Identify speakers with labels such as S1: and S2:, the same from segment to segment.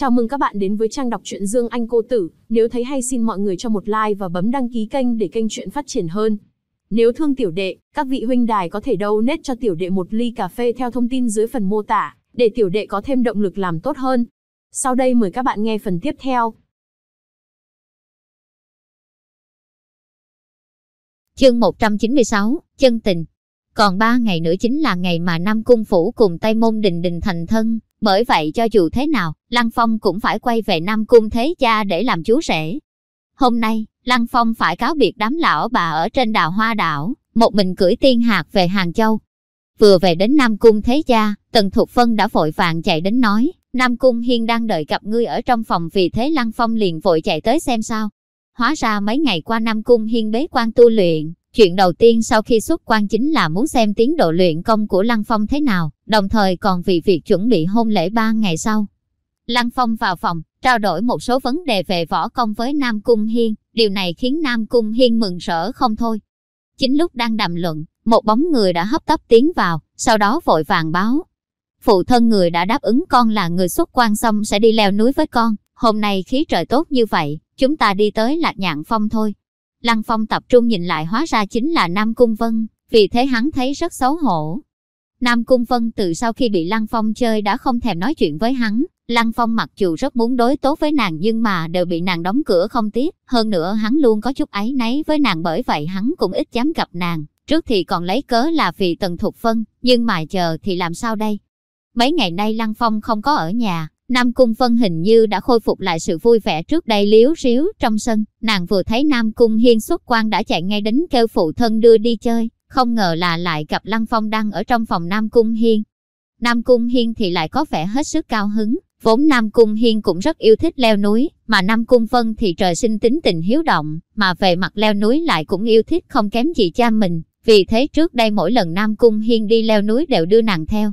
S1: Chào mừng các bạn đến với trang đọc truyện Dương Anh Cô Tử. Nếu thấy hay xin mọi người cho một like và bấm đăng ký kênh để kênh truyện phát triển hơn. Nếu thương tiểu đệ, các vị huynh đài có thể donate cho tiểu đệ một ly cà phê theo thông tin dưới phần mô tả, để tiểu đệ có thêm động lực làm tốt hơn. Sau đây mời các bạn nghe phần tiếp theo.
S2: Chương 196, chân tình. Còn ba ngày nữa chính là ngày mà Nam Cung Phủ cùng Tây Môn Đình Đình thành thân, bởi vậy cho dù thế nào, Lăng Phong cũng phải quay về Nam Cung Thế Cha để làm chú rể. Hôm nay, Lăng Phong phải cáo biệt đám lão bà ở trên đào hoa đảo, một mình cưỡi tiên hạt về Hàng Châu. Vừa về đến Nam Cung Thế Cha, Tần Thục Phân đã vội vàng chạy đến nói, Nam Cung Hiên đang đợi gặp ngươi ở trong phòng vì thế Lăng Phong liền vội chạy tới xem sao. Hóa ra mấy ngày qua Nam Cung Hiên bế quan tu luyện, Chuyện đầu tiên sau khi xuất quan chính là muốn xem tiến độ luyện công của Lăng Phong thế nào, đồng thời còn vì việc chuẩn bị hôn lễ ba ngày sau. Lăng Phong vào phòng, trao đổi một số vấn đề về võ công với Nam Cung Hiên, điều này khiến Nam Cung Hiên mừng rỡ không thôi. Chính lúc đang đàm luận, một bóng người đã hấp tấp tiến vào, sau đó vội vàng báo. Phụ thân người đã đáp ứng con là người xuất quan xong sẽ đi leo núi với con, hôm nay khí trời tốt như vậy, chúng ta đi tới Lạc Nhạn Phong thôi. Lăng Phong tập trung nhìn lại hóa ra chính là Nam Cung Vân, vì thế hắn thấy rất xấu hổ. Nam Cung Vân từ sau khi bị Lăng Phong chơi đã không thèm nói chuyện với hắn, Lăng Phong mặc dù rất muốn đối tốt với nàng nhưng mà đều bị nàng đóng cửa không tiếp, hơn nữa hắn luôn có chút ấy náy với nàng bởi vậy hắn cũng ít dám gặp nàng, trước thì còn lấy cớ là vì Tần Thục Vân, nhưng mà chờ thì làm sao đây? Mấy ngày nay Lăng Phong không có ở nhà, Nam Cung Vân hình như đã khôi phục lại sự vui vẻ trước đây liếu ríu trong sân. Nàng vừa thấy Nam Cung Hiên xuất quan đã chạy ngay đến kêu phụ thân đưa đi chơi. Không ngờ là lại gặp Lăng Phong đang ở trong phòng Nam Cung Hiên. Nam Cung Hiên thì lại có vẻ hết sức cao hứng. Vốn Nam Cung Hiên cũng rất yêu thích leo núi, mà Nam Cung Vân thì trời sinh tính tình hiếu động, mà về mặt leo núi lại cũng yêu thích không kém gì cha mình. Vì thế trước đây mỗi lần Nam Cung Hiên đi leo núi đều đưa nàng theo.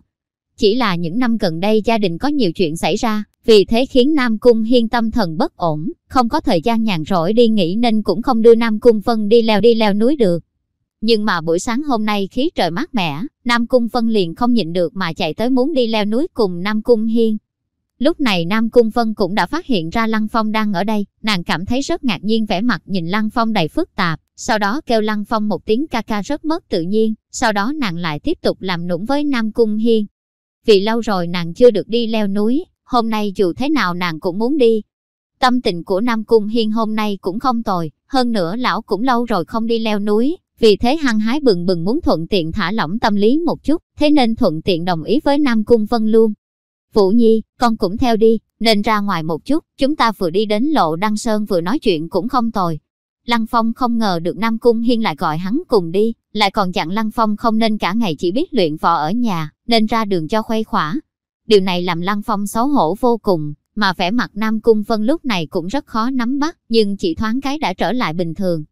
S2: Chỉ là những năm gần đây gia đình có nhiều chuyện xảy ra, vì thế khiến Nam Cung Hiên tâm thần bất ổn, không có thời gian nhàn rỗi đi nghỉ nên cũng không đưa Nam Cung Vân đi leo đi leo núi được. Nhưng mà buổi sáng hôm nay khí trời mát mẻ, Nam Cung Vân liền không nhịn được mà chạy tới muốn đi leo núi cùng Nam Cung Hiên. Lúc này Nam Cung Vân cũng đã phát hiện ra Lăng Phong đang ở đây, nàng cảm thấy rất ngạc nhiên vẻ mặt nhìn Lăng Phong đầy phức tạp, sau đó kêu Lăng Phong một tiếng ca ca rất mất tự nhiên, sau đó nàng lại tiếp tục làm nũng với Nam Cung Hiên, vì lâu rồi nàng chưa được đi leo núi, hôm nay dù thế nào nàng cũng muốn đi. Tâm tình của Nam Cung Hiên hôm nay cũng không tồi, hơn nữa lão cũng lâu rồi không đi leo núi, vì thế hăng hái bừng bừng muốn thuận tiện thả lỏng tâm lý một chút, thế nên thuận tiện đồng ý với Nam Cung Vân luôn. Vũ Nhi, con cũng theo đi, nên ra ngoài một chút, chúng ta vừa đi đến lộ Đăng Sơn vừa nói chuyện cũng không tồi. Lăng Phong không ngờ được Nam Cung Hiên lại gọi hắn cùng đi, lại còn dặn Lăng Phong không nên cả ngày chỉ biết luyện võ ở nhà, nên ra đường cho khuây khỏa. Điều này làm Lăng Phong xấu hổ vô cùng, mà vẻ mặt Nam Cung Vân lúc này cũng rất khó nắm bắt, nhưng chỉ thoáng cái đã trở lại bình thường.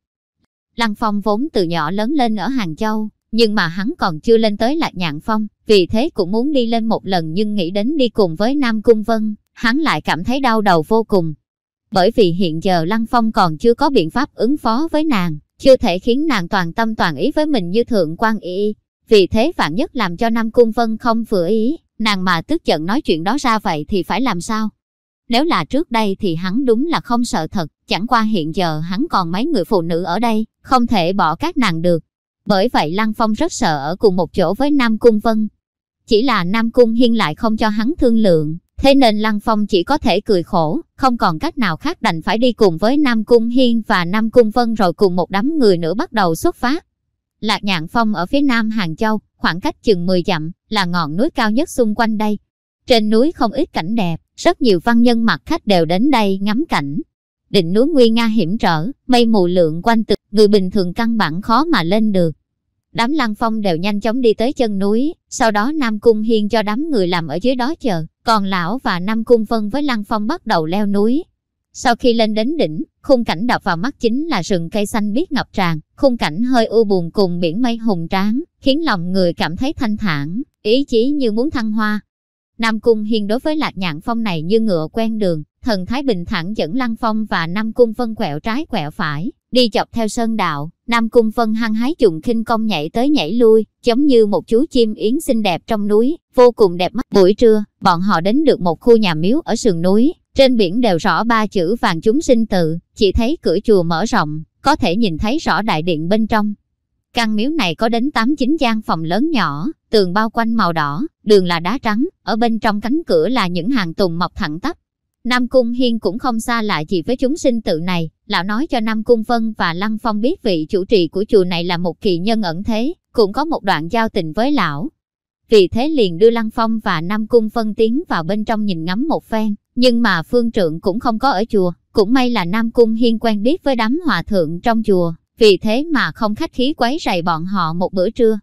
S2: Lăng Phong vốn từ nhỏ lớn lên ở Hàng Châu, nhưng mà hắn còn chưa lên tới Lạc Nhạn Phong, vì thế cũng muốn đi lên một lần nhưng nghĩ đến đi cùng với Nam Cung Vân, hắn lại cảm thấy đau đầu vô cùng. Bởi vì hiện giờ Lăng Phong còn chưa có biện pháp ứng phó với nàng, chưa thể khiến nàng toàn tâm toàn ý với mình như thượng quan y. Vì thế vạn nhất làm cho Nam Cung Vân không vừa ý, nàng mà tức giận nói chuyện đó ra vậy thì phải làm sao? Nếu là trước đây thì hắn đúng là không sợ thật, chẳng qua hiện giờ hắn còn mấy người phụ nữ ở đây, không thể bỏ các nàng được. Bởi vậy Lăng Phong rất sợ ở cùng một chỗ với Nam Cung Vân. Chỉ là Nam Cung Hiên lại không cho hắn thương lượng, thế nên Lăng Phong chỉ có thể cười khổ, không còn cách nào khác đành phải đi cùng với Nam Cung Hiên và Nam Cung Vân rồi cùng một đám người nữa bắt đầu xuất phát. Lạc Nhạn Phong ở phía nam Hàng Châu, khoảng cách chừng 10 dặm, là ngọn núi cao nhất xung quanh đây. Trên núi không ít cảnh đẹp, rất nhiều văn nhân mặt khách đều đến đây ngắm cảnh. Đỉnh núi Nguy Nga hiểm trở, mây mù lượng quanh tự, người bình thường căn bản khó mà lên được. Đám lăng phong đều nhanh chóng đi tới chân núi, sau đó Nam Cung Hiên cho đám người làm ở dưới đó chờ, còn lão và Nam Cung Vân với lăng phong bắt đầu leo núi. Sau khi lên đến đỉnh, khung cảnh đập vào mắt chính là rừng cây xanh biếc ngập tràn, khung cảnh hơi u buồn cùng biển mây hùng tráng, khiến lòng người cảm thấy thanh thản, ý chí như muốn thăng hoa. Nam Cung Hiên đối với Lạc Nhạn Phong này như ngựa quen đường, thần thái bình thản dẫn Lăng Phong và Nam Cung Vân quẹo trái quẹo phải, Đi chọc theo sơn đạo, Nam Cung Vân hăng hái dùng khinh công nhảy tới nhảy lui, giống như một chú chim yến xinh đẹp trong núi, vô cùng đẹp mắt. Buổi trưa, bọn họ đến được một khu nhà miếu ở sườn núi, trên biển đều rõ ba chữ vàng chúng sinh tự, chỉ thấy cửa chùa mở rộng, có thể nhìn thấy rõ đại điện bên trong. Căn miếu này có đến 8-9 gian phòng lớn nhỏ, tường bao quanh màu đỏ, đường là đá trắng, ở bên trong cánh cửa là những hàng tùng mọc thẳng tắp. Nam Cung Hiên cũng không xa lạ gì với chúng sinh tự này, lão nói cho Nam Cung Vân và Lăng Phong biết vị chủ trì của chùa này là một kỳ nhân ẩn thế, cũng có một đoạn giao tình với lão. Vì thế liền đưa Lăng Phong và Nam Cung Vân tiến vào bên trong nhìn ngắm một phen, nhưng mà phương trượng cũng không có ở chùa, cũng may là Nam Cung Hiên quen biết với đám hòa thượng trong chùa, vì thế mà không khách khí quấy rầy bọn họ một bữa trưa.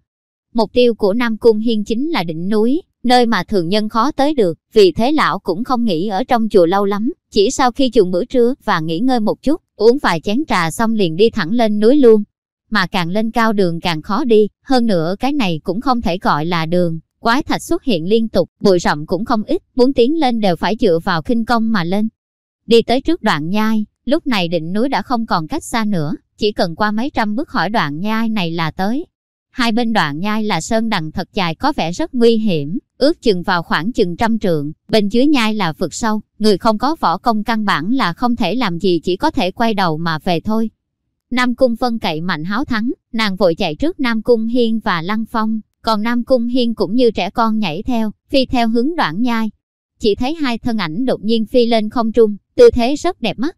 S2: Mục tiêu của Nam Cung Hiên chính là đỉnh núi, nơi mà thường nhân khó tới được, vì thế lão cũng không nghỉ ở trong chùa lâu lắm, chỉ sau khi dùng bữa trưa và nghỉ ngơi một chút, uống vài chén trà xong liền đi thẳng lên núi luôn. Mà càng lên cao đường càng khó đi, hơn nữa cái này cũng không thể gọi là đường, quái thạch xuất hiện liên tục, bụi rậm cũng không ít, muốn tiến lên đều phải dựa vào khinh công mà lên. Đi tới trước đoạn nhai, lúc này đỉnh núi đã không còn cách xa nữa, chỉ cần qua mấy trăm bước khỏi đoạn nhai này là tới. Hai bên đoạn nhai là sơn đằng thật dài có vẻ rất nguy hiểm, ước chừng vào khoảng chừng trăm trượng, bên dưới nhai là vực sâu, người không có võ công căn bản là không thể làm gì chỉ có thể quay đầu mà về thôi. Nam Cung phân cậy mạnh háo thắng, nàng vội chạy trước Nam Cung Hiên và Lăng Phong, còn Nam Cung Hiên cũng như trẻ con nhảy theo, phi theo hướng đoạn nhai. Chỉ thấy hai thân ảnh đột nhiên phi lên không trung, tư thế rất đẹp mắt.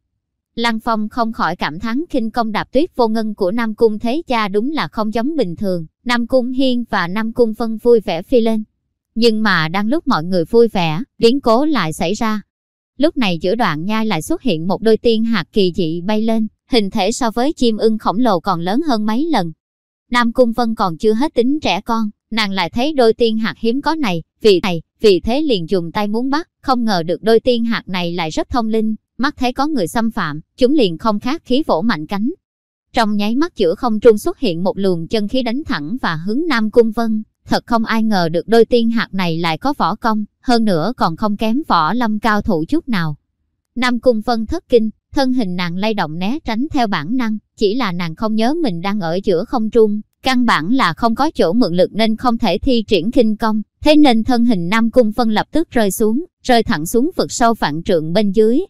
S2: Lăng Phong không khỏi cảm thán kinh công đạp tuyết vô ngân của Nam Cung Thế Cha đúng là không giống bình thường. Nam Cung Hiên và Nam Cung Vân vui vẻ phi lên. Nhưng mà đang lúc mọi người vui vẻ, biến cố lại xảy ra. Lúc này giữa đoạn nhai lại xuất hiện một đôi tiên hạt kỳ dị bay lên, hình thể so với chim ưng khổng lồ còn lớn hơn mấy lần. Nam Cung Vân còn chưa hết tính trẻ con, nàng lại thấy đôi tiên hạt hiếm có này, vì này, vì thế liền dùng tay muốn bắt, không ngờ được đôi tiên hạt này lại rất thông linh, mắt thấy có người xâm phạm, chúng liền không khác khí vỗ mạnh cánh. Trong nháy mắt giữa không trung xuất hiện một luồng chân khí đánh thẳng và hướng Nam Cung Vân, thật không ai ngờ được đôi tiên hạt này lại có võ công, hơn nữa còn không kém võ lâm cao thủ chút nào. Nam Cung Vân thất kinh, thân hình nàng lay động né tránh theo bản năng, chỉ là nàng không nhớ mình đang ở giữa không trung, căn bản là không có chỗ mượn lực nên không thể thi triển kinh công, thế nên thân hình Nam Cung Vân lập tức rơi xuống, rơi thẳng xuống vực sâu vạn trượng bên dưới.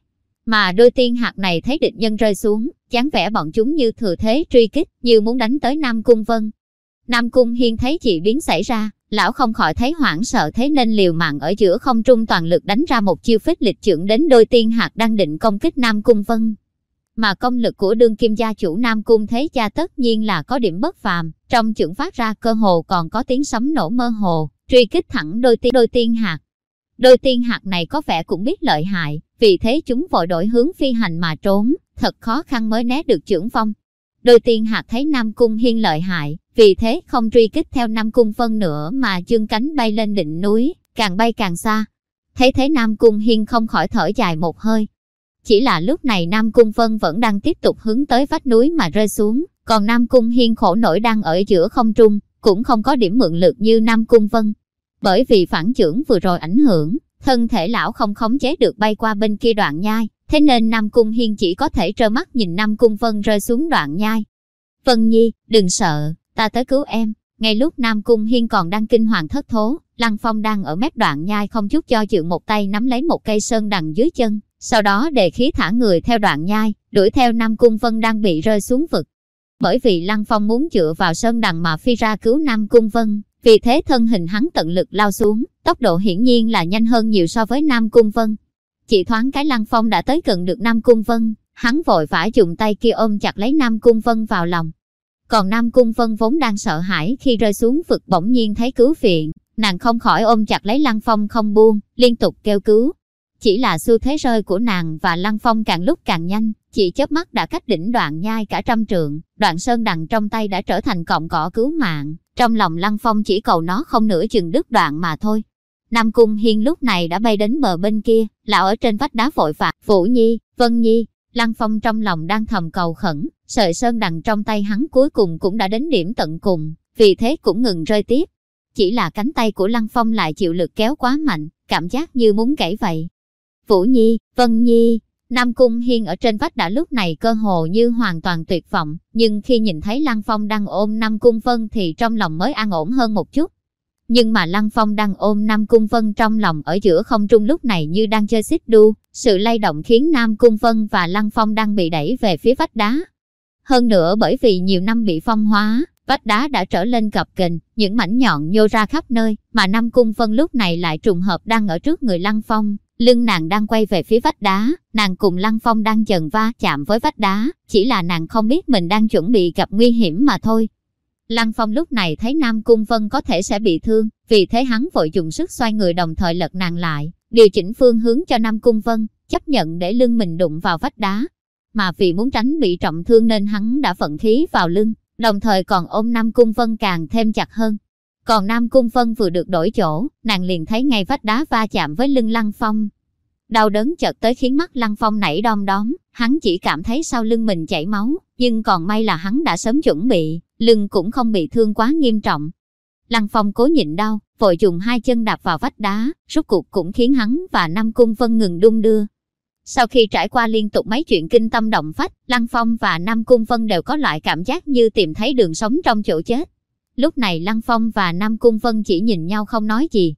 S2: Mà đôi tiên hạt này thấy địch nhân rơi xuống, chán vẻ bọn chúng như thừa thế truy kích, như muốn đánh tới Nam Cung Vân. Nam Cung Hiên thấy chị biến xảy ra, lão không khỏi thấy hoảng sợ thế nên liều mạng ở giữa không trung toàn lực đánh ra một chiêu phích lịch trưởng đến đôi tiên hạt đang định công kích Nam Cung Vân. Mà công lực của đương kim gia chủ Nam Cung Thế Cha tất nhiên là có điểm bất phàm, trong trưởng phát ra cơ hồ còn có tiếng sấm nổ mơ hồ, truy kích thẳng đôi tiên, đôi tiên hạt. Đôi tiên hạt này có vẻ cũng biết lợi hại, vì thế chúng vội đổi hướng phi hành mà trốn, thật khó khăn mới né được trưởng phong. Đôi tiên hạt thấy Nam Cung Hiên lợi hại, vì thế không truy kích theo Nam Cung Phân nữa mà dương cánh bay lên đỉnh núi, càng bay càng xa. Thấy thế Nam Cung Hiên không khỏi thở dài một hơi. Chỉ là lúc này Nam Cung Vân vẫn đang tiếp tục hướng tới vách núi mà rơi xuống, còn Nam Cung Hiên khổ nổi đang ở giữa không trung, cũng không có điểm mượn lực như Nam Cung Vân. Bởi vì phản trưởng vừa rồi ảnh hưởng, thân thể lão không khống chế được bay qua bên kia đoạn nhai, thế nên Nam Cung Hiên chỉ có thể trơ mắt nhìn Nam Cung Vân rơi xuống đoạn nhai. Vân Nhi, đừng sợ, ta tới cứu em. Ngay lúc Nam Cung Hiên còn đang kinh hoàng thất thố, Lăng Phong đang ở mép đoạn nhai không chút cho dự một tay nắm lấy một cây sơn đằng dưới chân, sau đó đề khí thả người theo đoạn nhai, đuổi theo Nam Cung Vân đang bị rơi xuống vực. Bởi vì Lăng Phong muốn dựa vào sơn đằng mà phi ra cứu Nam Cung Vân, vì thế thân hình hắn tận lực lao xuống, tốc độ hiển nhiên là nhanh hơn nhiều so với Nam Cung Vân. Chỉ thoáng cái Lăng Phong đã tới gần được Nam Cung Vân, hắn vội vã dùng tay kia ôm chặt lấy Nam Cung Vân vào lòng. Còn Nam Cung Vân vốn đang sợ hãi khi rơi xuống vực bỗng nhiên thấy cứu viện, nàng không khỏi ôm chặt lấy Lăng Phong không buông, liên tục kêu cứu. Chỉ là xu thế rơi của nàng và Lăng Phong càng lúc càng nhanh, chỉ chớp mắt đã cách đỉnh đoạn nhai cả trăm trượng, đoạn sơn đằng trong tay đã trở thành cọng cỏ cứu mạng, trong lòng Lăng Phong chỉ cầu nó không nửa chừng đứt đoạn mà thôi. Nam Cung Hiên lúc này đã bay đến bờ bên kia, lão ở trên vách đá vội vã, Vũ Nhi, Vân Nhi, Lăng Phong trong lòng đang thầm cầu khẩn, sợi sơn đằng trong tay hắn cuối cùng cũng đã đến điểm tận cùng, vì thế cũng ngừng rơi tiếp. Chỉ là cánh tay của Lăng Phong lại chịu lực kéo quá mạnh, cảm giác như muốn gãy vậy. Vũ Nhi, Vân Nhi, Nam Cung Hiên ở trên vách đã lúc này cơ hồ như hoàn toàn tuyệt vọng, nhưng khi nhìn thấy Lăng Phong đang ôm Nam Cung Vân thì trong lòng mới an ổn hơn một chút. Nhưng mà Lăng Phong đang ôm Nam Cung Vân trong lòng ở giữa không trung lúc này như đang chơi xích đu, sự lay động khiến Nam Cung Vân và Lăng Phong đang bị đẩy về phía vách đá. Hơn nữa bởi vì nhiều năm bị phong hóa, vách đá đã trở lên cập kình những mảnh nhọn nhô ra khắp nơi, mà Nam Cung Vân lúc này lại trùng hợp đang ở trước người Lăng Phong, lưng nàng đang quay về phía vách đá, nàng cùng Lăng Phong đang dần va chạm với vách đá, chỉ là nàng không biết mình đang chuẩn bị gặp nguy hiểm mà thôi. Lăng Phong lúc này thấy Nam Cung Vân có thể sẽ bị thương, vì thế hắn vội dùng sức xoay người đồng thời lật nàng lại, điều chỉnh phương hướng cho Nam Cung Vân, chấp nhận để lưng mình đụng vào vách đá. Mà vì muốn tránh bị trọng thương nên hắn đã vận khí vào lưng, đồng thời còn ôm Nam Cung Vân càng thêm chặt hơn. Còn Nam Cung Vân vừa được đổi chỗ, nàng liền thấy ngay vách đá va chạm với lưng Lăng Phong. Đau đớn chợt tới khiến mắt Lăng Phong nảy đom đóm, hắn chỉ cảm thấy sau lưng mình chảy máu, nhưng còn may là hắn đã sớm chuẩn bị, lưng cũng không bị thương quá nghiêm trọng. Lăng Phong cố nhịn đau, vội dùng hai chân đạp vào vách đá, rút cuộc cũng khiến hắn và Nam Cung Vân ngừng đung đưa. Sau khi trải qua liên tục mấy chuyện kinh tâm động phách, Lăng Phong và Nam Cung Vân đều có loại cảm giác như tìm thấy đường sống trong chỗ chết. Lúc này Lăng Phong và Nam Cung Vân chỉ nhìn nhau không nói gì.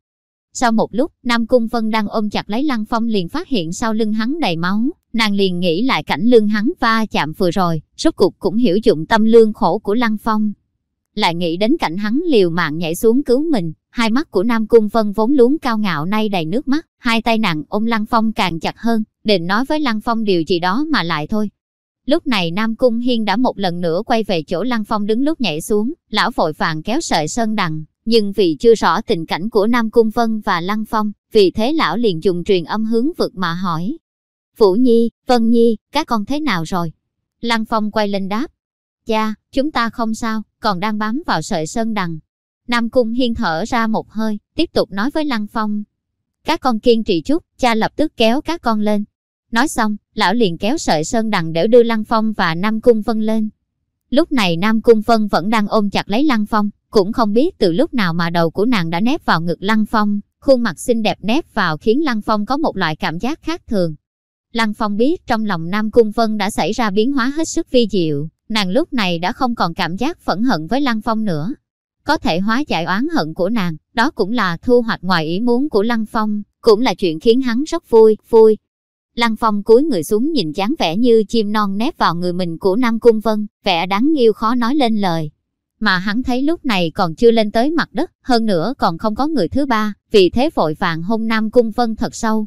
S2: Sau một lúc, Nam Cung Vân đang ôm chặt lấy Lăng Phong liền phát hiện sau lưng hắn đầy máu, nàng liền nghĩ lại cảnh lưng hắn va chạm vừa rồi, rốt cuộc cũng hiểu dụng tâm lương khổ của Lăng Phong. Lại nghĩ đến cảnh hắn liều mạng nhảy xuống cứu mình, hai mắt của Nam Cung Vân vốn luống cao ngạo nay đầy nước mắt, hai tay nàng ôm Lăng Phong càng chặt hơn, định nói với Lăng Phong điều gì đó mà lại thôi. Lúc này Nam Cung Hiên đã một lần nữa quay về chỗ Lăng Phong đứng lúc nhảy xuống, lão vội vàng kéo sợi sơn đằng, nhưng vì chưa rõ tình cảnh của Nam Cung Vân và Lăng Phong, vì thế lão liền dùng truyền âm hướng vực mà hỏi. Vũ Nhi, Vân Nhi, các con thế nào rồi? Lăng Phong quay lên đáp. Cha, chúng ta không sao, còn đang bám vào sợi sơn đằng. Nam Cung Hiên thở ra một hơi, tiếp tục nói với Lăng Phong. Các con kiên trì chút, cha lập tức kéo các con lên. Nói xong, lão liền kéo sợi sơn đằng để đưa Lăng Phong và Nam Cung Vân lên. Lúc này Nam Cung Vân vẫn đang ôm chặt lấy Lăng Phong, cũng không biết từ lúc nào mà đầu của nàng đã nép vào ngực Lăng Phong, khuôn mặt xinh đẹp nép vào khiến Lăng Phong có một loại cảm giác khác thường. Lăng Phong biết trong lòng Nam Cung Vân đã xảy ra biến hóa hết sức vi diệu, nàng lúc này đã không còn cảm giác phẫn hận với Lăng Phong nữa. Có thể hóa giải oán hận của nàng, đó cũng là thu hoạch ngoài ý muốn của Lăng Phong, cũng là chuyện khiến hắn rất vui, vui. Lăng Phong cúi người xuống nhìn dáng vẻ như chim non nép vào người mình của Nam Cung Vân, vẻ đáng yêu khó nói lên lời. Mà hắn thấy lúc này còn chưa lên tới mặt đất, hơn nữa còn không có người thứ ba, vì thế vội vàng hôn Nam Cung Vân thật sâu.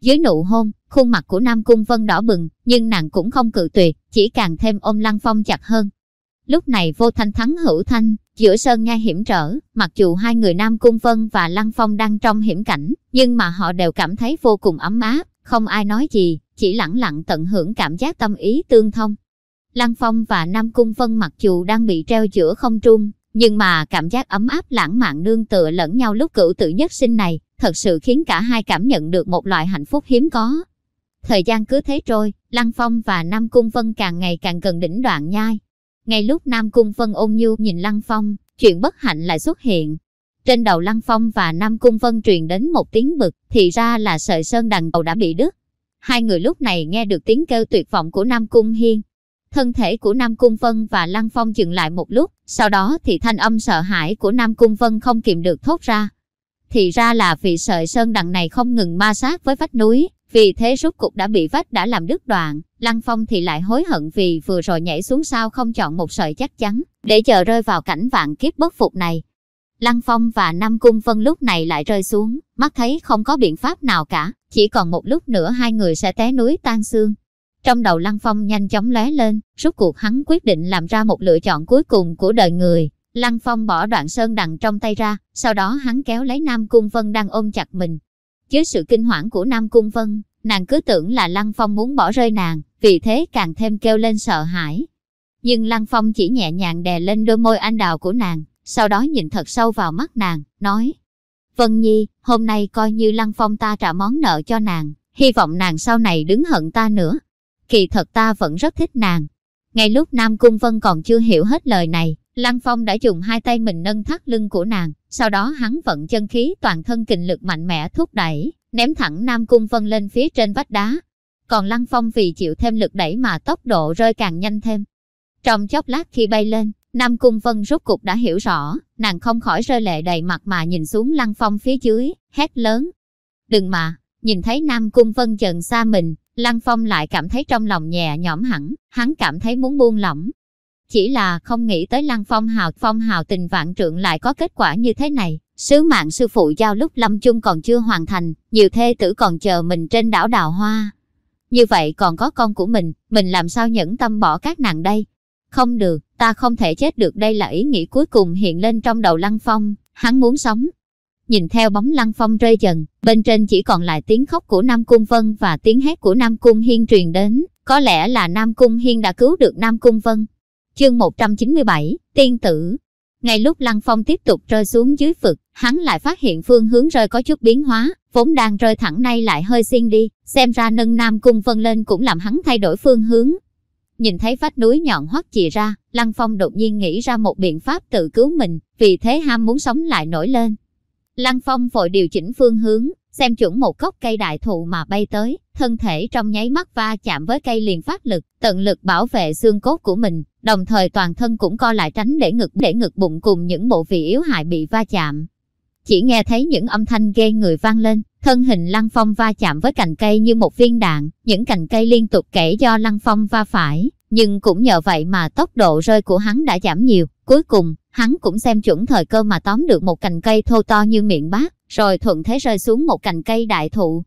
S2: Dưới nụ hôn, khuôn mặt của Nam Cung Vân đỏ bừng, nhưng nàng cũng không cự tuyệt, chỉ càng thêm ôm Lăng Phong chặt hơn. Lúc này vô thanh thắng hữu thanh, giữa sơn nha hiểm trở, mặc dù hai người Nam Cung Vân và Lăng Phong đang trong hiểm cảnh, nhưng mà họ đều cảm thấy vô cùng ấm áp, không ai nói gì, chỉ lặng lặng tận hưởng cảm giác tâm ý tương thông. Lăng Phong và Nam Cung Vân mặc dù đang bị treo giữa không trung, nhưng mà cảm giác ấm áp lãng mạn nương tựa lẫn nhau lúc cửu tự nhất sinh này, thật sự khiến cả hai cảm nhận được một loại hạnh phúc hiếm có. Thời gian cứ thế trôi, Lăng Phong và Nam Cung Vân càng ngày càng gần đỉnh đoạn nhai. Ngay lúc Nam Cung Vân ôn nhu nhìn Lăng Phong, chuyện bất hạnh lại xuất hiện. Trên đầu Lăng Phong và Nam Cung Vân truyền đến một tiếng bực, thì ra là sợi sơn đằng đầu đã bị đứt. Hai người lúc này nghe được tiếng kêu tuyệt vọng của Nam Cung Hiên. Thân thể của Nam Cung Vân và Lăng Phong dừng lại một lúc, sau đó thì thanh âm sợ hãi của Nam Cung Vân không kìm được thốt ra. Thì ra là vì sợi sơn đằng này không ngừng ma sát với vách núi, vì thế rút cục đã bị vách đã làm đứt đoạn, Lăng Phong thì lại hối hận vì vừa rồi nhảy xuống sao không chọn một sợi chắc chắn, để chờ rơi vào cảnh vạn kiếp bất phục này. Lăng Phong và Nam Cung Vân lúc này lại rơi xuống, mắt thấy không có biện pháp nào cả, chỉ còn một lúc nữa hai người sẽ té núi tan xương. Trong đầu Lăng Phong nhanh chóng lóe lên, rút cuộc hắn quyết định làm ra một lựa chọn cuối cùng của đời người. Lăng Phong bỏ đoạn sơn đằng trong tay ra, sau đó hắn kéo lấy Nam Cung Vân đang ôm chặt mình. Dưới sự kinh hoảng của Nam Cung Vân, nàng cứ tưởng là Lăng Phong muốn bỏ rơi nàng, vì thế càng thêm kêu lên sợ hãi. Nhưng Lăng Phong chỉ nhẹ nhàng đè lên đôi môi anh đào của nàng, sau đó nhìn thật sâu vào mắt nàng, nói Vân Nhi, hôm nay coi như Lăng Phong ta trả món nợ cho nàng, hy vọng nàng sau này đứng hận ta nữa. Kỳ thật ta vẫn rất thích nàng. Ngay lúc Nam Cung Vân còn chưa hiểu hết lời này, Lăng Phong đã dùng hai tay mình nâng thắt lưng của nàng, sau đó hắn vận chân khí toàn thân kình lực mạnh mẽ thúc đẩy, ném thẳng Nam Cung Vân lên phía trên vách đá. còn Lăng Phong vì chịu thêm lực đẩy mà tốc độ rơi càng nhanh thêm. Trong chốc lát khi bay lên, Nam Cung Vân rốt cục đã hiểu rõ, nàng không khỏi rơi lệ đầy mặt mà nhìn xuống Lăng Phong phía dưới, hét lớn. Đừng mà, nhìn thấy Nam Cung Vân chần xa mình, Lăng Phong lại cảm thấy trong lòng nhẹ nhõm hẳn, hắn cảm thấy muốn buông lỏng. Chỉ là không nghĩ tới Lăng Phong hào phong hào tình vạn trượng lại có kết quả như thế này. Sứ mạng sư phụ giao lúc lâm chung còn chưa hoàn thành, nhiều thê tử còn chờ mình trên đảo đào hoa. Như vậy còn có con của mình, mình làm sao nhẫn tâm bỏ các nàng đây? Không được, ta không thể chết được đây là ý nghĩ cuối cùng hiện lên trong đầu Lăng Phong, hắn muốn sống. Nhìn theo bóng Lăng Phong rơi dần, bên trên chỉ còn lại tiếng khóc của Nam Cung Vân và tiếng hét của Nam Cung Hiên truyền đến, có lẽ là Nam Cung Hiên đã cứu được Nam Cung Vân. Chương 197, Tiên tử ngay lúc Lăng Phong tiếp tục rơi xuống dưới vực, hắn lại phát hiện phương hướng rơi có chút biến hóa, vốn đang rơi thẳng nay lại hơi xiên đi, xem ra nâng Nam Cung Vân lên cũng làm hắn thay đổi phương hướng. Nhìn thấy vách núi nhọn hoắt chì ra, Lăng Phong đột nhiên nghĩ ra một biện pháp tự cứu mình, vì thế ham muốn sống lại nổi lên. Lăng Phong vội điều chỉnh phương hướng, xem chuẩn một gốc cây đại thụ mà bay tới, thân thể trong nháy mắt va chạm với cây liền phát lực, tận lực bảo vệ xương cốt của mình, đồng thời toàn thân cũng co lại tránh để ngực để ngực bụng cùng những bộ vị yếu hại bị va chạm. Chỉ nghe thấy những âm thanh ghê người vang lên, thân hình Lăng Phong va chạm với cành cây như một viên đạn, những cành cây liên tục kể do Lăng Phong va phải, nhưng cũng nhờ vậy mà tốc độ rơi của hắn đã giảm nhiều. Cuối cùng, hắn cũng xem chuẩn thời cơ mà tóm được một cành cây thô to như miệng bát, rồi thuận thế rơi xuống một cành cây đại thụ.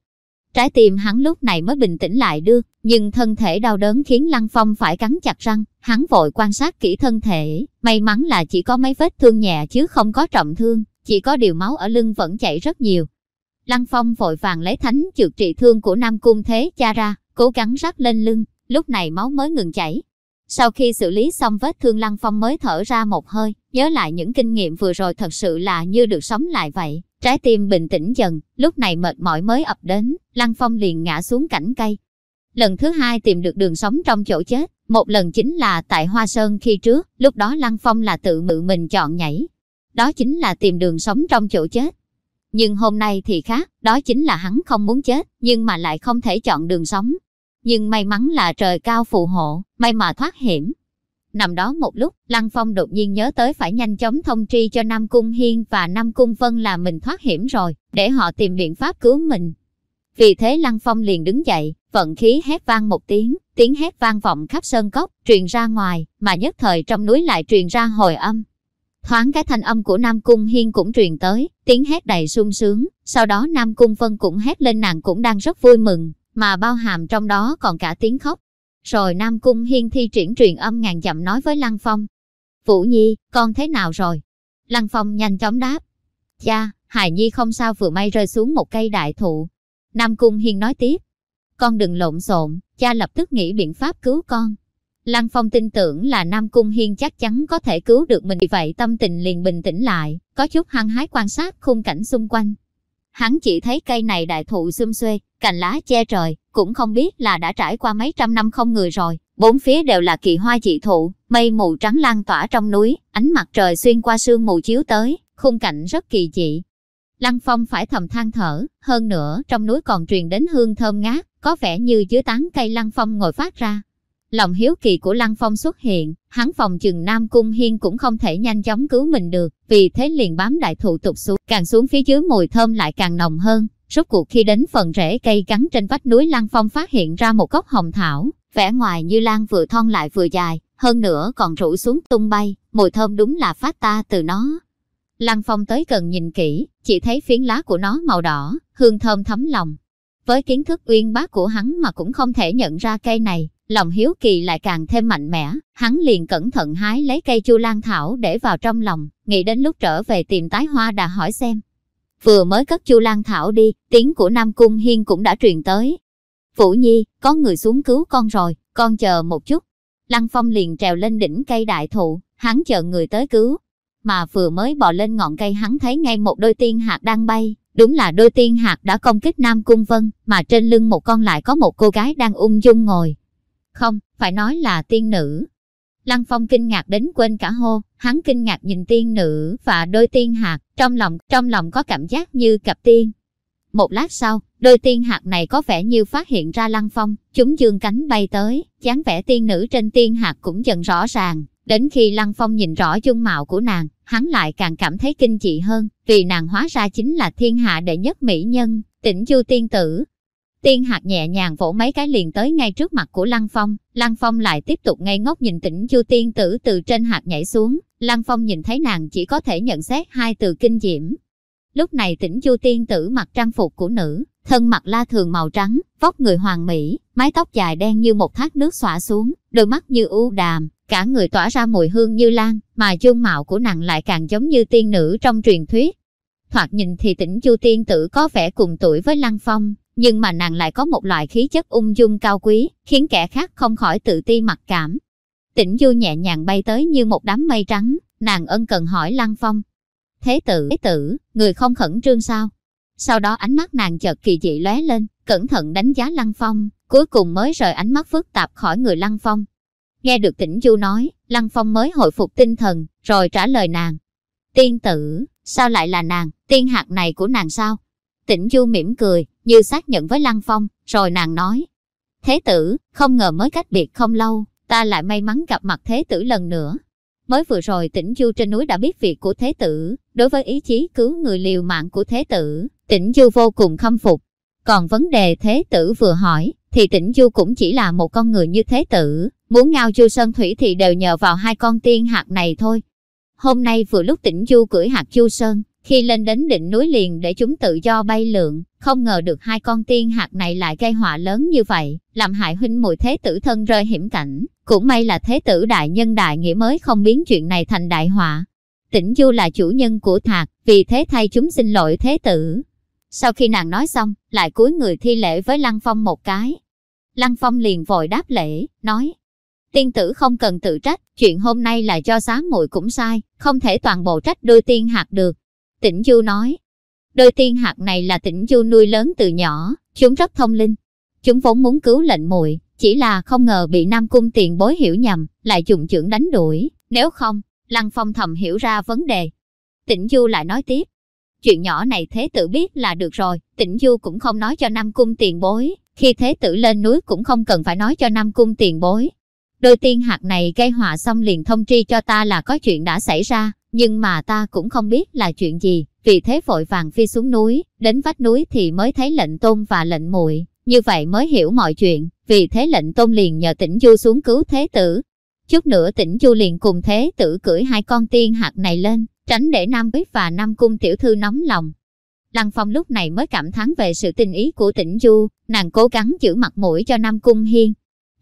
S2: Trái tim hắn lúc này mới bình tĩnh lại được, nhưng thân thể đau đớn khiến Lăng Phong phải cắn chặt răng, hắn vội quan sát kỹ thân thể, may mắn là chỉ có mấy vết thương nhẹ chứ không có trọng thương, chỉ có điều máu ở lưng vẫn chảy rất nhiều. Lăng Phong vội vàng lấy thánh trượt trị thương của Nam Cung Thế cha ra, cố gắng rắc lên lưng, lúc này máu mới ngừng chảy. Sau khi xử lý xong vết thương Lăng Phong mới thở ra một hơi, nhớ lại những kinh nghiệm vừa rồi thật sự là như được sống lại vậy. Trái tim bình tĩnh dần, lúc này mệt mỏi mới ập đến, Lăng Phong liền ngã xuống cảnh cây. Lần thứ hai tìm được đường sống trong chỗ chết, một lần chính là tại Hoa Sơn khi trước, lúc đó Lăng Phong là tự mự mình chọn nhảy. Đó chính là tìm đường sống trong chỗ chết. Nhưng hôm nay thì khác, đó chính là hắn không muốn chết, nhưng mà lại không thể chọn đường sống. Nhưng may mắn là trời cao phù hộ, may mà thoát hiểm. Nằm đó một lúc, Lăng Phong đột nhiên nhớ tới phải nhanh chóng thông tri cho Nam Cung Hiên và Nam Cung Vân là mình thoát hiểm rồi, để họ tìm biện pháp cứu mình. Vì thế Lăng Phong liền đứng dậy, vận khí hét vang một tiếng, tiếng hét vang vọng khắp sơn cốc, truyền ra ngoài, mà nhất thời trong núi lại truyền ra hồi âm. Thoáng cái thanh âm của Nam Cung Hiên cũng truyền tới, tiếng hét đầy sung sướng, sau đó Nam Cung Vân cũng hét lên nàng cũng đang rất vui mừng, mà bao hàm trong đó còn cả tiếng khóc. Rồi Nam Cung Hiên thi triển truyền âm ngàn dặm nói với Lăng Phong. Vũ Nhi, con thế nào rồi? Lăng Phong nhanh chóng đáp. Cha, Hải Nhi không sao vừa may rơi xuống một cây đại thụ. Nam Cung Hiên nói tiếp. Con đừng lộn xộn, cha lập tức nghĩ biện pháp cứu con. Lăng Phong tin tưởng là Nam Cung Hiên chắc chắn có thể cứu được mình vì vậy tâm tình liền bình tĩnh lại, có chút hăng hái quan sát khung cảnh xung quanh. Hắn chỉ thấy cây này đại thụ xum xuê, cành lá che trời, cũng không biết là đã trải qua mấy trăm năm không người rồi. Bốn phía đều là kỳ hoa dị thụ, mây mù trắng lan tỏa trong núi, ánh mặt trời xuyên qua sương mù chiếu tới, khung cảnh rất kỳ dị. Lăng Phong phải thầm than thở, hơn nữa trong núi còn truyền đến hương thơm ngát, có vẻ như dưới tán cây Lăng Phong ngồi phát ra. Lòng hiếu kỳ của Lăng Phong xuất hiện, hắn phòng chừng Nam Cung Hiên cũng không thể nhanh chóng cứu mình được, vì thế liền bám đại thụ tụt xuống, càng xuống phía dưới mùi thơm lại càng nồng hơn, Rốt cuộc khi đến phần rễ cây cắn trên vách núi Lăng Phong phát hiện ra một gốc hồng thảo, vẻ ngoài như lan vừa thon lại vừa dài, hơn nữa còn rủ xuống tung bay, mùi thơm đúng là phát ta từ nó. Lăng Phong tới gần nhìn kỹ, chỉ thấy phiến lá của nó màu đỏ, hương thơm thấm lòng. Với kiến thức uyên bác của hắn mà cũng không thể nhận ra cây này, lòng hiếu kỳ lại càng thêm mạnh mẽ, hắn liền cẩn thận hái lấy cây chu lan thảo để vào trong lòng, nghĩ đến lúc trở về tìm tái hoa đã hỏi xem, Vừa mới cất chu lan thảo đi, tiếng của Nam Cung Hiên cũng đã truyền tới. Vũ Nhi, có người xuống cứu con rồi, con chờ một chút. Lăng Phong liền trèo lên đỉnh cây đại thụ, hắn chờ người tới cứu. Mà vừa mới bò lên ngọn cây hắn thấy ngay một đôi tiên hạt đang bay. Đúng là đôi tiên hạt đã công kích Nam Cung Vân, mà trên lưng một con lại có một cô gái đang ung dung ngồi. Không, phải nói là tiên nữ, Lăng Phong kinh ngạc đến quên cả hô, hắn kinh ngạc nhìn tiên nữ và đôi tiên hạt, trong lòng trong lòng có cảm giác như cặp tiên. Một lát sau, đôi tiên hạt này có vẻ như phát hiện ra Lăng Phong, chúng dương cánh bay tới, dáng vẻ tiên nữ trên tiên hạt cũng dần rõ ràng. Đến khi Lăng Phong nhìn rõ dung mạo của nàng, hắn lại càng cảm thấy kinh dị hơn, vì nàng hóa ra chính là thiên hạ đệ nhất mỹ nhân, tỉnh Chu tiên tử. Tiên hạt nhẹ nhàng vỗ mấy cái liền tới ngay trước mặt của Lăng Phong, Lăng Phong lại tiếp tục ngây ngốc nhìn tỉnh Chu tiên tử từ trên hạt nhảy xuống, Lăng Phong nhìn thấy nàng chỉ có thể nhận xét hai từ kinh diễm. Lúc này tỉnh Chu tiên tử mặc trang phục của nữ, thân mặc la thường màu trắng, vóc người hoàng mỹ, mái tóc dài đen như một thác nước xõa xuống, đôi mắt như u đàm, cả người tỏa ra mùi hương như lan, mà dung mạo của nàng lại càng giống như tiên nữ trong truyền thuyết. Thoạt nhìn thì tỉnh Chu tiên tử có vẻ cùng tuổi với Lăng Phong, nhưng mà nàng lại có một loại khí chất ung dung cao quý, khiến kẻ khác không khỏi tự ti mặc cảm. Tỉnh Du nhẹ nhàng bay tới như một đám mây trắng, nàng ân cần hỏi Lăng Phong. Thế tử, thế tử, người không khẩn trương sao? Sau đó ánh mắt nàng chợt kỳ dị lóe lên, cẩn thận đánh giá Lăng Phong, cuối cùng mới rời ánh mắt phức tạp khỏi người Lăng Phong. Nghe được tỉnh Du nói, Lăng Phong mới hồi phục tinh thần, rồi trả lời nàng. Tiên tử, sao lại là nàng, tiên hạt này của nàng sao? Tỉnh Du mỉm cười, như xác nhận với Lăng Phong, rồi nàng nói. Thế tử, không ngờ mới cách biệt không lâu, ta lại may mắn gặp mặt thế tử lần nữa. Mới vừa rồi tỉnh Du trên núi đã biết việc của thế tử, đối với ý chí cứu người liều mạng của thế tử, tỉnh Du vô cùng khâm phục. Còn vấn đề thế tử vừa hỏi, thì tỉnh Du cũng chỉ là một con người như thế tử, muốn ngao chu sơn thủy thì đều nhờ vào hai con tiên hạt này thôi. Hôm nay vừa lúc tỉnh Du cưỡi hạt chu sơn, khi lên đến đỉnh núi liền để chúng tự do bay lượn, không ngờ được hai con tiên hạt này lại gây họa lớn như vậy, làm hại huynh mùi thế tử thân rơi hiểm cảnh. Cũng may là thế tử đại nhân đại nghĩa mới không biến chuyện này thành đại họa. Tỉnh Du là chủ nhân của thạc, vì thế thay chúng xin lỗi thế tử. Sau khi nàng nói xong, lại cúi người thi lễ với Lăng Phong một cái. Lăng Phong liền vội đáp lễ, nói, tiên tử không cần tự trách, chuyện hôm nay là do xá muội cũng sai, không thể toàn bộ trách đôi tiên hạt được. Tĩnh Du nói, đôi tiên hạt này là Tĩnh Du nuôi lớn từ nhỏ, chúng rất thông linh. Chúng vốn muốn cứu lệnh muội, chỉ là không ngờ bị Nam Cung tiền bối hiểu nhầm, lại dùng trưởng đánh đuổi, nếu không, Lăng Phong thầm hiểu ra vấn đề. Tĩnh Du lại nói tiếp, chuyện nhỏ này thế tử biết là được rồi, Tĩnh Du cũng không nói cho Nam Cung tiền bối, khi thế tử lên núi cũng không cần phải nói cho Nam Cung tiền bối. Đôi tiên hạt này gây họa xong liền thông tri cho ta là có chuyện đã xảy ra, nhưng mà ta cũng không biết là chuyện gì, vì thế vội vàng phi xuống núi, đến vách núi thì mới thấy lệnh tôn và lệnh muội như vậy mới hiểu mọi chuyện, vì thế lệnh tôn liền nhờ tỉnh Du xuống cứu thế tử. Chút nữa tỉnh Du liền cùng thế tử cưỡi hai con tiên hạt này lên, tránh để Nam Quý và Nam Cung tiểu thư nóng lòng. Lăng Phong lúc này mới cảm thán về sự tình ý của tỉnh Du, nàng cố gắng giữ mặt mũi cho Nam Cung Hiên.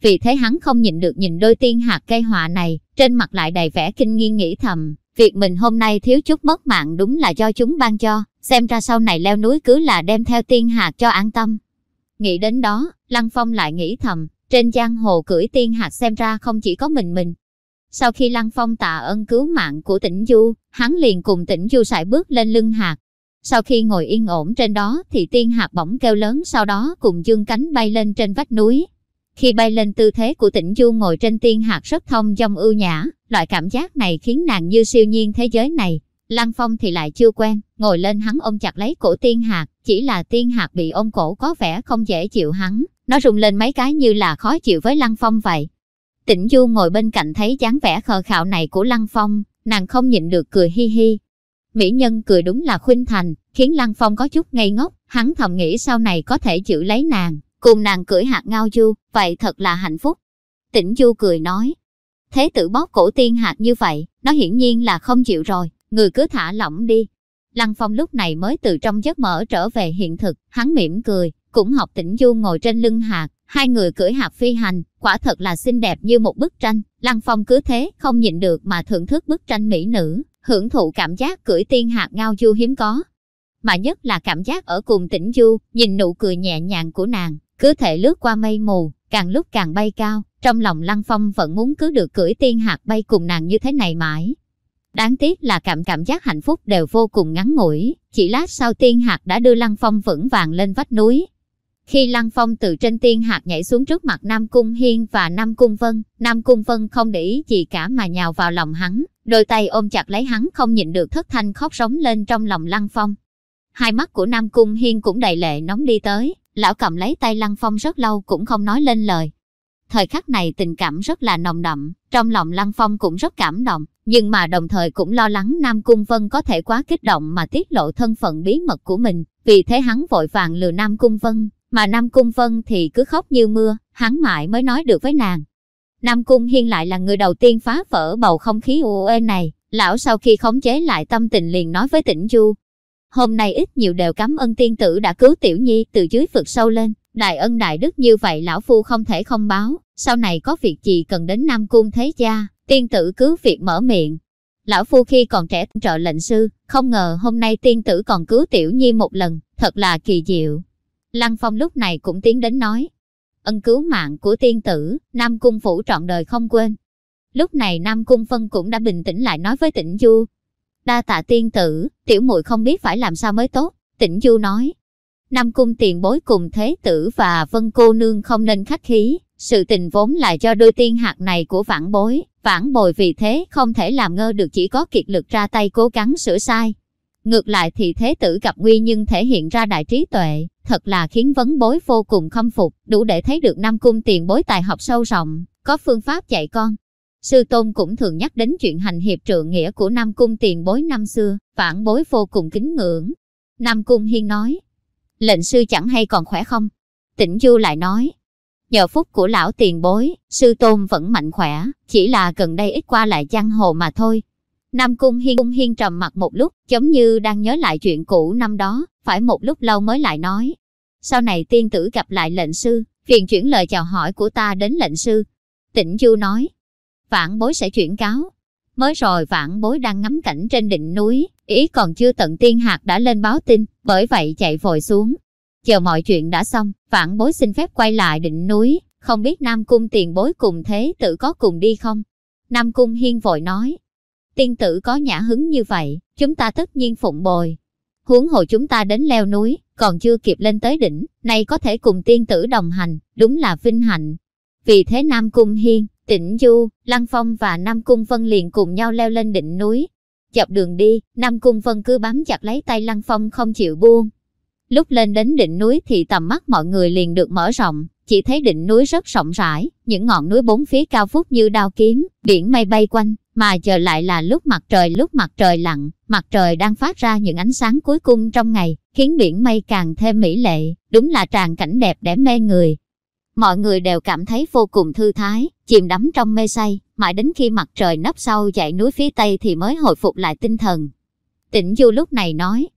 S2: Vì thế hắn không nhìn được nhìn đôi tiên hạt cây họa này, trên mặt lại đầy vẻ kinh nghi nghĩ thầm, việc mình hôm nay thiếu chút mất mạng đúng là do chúng ban cho, xem ra sau này leo núi cứ là đem theo tiên hạt cho an tâm. Nghĩ đến đó, Lăng Phong lại nghĩ thầm, trên giang hồ cưỡi tiên hạt xem ra không chỉ có mình mình. Sau khi Lăng Phong tạ ơn cứu mạng của tỉnh Du, hắn liền cùng tỉnh Du sải bước lên lưng hạt. Sau khi ngồi yên ổn trên đó thì tiên hạt bỗng kêu lớn sau đó cùng dương cánh bay lên trên vách núi. Khi bay lên tư thế của tỉnh Du ngồi trên tiên hạt rất thông dong ưu nhã, loại cảm giác này khiến nàng như siêu nhiên thế giới này. Lăng Phong thì lại chưa quen, ngồi lên hắn ôm chặt lấy cổ tiên hạt, chỉ là tiên hạt bị ôm cổ có vẻ không dễ chịu hắn, nó rung lên mấy cái như là khó chịu với Lăng Phong vậy. Tĩnh Du ngồi bên cạnh thấy dáng vẻ khờ khạo này của Lăng Phong, nàng không nhịn được cười hi hi. Mỹ nhân cười đúng là khuynh thành, khiến Lăng Phong có chút ngây ngốc, hắn thầm nghĩ sau này có thể giữ lấy nàng, cùng nàng cưỡi hạt ngao du, vậy thật là hạnh phúc. Tĩnh Du cười nói, thế tử bóp cổ tiên hạt như vậy, nó hiển nhiên là không chịu rồi, người cứ thả lỏng đi. Lăng Phong lúc này mới từ trong giấc mơ trở về hiện thực, hắn mỉm cười, cũng học tĩnh du ngồi trên lưng hạt, hai người cưỡi hạt phi hành, quả thật là xinh đẹp như một bức tranh. Lăng Phong cứ thế, không nhịn được mà thưởng thức bức tranh mỹ nữ, hưởng thụ cảm giác cưỡi tiên hạt ngao du hiếm có. Mà nhất là cảm giác ở cùng tĩnh du, nhìn nụ cười nhẹ nhàng của nàng, cứ thể lướt qua mây mù, càng lúc càng bay cao, trong lòng Lăng Phong vẫn muốn cứ được cưỡi tiên hạt bay cùng nàng như thế này mãi. Đáng tiếc là cảm cảm giác hạnh phúc đều vô cùng ngắn ngủi, chỉ lát sau tiên hạt đã đưa Lăng Phong vững vàng lên vách núi. Khi Lăng Phong từ trên tiên hạt nhảy xuống trước mặt Nam Cung Hiên và Nam Cung Vân, Nam Cung Vân không để ý gì cả mà nhào vào lòng hắn, đôi tay ôm chặt lấy hắn không nhịn được thất thanh khóc sống lên trong lòng Lăng Phong. Hai mắt của Nam Cung Hiên cũng đầy lệ nóng đi tới, lão cầm lấy tay Lăng Phong rất lâu cũng không nói lên lời. Thời khắc này tình cảm rất là nồng đậm, trong lòng Lăng Phong cũng rất cảm động, nhưng mà đồng thời cũng lo lắng Nam Cung Vân có thể quá kích động mà tiết lộ thân phận bí mật của mình, vì thế hắn vội vàng lừa Nam Cung Vân, mà Nam Cung Vân thì cứ khóc như mưa, hắn mãi mới nói được với nàng. Nam Cung Hiên lại là người đầu tiên phá vỡ bầu không khí u ê này, lão sau khi khống chế lại tâm tình liền nói với tỉnh Du. Hôm nay ít nhiều đều cảm ơn tiên tử đã cứu Tiểu Nhi từ dưới vực sâu lên, đại ân đại đức như vậy lão phu không thể không báo, sau này có việc gì cần đến Nam Cung Thế Gia, tiên tử cứ việc mở miệng. Lão phu khi còn trẻ trợ lệnh sư, không ngờ hôm nay tiên tử còn cứu Tiểu Nhi một lần, thật là kỳ diệu. Lăng Phong lúc này cũng tiến đến nói, ân cứu mạng của tiên tử, Nam Cung Phủ trọn đời không quên. Lúc này Nam Cung Phân cũng đã bình tĩnh lại nói với Tĩnh Du. Đa tạ tiên tử, tiểu muội không biết phải làm sao mới tốt. Tĩnh Du nói. Nam Cung tiền bối cùng thế tử và Vân cô nương không nên khách khí. Sự tình vốn là do đôi tiên hạt này của vãn bối. Vãn bồi vì thế không thể làm ngơ được chỉ có kiệt lực ra tay cố gắng sửa sai. Ngược lại thì thế tử gặp nguy nhưng thể hiện ra đại trí tuệ, thật là khiến vấn bối vô cùng khâm phục, đủ để thấy được Nam Cung tiền bối tài học sâu rộng, có phương pháp dạy con. Sư Tôn cũng thường nhắc đến chuyện hành hiệp trượng nghĩa của Nam Cung tiền bối năm xưa, phản bối vô cùng kính ngưỡng. Nam Cung Hiên nói, lệnh sư chẳng hay còn khỏe không? Tĩnh Du lại nói, nhờ phúc của lão tiền bối, sư tôn vẫn mạnh khỏe, chỉ là gần đây ít qua lại giang hồ mà thôi. Nam Cung Hiên Cung Hiên trầm mặt một lúc, giống như đang nhớ lại chuyện cũ năm đó, phải một lúc lâu mới lại nói. Sau này tiên tử gặp lại lệnh sư, phiền chuyển lời chào hỏi của ta đến lệnh sư. Tịnh Du nói, vãn bối sẽ chuyển cáo. Mới rồi vãn bối đang ngắm cảnh trên đỉnh núi, ý còn chưa tận tiên hạt đã lên báo tin, bởi vậy chạy vội xuống. Chờ mọi chuyện đã xong, vãn bối xin phép quay lại đỉnh núi, không biết Nam Cung tiền bối cùng thế tử có cùng đi không? Nam Cung Hiên vội nói, tiên tử có nhã hứng như vậy, chúng ta tất nhiên phụng bồi. Huống hồ chúng ta đến leo núi, còn chưa kịp lên tới đỉnh, nay có thể cùng tiên tử đồng hành, đúng là vinh hạnh. Vì thế Nam Cung Hiên, Tịnh Du, Lăng Phong và Nam Cung Vân liền cùng nhau leo lên đỉnh núi. Dọc đường đi, Nam Cung Vân cứ bám chặt lấy tay Lăng Phong không chịu buông. Lúc lên đến đỉnh núi thì tầm mắt mọi người liền được mở rộng, chỉ thấy đỉnh núi rất rộng rãi, những ngọn núi bốn phía cao phút như đao kiếm, biển mây bay quanh, mà chờ lại là lúc mặt trời lúc mặt trời lặn, mặt trời đang phát ra những ánh sáng cuối cùng trong ngày, khiến biển mây càng thêm mỹ lệ, đúng là tràn cảnh đẹp để mê người. Mọi người đều cảm thấy vô cùng thư thái, chìm đắm trong mê say, mãi đến khi mặt trời nấp sau dãy núi phía tây thì mới hồi phục lại tinh thần. Tĩnh Du lúc này nói,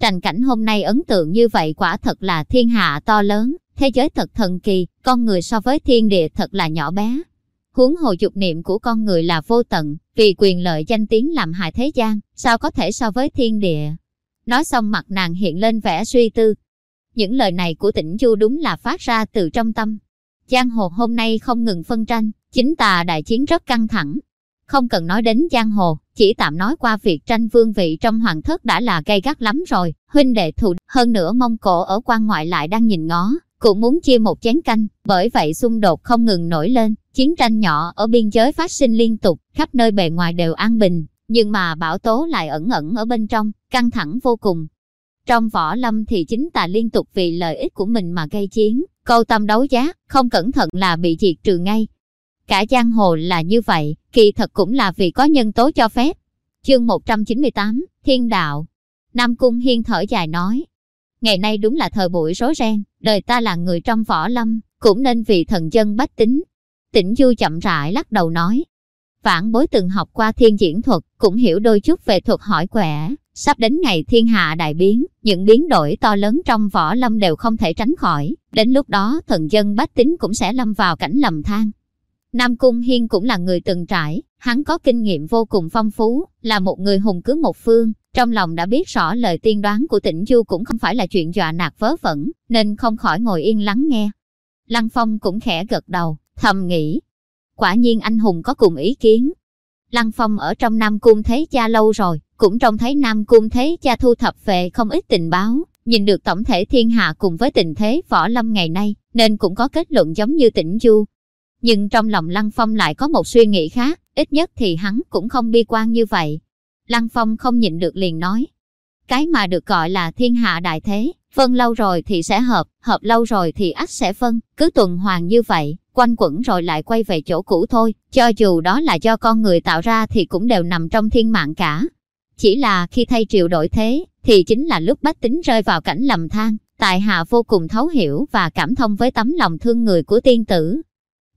S2: trành cảnh hôm nay ấn tượng như vậy quả thật là thiên hạ to lớn, thế giới thật thần kỳ, con người so với thiên địa thật là nhỏ bé. Huống hồ dục niệm của con người là vô tận, vì quyền lợi danh tiếng làm hại thế gian, sao có thể so với thiên địa. Nói xong mặt nàng hiện lên vẻ suy tư. Những lời này của tỉnh Du đúng là phát ra từ trong tâm. Giang hồ hôm nay không ngừng phân tranh, chính tà đại chiến rất căng thẳng. Không cần nói đến giang hồ, chỉ tạm nói qua việc tranh vương vị trong hoàng thất đã là gây gắt lắm rồi. Huynh đệ thù hơn nữa Mông Cổ ở quan ngoại lại đang nhìn ngó, cũng muốn chia một chén canh, bởi vậy xung đột không ngừng nổi lên, chiến tranh nhỏ ở biên giới phát sinh liên tục, khắp nơi bề ngoài đều an bình, nhưng mà bão tố lại ẩn ẩn ở bên trong, căng thẳng vô cùng. Trong võ lâm thì chính tà liên tục vì lợi ích của mình mà gây chiến, câu tâm đấu giá, không cẩn thận là bị diệt trừ ngay. Cả giang hồ là như vậy, kỳ thật cũng là vì có nhân tố cho phép. Chương 198, Thiên Đạo Nam Cung Hiên thở dài nói, ngày nay đúng là thời buổi rối ren, đời ta là người trong võ lâm, cũng nên vì thần dân bách tính. Tỉnh Du chậm rãi lắc đầu nói, vãn bối từng học qua thiên diễn thuật, cũng hiểu đôi chút về thuật hỏi quẻ. Sắp đến ngày thiên hạ đại biến, những biến đổi to lớn trong võ lâm đều không thể tránh khỏi. Đến lúc đó thần dân bách tính cũng sẽ lâm vào cảnh lầm than. Nam Cung Hiên cũng là người từng trải, hắn có kinh nghiệm vô cùng phong phú, là một người hùng cứ một phương, trong lòng đã biết rõ lời tiên đoán của tỉnh Du cũng không phải là chuyện dọa nạt vớ vẩn, nên không khỏi ngồi yên lắng nghe. Lăng Phong cũng khẽ gật đầu, thầm nghĩ. Quả nhiên anh hùng có cùng ý kiến. Lăng Phong ở trong Nam Cung Thế Cha lâu rồi, cũng trông thấy Nam Cung Thế Cha thu thập về không ít tình báo, nhìn được tổng thể thiên hạ cùng với tình thế võ lâm ngày nay, nên cũng có kết luận giống như tỉnh Du. Nhưng trong lòng Lăng Phong lại có một suy nghĩ khác, ít nhất thì hắn cũng không bi quan như vậy, Lăng Phong không nhịn được liền nói. Cái mà được gọi là thiên hạ đại thế, phân lâu rồi thì sẽ hợp, hợp lâu rồi thì ắt sẽ phân, cứ tuần hoàn như vậy, quanh quẩn rồi lại quay về chỗ cũ thôi, cho dù đó là do con người tạo ra thì cũng đều nằm trong thiên mạng cả. Chỉ là khi thay triều đổi thế, thì chính là lúc bách tính rơi vào cảnh lầm than, tại hạ vô cùng thấu hiểu và cảm thông với tấm lòng thương người của tiên tử.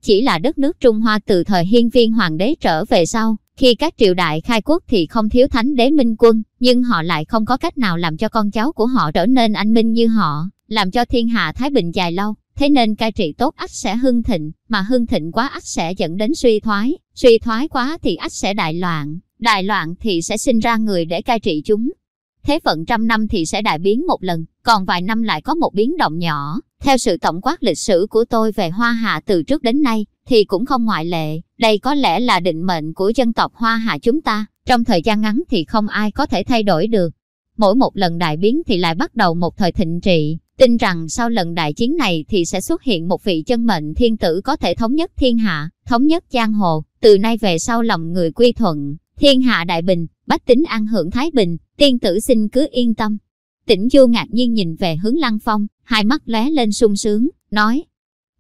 S2: Chỉ là đất nước Trung Hoa từ thời hiên viên hoàng đế trở về sau, khi các triều đại khai quốc thì không thiếu thánh đế minh quân, nhưng họ lại không có cách nào làm cho con cháu của họ trở nên anh minh như họ, làm cho thiên hạ thái bình dài lâu. Thế nên cai trị tốt ắt sẽ hưng thịnh, mà hưng thịnh quá ắt sẽ dẫn đến suy thoái, suy thoái quá thì ắt sẽ đại loạn, đại loạn thì sẽ sinh ra người để cai trị chúng. Thế vận trăm năm thì sẽ đại biến một lần, còn vài năm lại có một biến động nhỏ. Theo sự tổng quát lịch sử của tôi về Hoa Hạ từ trước đến nay, thì cũng không ngoại lệ. Đây có lẽ là định mệnh của dân tộc Hoa Hạ chúng ta. Trong thời gian ngắn thì không ai có thể thay đổi được. Mỗi một lần đại biến thì lại bắt đầu một thời thịnh trị. Tin rằng sau lần đại chiến này thì sẽ xuất hiện một vị chân mệnh thiên tử có thể thống nhất thiên hạ, thống nhất giang hồ. Từ nay về sau lòng người quy thuận, thiên hạ đại bình, bách tính an hưởng thái bình, tiên tử xin cứ yên tâm. Tỉnh Du ngạc nhiên nhìn về hướng Lăng Phong, hai mắt lóe lên sung sướng, nói.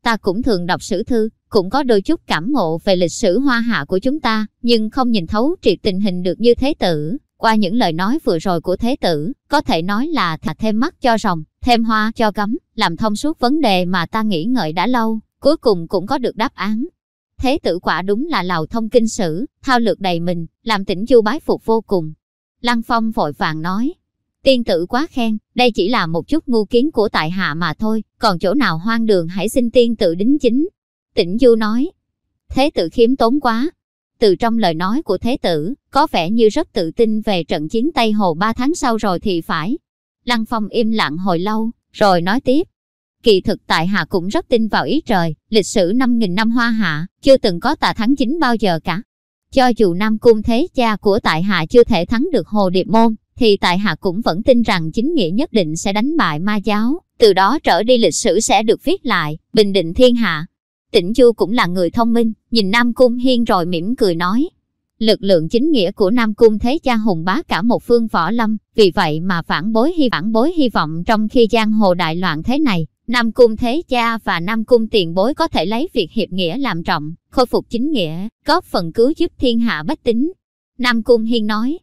S2: Ta cũng thường đọc sử thư, cũng có đôi chút cảm ngộ về lịch sử hoa hạ của chúng ta, nhưng không nhìn thấu triệt tình hình được như thế tử. Qua những lời nói vừa rồi của thế tử, có thể nói là thà thêm mắt cho rồng, thêm hoa cho cấm, làm thông suốt vấn đề mà ta nghĩ ngợi đã lâu, cuối cùng cũng có được đáp án. Thế tử quả đúng là lào thông kinh sử, thao lược đầy mình, làm tỉnh du bái phục vô cùng. Lăng Phong vội vàng nói, tiên tử quá khen, đây chỉ là một chút ngu kiến của tại hạ mà thôi, còn chỗ nào hoang đường hãy xin tiên tử đính chính. Tĩnh Du nói, thế tử khiếm tốn quá. Từ trong lời nói của thế tử, có vẻ như rất tự tin về trận chiến Tây Hồ ba tháng sau rồi thì phải. Lăng Phong im lặng hồi lâu, rồi nói tiếp. Kỳ thực tại hạ cũng rất tin vào ý trời, lịch sử 5.000 năm hoa hạ, chưa từng có tà thắng chính bao giờ cả. Cho dù Nam Cung Thế Cha của tại hạ chưa thể thắng được Hồ Điệp Môn, thì tại hạ cũng vẫn tin rằng chính nghĩa nhất định sẽ đánh bại ma giáo, từ đó trở đi lịch sử sẽ được viết lại, bình định thiên hạ. Tĩnh Chu cũng là người thông minh, nhìn Nam Cung Hiên rồi mỉm cười nói. Lực lượng chính nghĩa của Nam Cung Thế Cha hùng bá cả một phương võ lâm, vì vậy mà phản bối hy phản bối hy vọng trong khi giang hồ đại loạn thế này, Nam Cung Thế Cha và Nam Cung Tiền Bối có thể lấy việc hiệp nghĩa làm trọng, khôi phục chính nghĩa, góp phần cứu giúp thiên hạ bách tính. Nam Cung Hiên nói,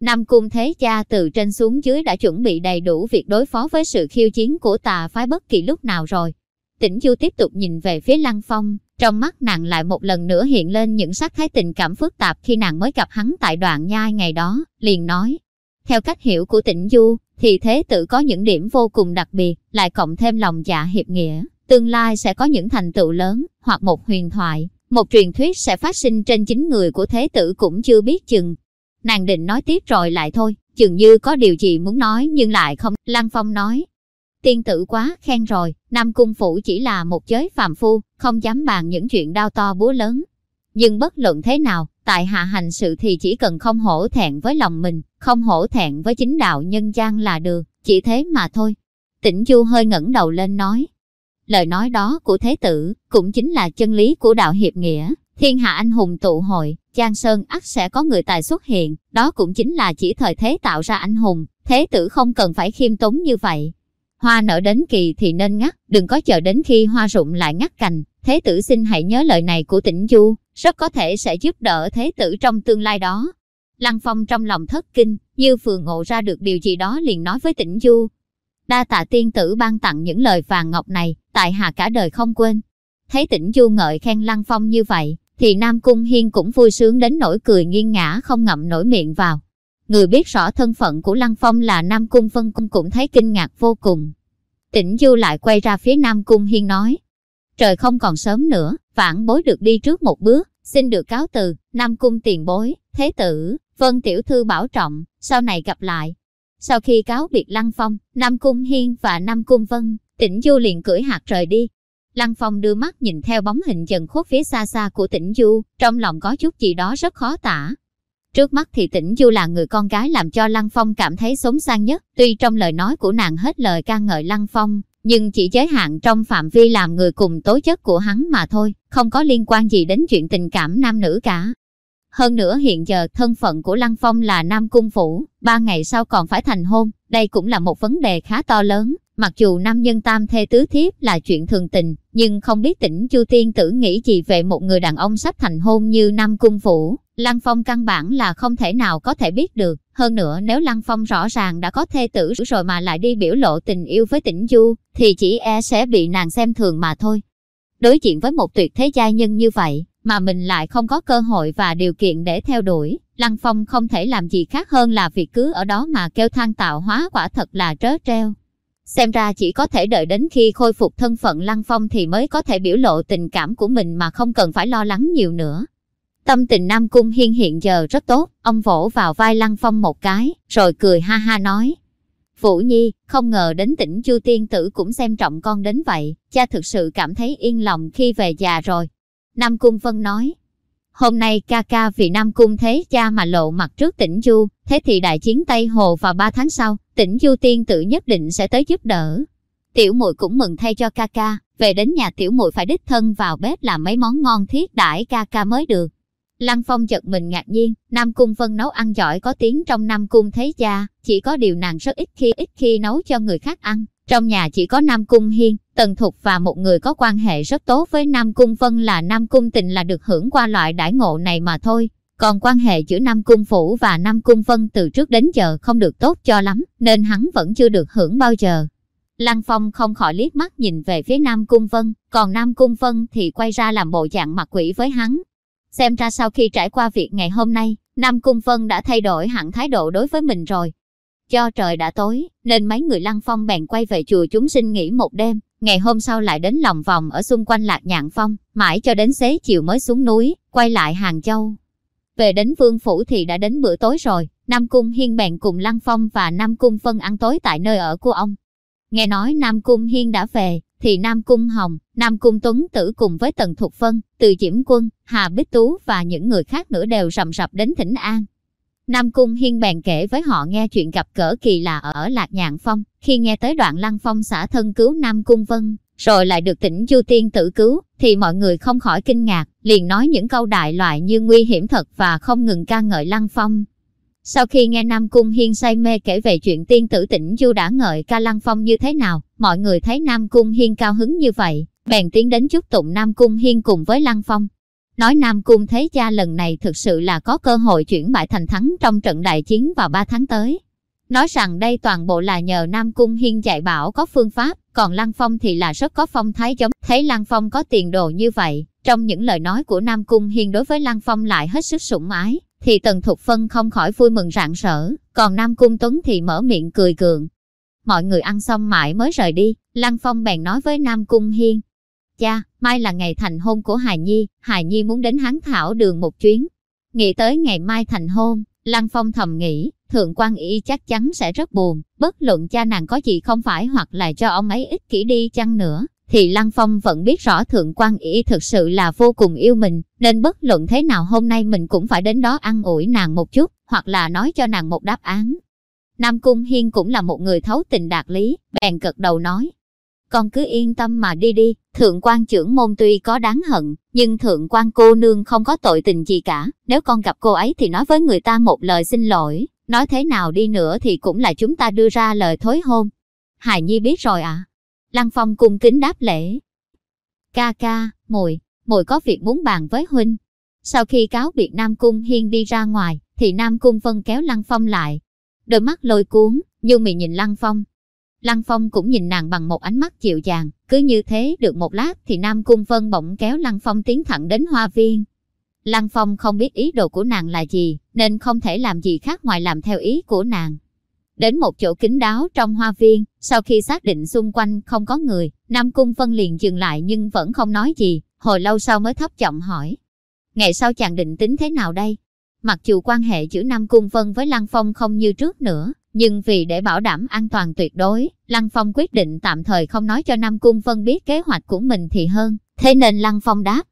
S2: Nam Cung Thế Cha từ trên xuống dưới đã chuẩn bị đầy đủ việc đối phó với sự khiêu chiến của tà phái bất kỳ lúc nào rồi. Tĩnh Du tiếp tục nhìn về phía Lăng Phong, trong mắt nàng lại một lần nữa hiện lên những sắc thái tình cảm phức tạp khi nàng mới gặp hắn tại đoạn nhai ngày đó, liền nói. Theo cách hiểu của Tĩnh Du, thì thế tử có những điểm vô cùng đặc biệt, lại cộng thêm lòng dạ hiệp nghĩa, tương lai sẽ có những thành tựu lớn, hoặc một huyền thoại, một truyền thuyết sẽ phát sinh trên chính người của thế tử cũng chưa biết chừng. Nàng định nói tiếp rồi lại thôi, chừng như có điều gì muốn nói nhưng lại không. Lăng Phong nói, tiên tử quá khen rồi, Nam Cung Phủ chỉ là một giới phàm phu, không dám bàn những chuyện đau to búa lớn. Nhưng bất luận thế nào, tại hạ hành sự thì chỉ cần không hổ thẹn với lòng mình, không hổ thẹn với chính đạo nhân gian là được, chỉ thế mà thôi. Tĩnh Chu hơi ngẩng đầu lên nói. Lời nói đó của Thế Tử, cũng chính là chân lý của đạo hiệp nghĩa. Thiên hạ anh hùng tụ hội, Giang Sơn ắt sẽ có người tài xuất hiện, đó cũng chính là chỉ thời thế tạo ra anh hùng. Thế tử không cần phải khiêm tốn như vậy, hoa nở đến kỳ thì nên ngắt, đừng có chờ đến khi hoa rụng lại ngắt cành. Thế tử xin hãy nhớ lời này của tỉnh Du, rất có thể sẽ giúp đỡ thế tử trong tương lai đó. Lăng Phong trong lòng thất kinh, như vừa ngộ ra được điều gì đó liền nói với tỉnh Du. Đa tạ tiên tử ban tặng những lời vàng ngọc này, tại hạ cả đời không quên. Thấy tỉnh Du ngợi khen Lăng Phong như vậy, thì Nam Cung Hiên cũng vui sướng đến nỗi cười nghiêng ngã không ngậm nổi miệng vào. Người biết rõ thân phận của Lăng Phong là Nam Cung Vân Cung cũng thấy kinh ngạc vô cùng. Tĩnh Du lại quay ra phía Nam Cung Hiên nói. Trời không còn sớm nữa, vãn bối được đi trước một bước, xin được cáo từ, Nam Cung tiền bối, thế tử, Vân Tiểu Thư bảo trọng, sau này gặp lại. Sau khi cáo biệt Lăng Phong, Nam Cung Hiên và Nam Cung Vân, Tĩnh Du liền cưỡi hạt rời đi. Lăng Phong đưa mắt nhìn theo bóng hình dần khuất phía xa xa của Tĩnh Du, trong lòng có chút gì đó rất khó tả, Trước mắt thì Tĩnh Du là người con gái làm cho Lăng Phong cảm thấy sống sang nhất, tuy trong lời nói của nàng hết lời ca ngợi Lăng Phong, nhưng chỉ giới hạn trong phạm vi làm người cùng tố chất của hắn mà thôi, không có liên quan gì đến chuyện tình cảm nam nữ cả. Hơn nữa hiện giờ thân phận của Lăng Phong là Nam Cung Phủ, ba ngày sau còn phải thành hôn, đây cũng là một vấn đề khá to lớn. Mặc dù nam nhân tam thê tứ thiếp là chuyện thường tình, nhưng không biết tỉnh Chu Tiên tử nghĩ gì về một người đàn ông sắp thành hôn như Nam Cung Phủ. Lăng Phong căn bản là không thể nào có thể biết được. Hơn nữa nếu Lăng Phong rõ ràng đã có thê tử rồi mà lại đi biểu lộ tình yêu với tỉnh Du, thì chỉ e sẽ bị nàng xem thường mà thôi. Đối diện với một tuyệt thế giai nhân như vậy, mà mình lại không có cơ hội và điều kiện để theo đuổi, Lăng Phong không thể làm gì khác hơn là việc cứ ở đó mà kêu than tạo hóa quả thật là trớ treo. Xem ra chỉ có thể đợi đến khi khôi phục thân phận Lăng Phong thì mới có thể biểu lộ tình cảm của mình mà không cần phải lo lắng nhiều nữa. Tâm tình Nam Cung Hiên hiện giờ rất tốt, ông vỗ vào vai Lăng Phong một cái, rồi cười ha ha nói. Vũ Nhi, không ngờ đến tỉnh Chu Tiên Tử cũng xem trọng con đến vậy, cha thực sự cảm thấy yên lòng khi về già rồi. Nam Cung Vân nói, hôm nay ca ca vì Nam Cung thế cha mà lộ mặt trước tỉnh Du, thế thì đại chiến Tây Hồ vào 3 tháng sau, tỉnh Du Tiên tự nhất định sẽ tới giúp đỡ. Tiểu muội cũng mừng thay cho ca ca, về đến nhà tiểu muội phải đích thân vào bếp làm mấy món ngon thiết đãi ca ca mới được. Lăng Phong chợt mình ngạc nhiên, Nam Cung Vân nấu ăn giỏi có tiếng trong Nam Cung Thế Gia, chỉ có điều nàng rất ít khi ít khi nấu cho người khác ăn. Trong nhà chỉ có Nam Cung Hiên, Tần Thục và một người có quan hệ rất tốt với Nam Cung Vân là Nam Cung Tình là được hưởng qua loại đãi ngộ này mà thôi. Còn quan hệ giữa Nam Cung Phủ và Nam Cung Vân từ trước đến giờ không được tốt cho lắm, nên hắn vẫn chưa được hưởng bao giờ. Lăng Phong không khỏi liếc mắt nhìn về phía Nam Cung Vân, còn Nam Cung Vân thì quay ra làm bộ dạng mặt quỷ với hắn, Xem ra sau khi trải qua việc ngày hôm nay, Nam Cung Vân đã thay đổi hẳn thái độ đối với mình rồi. Do trời đã tối, nên mấy người lăng phong bèn quay về chùa chúng sinh nghỉ một đêm. Ngày hôm sau lại đến lòng vòng ở xung quanh Lạc Nhạn Phong, mãi cho đến xế chiều mới xuống núi, quay lại Hàng Châu. Về đến Vương Phủ thì đã đến bữa tối rồi, Nam Cung Hiên bèn cùng Lăng Phong và Nam Cung phân ăn tối tại nơi ở của ông. Nghe nói Nam Cung Hiên đã về, thì Nam Cung Hồng, Nam Cung Tuấn Tử cùng với Tần Thục Phân, Từ Diễm Quân, Hà Bích Tú và những người khác nữa đều rầm rập đến thỉnh an. Nam Cung Hiên bèn kể với họ nghe chuyện gặp cỡ kỳ lạ ở Lạc Nhạn Phong, khi nghe tới đoạn Lăng Phong xả thân cứu Nam Cung Vân, rồi lại được tỉnh Chu Tiên tự cứu, thì mọi người không khỏi kinh ngạc, liền nói những câu đại loại như nguy hiểm thật và không ngừng ca ngợi Lăng Phong. Sau khi nghe Nam Cung Hiên say mê kể về chuyện tiên tử tỉnh Du đã ngợi ca Lăng Phong như thế nào, mọi người thấy Nam Cung Hiên cao hứng như vậy, bèn tiến đến chúc tụng Nam Cung Hiên cùng với Lăng Phong. Nói Nam Cung Thế Cha lần này thực sự là có cơ hội chuyển bại thành thắng trong trận đại chiến vào 3 tháng tới. Nói rằng đây toàn bộ là nhờ Nam Cung Hiên dạy bảo có phương pháp, còn Lăng Phong thì là rất có phong thái giống. Thấy Lăng Phong có tiền đồ như vậy, trong những lời nói của Nam Cung Hiên đối với Lăng Phong lại hết sức sủng ái, thì Tần Thục Phân không khỏi vui mừng rạng rỡ, còn Nam Cung Tuấn thì mở miệng cười cường. Mọi người ăn xong mãi mới rời đi, Lăng Phong bèn nói với Nam Cung Hiên. Cha, mai là ngày thành hôn của Hài Nhi, Hài Nhi muốn đến hán thảo đường một chuyến. Nghĩ tới ngày mai thành hôn, Lăng Phong thầm nghĩ, Thượng quan y chắc chắn sẽ rất buồn, bất luận cha nàng có gì không phải hoặc là cho ông ấy ích kỷ đi chăng nữa, thì Lăng Phong vẫn biết rõ Thượng quan y thực sự là vô cùng yêu mình, nên bất luận thế nào hôm nay mình cũng phải đến đó ăn ủi nàng một chút, hoặc là nói cho nàng một đáp án. Nam Cung Hiên cũng là một người thấu tình đạt lý, bèn cật đầu nói. Con cứ yên tâm mà đi đi, thượng quan trưởng môn tuy có đáng hận, nhưng thượng quan cô nương không có tội tình gì cả, nếu con gặp cô ấy thì nói với người ta một lời xin lỗi, nói thế nào đi nữa thì cũng là chúng ta đưa ra lời thối hôn. Hài Nhi biết rồi ạ. À? Lăng Phong cung kính đáp lễ. Ca ca, mùi, mùi có việc muốn bàn với huynh. Sau khi cáo biệt Nam Cung Hiên đi ra ngoài, thì Nam Cung Vân kéo Lăng Phong lại. Đôi mắt lôi cuốn, nhưng Mị nhìn Lăng Phong. Lăng Phong cũng nhìn nàng bằng một ánh mắt dịu dàng, cứ như thế được một lát thì Nam Cung Vân bỗng kéo Lăng Phong tiến thẳng đến hoa viên. Lăng Phong không biết ý đồ của nàng là gì, nên không thể làm gì khác ngoài làm theo ý của nàng. Đến một chỗ kín đáo trong hoa viên, sau khi xác định xung quanh không có người, Nam Cung Vân liền dừng lại nhưng vẫn không nói gì, hồi lâu sau mới thấp giọng hỏi. Ngày sau chàng định tính thế nào đây? Mặc dù quan hệ giữa Nam Cung Vân với Lăng Phong không như trước nữa, nhưng vì để bảo đảm an toàn tuyệt đối, Lăng Phong quyết định tạm thời không nói cho Nam Cung Vân biết kế hoạch của mình thì hơn. Thế nên Lăng Phong đáp,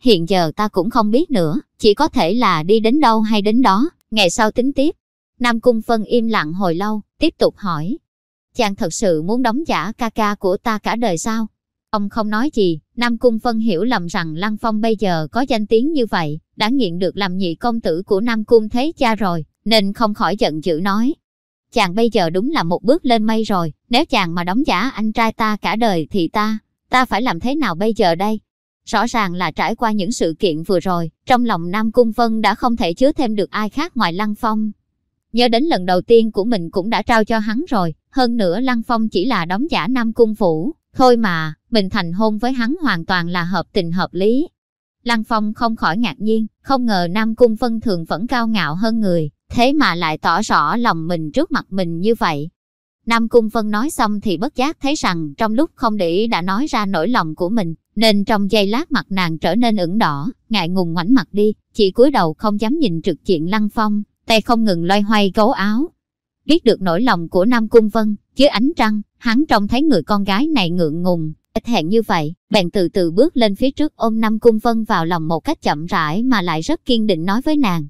S2: hiện giờ ta cũng không biết nữa, chỉ có thể là đi đến đâu hay đến đó, ngày sau tính tiếp. Nam Cung Vân im lặng hồi lâu, tiếp tục hỏi. Chàng thật sự muốn đóng giả ca ca của ta cả đời sao? Ông không nói gì, Nam Cung Phân hiểu lầm rằng Lăng Phong bây giờ có danh tiếng như vậy, đã nghiện được làm nhị công tử của Nam Cung Thế Cha rồi, nên không khỏi giận dữ nói. Chàng bây giờ đúng là một bước lên mây rồi, nếu chàng mà đóng giả anh trai ta cả đời thì ta, ta phải làm thế nào bây giờ đây? Rõ ràng là trải qua những sự kiện vừa rồi, trong lòng Nam Cung Vân đã không thể chứa thêm được ai khác ngoài Lăng Phong. Nhớ đến lần đầu tiên của mình cũng đã trao cho hắn rồi, hơn nữa Lăng Phong chỉ là đóng giả Nam Cung Phủ, thôi mà, mình thành hôn với hắn hoàn toàn là hợp tình hợp lý. Lăng Phong không khỏi ngạc nhiên, không ngờ Nam Cung Vân thường vẫn cao ngạo hơn người, thế mà lại tỏ rõ lòng mình trước mặt mình như vậy. Nam Cung Vân nói xong thì bất giác thấy rằng trong lúc không để ý đã nói ra nỗi lòng của mình, nên trong giây lát mặt nàng trở nên ửng đỏ, ngại ngùng ngoảnh mặt đi, chỉ cúi đầu không dám nhìn trực diện Lăng Phong, tay không ngừng loay hoay gấu áo. Biết được nỗi lòng của Nam Cung Vân, dưới ánh trăng, hắn trông thấy người con gái này ngượng ngùng, ít hẹn như vậy, bèn từ từ bước lên phía trước ôm Nam Cung Vân vào lòng một cách chậm rãi mà lại rất kiên định nói với nàng.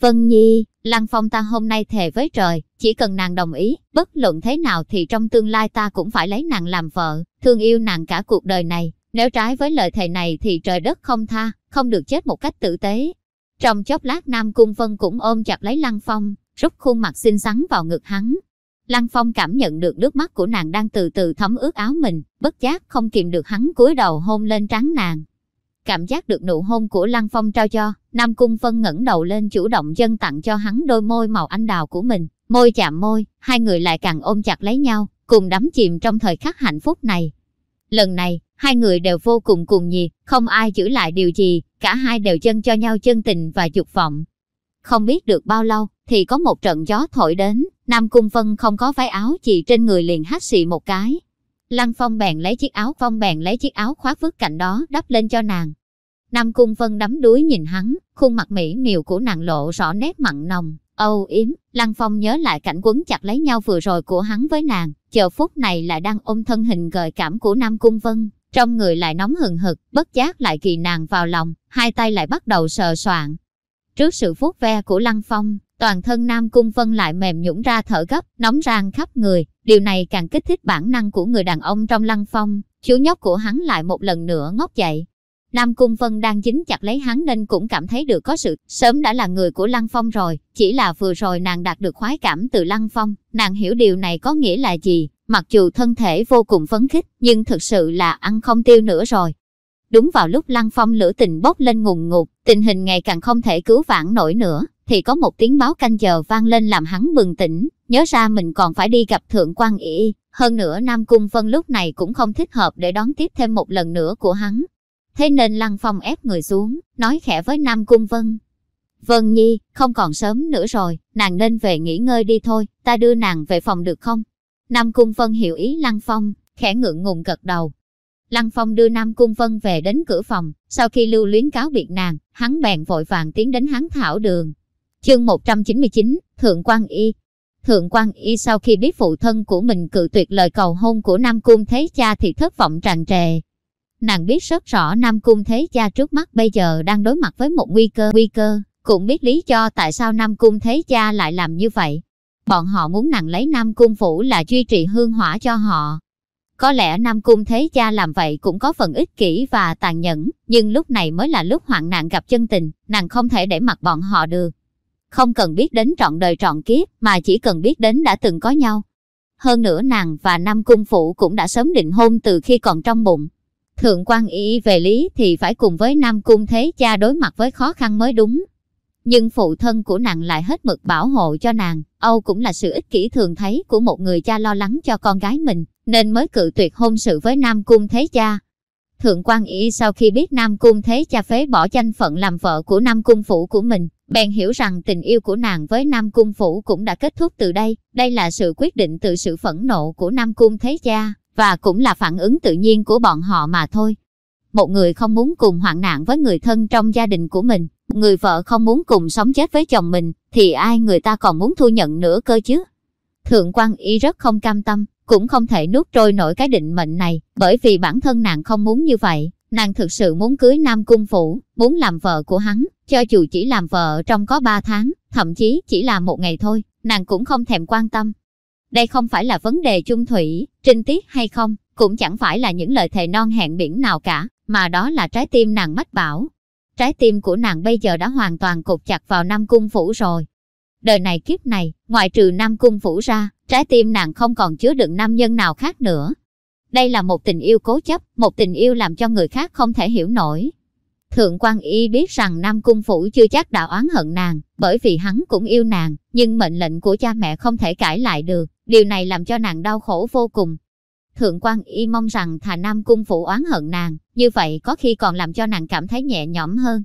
S2: Vân Nhi, Lăng Phong ta hôm nay thề với trời, chỉ cần nàng đồng ý, bất luận thế nào thì trong tương lai ta cũng phải lấy nàng làm vợ, thương yêu nàng cả cuộc đời này. Nếu trái với lời thề này thì trời đất không tha, không được chết một cách tử tế. Trong chốc lát Nam Cung Vân cũng ôm chặt lấy Lăng Phong, rút khuôn mặt xinh xắn vào ngực hắn. Lăng Phong cảm nhận được nước mắt của nàng đang từ từ thấm ướt áo mình, bất giác không kìm được hắn cúi đầu hôn lên trán nàng. Cảm giác được nụ hôn của Lăng Phong trao cho, Nam Cung Vân ngẩng đầu lên chủ động dân tặng cho hắn đôi môi màu anh đào của mình. Môi chạm môi, hai người lại càng ôm chặt lấy nhau, cùng đắm chìm trong thời khắc hạnh phúc này. Lần này, hai người đều vô cùng cùng nhiệt, không ai giữ lại điều gì, cả hai đều chân cho nhau chân tình và dục vọng. Không biết được bao lâu, thì có một trận gió thổi đến, Nam Cung Vân không có váy áo chỉ trên người liền hát xì một cái. Lăng Phong bèn lấy chiếc áo phong bèn lấy chiếc áo khoác vứt cạnh đó đắp lên cho nàng. Nam Cung Vân đắm đuối nhìn hắn, khuôn mặt mỹ miều của nàng lộ rõ nét mặn nồng, âu yếm. Lăng Phong nhớ lại cảnh quấn chặt lấy nhau vừa rồi của hắn với nàng, chờ phút này lại đang ôm thân hình gợi cảm của Nam Cung Vân, trong người lại nóng hừng hực, bất giác lại kỳ nàng vào lòng, hai tay lại bắt đầu sờ soạn. Trước sự vuốt ve của Lăng Phong, toàn thân Nam Cung Vân lại mềm nhũng ra thở gấp, nóng rang khắp người, điều này càng kích thích bản năng của người đàn ông trong Lăng Phong, chú nhóc của hắn lại một lần nữa ngóc dậy, Nam Cung Vân đang dính chặt lấy hắn nên cũng cảm thấy được có sự, sớm đã là người của Lăng Phong rồi, chỉ là vừa rồi nàng đạt được khoái cảm từ Lăng Phong, nàng hiểu điều này có nghĩa là gì, mặc dù thân thể vô cùng phấn khích, nhưng thực sự là ăn không tiêu nữa rồi. Đúng vào lúc Lăng Phong lửa tình bốc lên ngùng ngụt, tình hình ngày càng không thể cứu vãn nổi nữa, thì có một tiếng báo canh giờ vang lên làm hắn bừng tỉnh, nhớ ra mình còn phải đi gặp Thượng quan Y. Hơn nữa Nam Cung Vân lúc này cũng không thích hợp để đón tiếp thêm một lần nữa của hắn, Thế nên Lăng Phong ép người xuống, nói khẽ với Nam Cung Vân. Vân Nhi, không còn sớm nữa rồi, nàng nên về nghỉ ngơi đi thôi, ta đưa nàng về phòng được không? Nam Cung Vân hiểu ý Lăng Phong, khẽ ngượng ngùng gật đầu. Lăng Phong đưa Nam Cung Vân về đến cửa phòng, sau khi lưu luyến cáo biệt nàng, hắn bèn vội vàng tiến đến hắn thảo đường. Chương 199, Thượng quan Y Thượng quan Y sau khi biết phụ thân của mình cự tuyệt lời cầu hôn của Nam Cung Thế Cha thì thất vọng tràn trề, Nàng biết rất rõ Nam Cung Thế Cha trước mắt bây giờ đang đối mặt với một nguy cơ, nguy cơ, cũng biết lý do tại sao Nam Cung Thế Cha lại làm như vậy. Bọn họ muốn nàng lấy Nam Cung Phủ là duy trì hương hỏa cho họ. Có lẽ Nam Cung Thế Cha làm vậy cũng có phần ích kỷ và tàn nhẫn, nhưng lúc này mới là lúc hoạn nạn gặp chân tình, nàng không thể để mặc bọn họ được. Không cần biết đến trọn đời trọn kiếp, mà chỉ cần biết đến đã từng có nhau. Hơn nữa nàng và Nam Cung Phủ cũng đã sớm định hôn từ khi còn trong bụng. Thượng quan y về lý thì phải cùng với Nam Cung Thế Cha đối mặt với khó khăn mới đúng. Nhưng phụ thân của nàng lại hết mực bảo hộ cho nàng, Âu cũng là sự ích kỷ thường thấy của một người cha lo lắng cho con gái mình, nên mới cự tuyệt hôn sự với Nam Cung Thế Cha. Thượng quan y sau khi biết Nam Cung Thế Cha phế bỏ danh phận làm vợ của Nam Cung Phủ của mình, bèn hiểu rằng tình yêu của nàng với Nam Cung Phủ cũng đã kết thúc từ đây, đây là sự quyết định từ sự phẫn nộ của Nam Cung Thế Cha và cũng là phản ứng tự nhiên của bọn họ mà thôi. Một người không muốn cùng hoạn nạn với người thân trong gia đình của mình, người vợ không muốn cùng sống chết với chồng mình, thì ai người ta còn muốn thu nhận nữa cơ chứ? Thượng quan y rất không cam tâm, cũng không thể nuốt trôi nổi cái định mệnh này, bởi vì bản thân nàng không muốn như vậy. Nàng thực sự muốn cưới Nam Cung Phủ, muốn làm vợ của hắn, cho dù chỉ làm vợ trong có 3 tháng, thậm chí chỉ là một ngày thôi, nàng cũng không thèm quan tâm, đây không phải là vấn đề chung thủy, trinh tiết hay không, cũng chẳng phải là những lời thề non hẹn biển nào cả, mà đó là trái tim nàng mách bảo. Trái tim của nàng bây giờ đã hoàn toàn cột chặt vào Nam Cung Phủ rồi. Đời này kiếp này, ngoại trừ Nam Cung Phủ ra, trái tim nàng không còn chứa đựng nam nhân nào khác nữa. Đây là một tình yêu cố chấp, một tình yêu làm cho người khác không thể hiểu nổi. Thượng quan y biết rằng Nam Cung Phủ chưa chắc đã oán hận nàng, bởi vì hắn cũng yêu nàng, nhưng mệnh lệnh của cha mẹ không thể cãi lại được, điều này làm cho nàng đau khổ vô cùng. Thượng quan y mong rằng thà Nam Cung Phủ oán hận nàng, như vậy có khi còn làm cho nàng cảm thấy nhẹ nhõm hơn.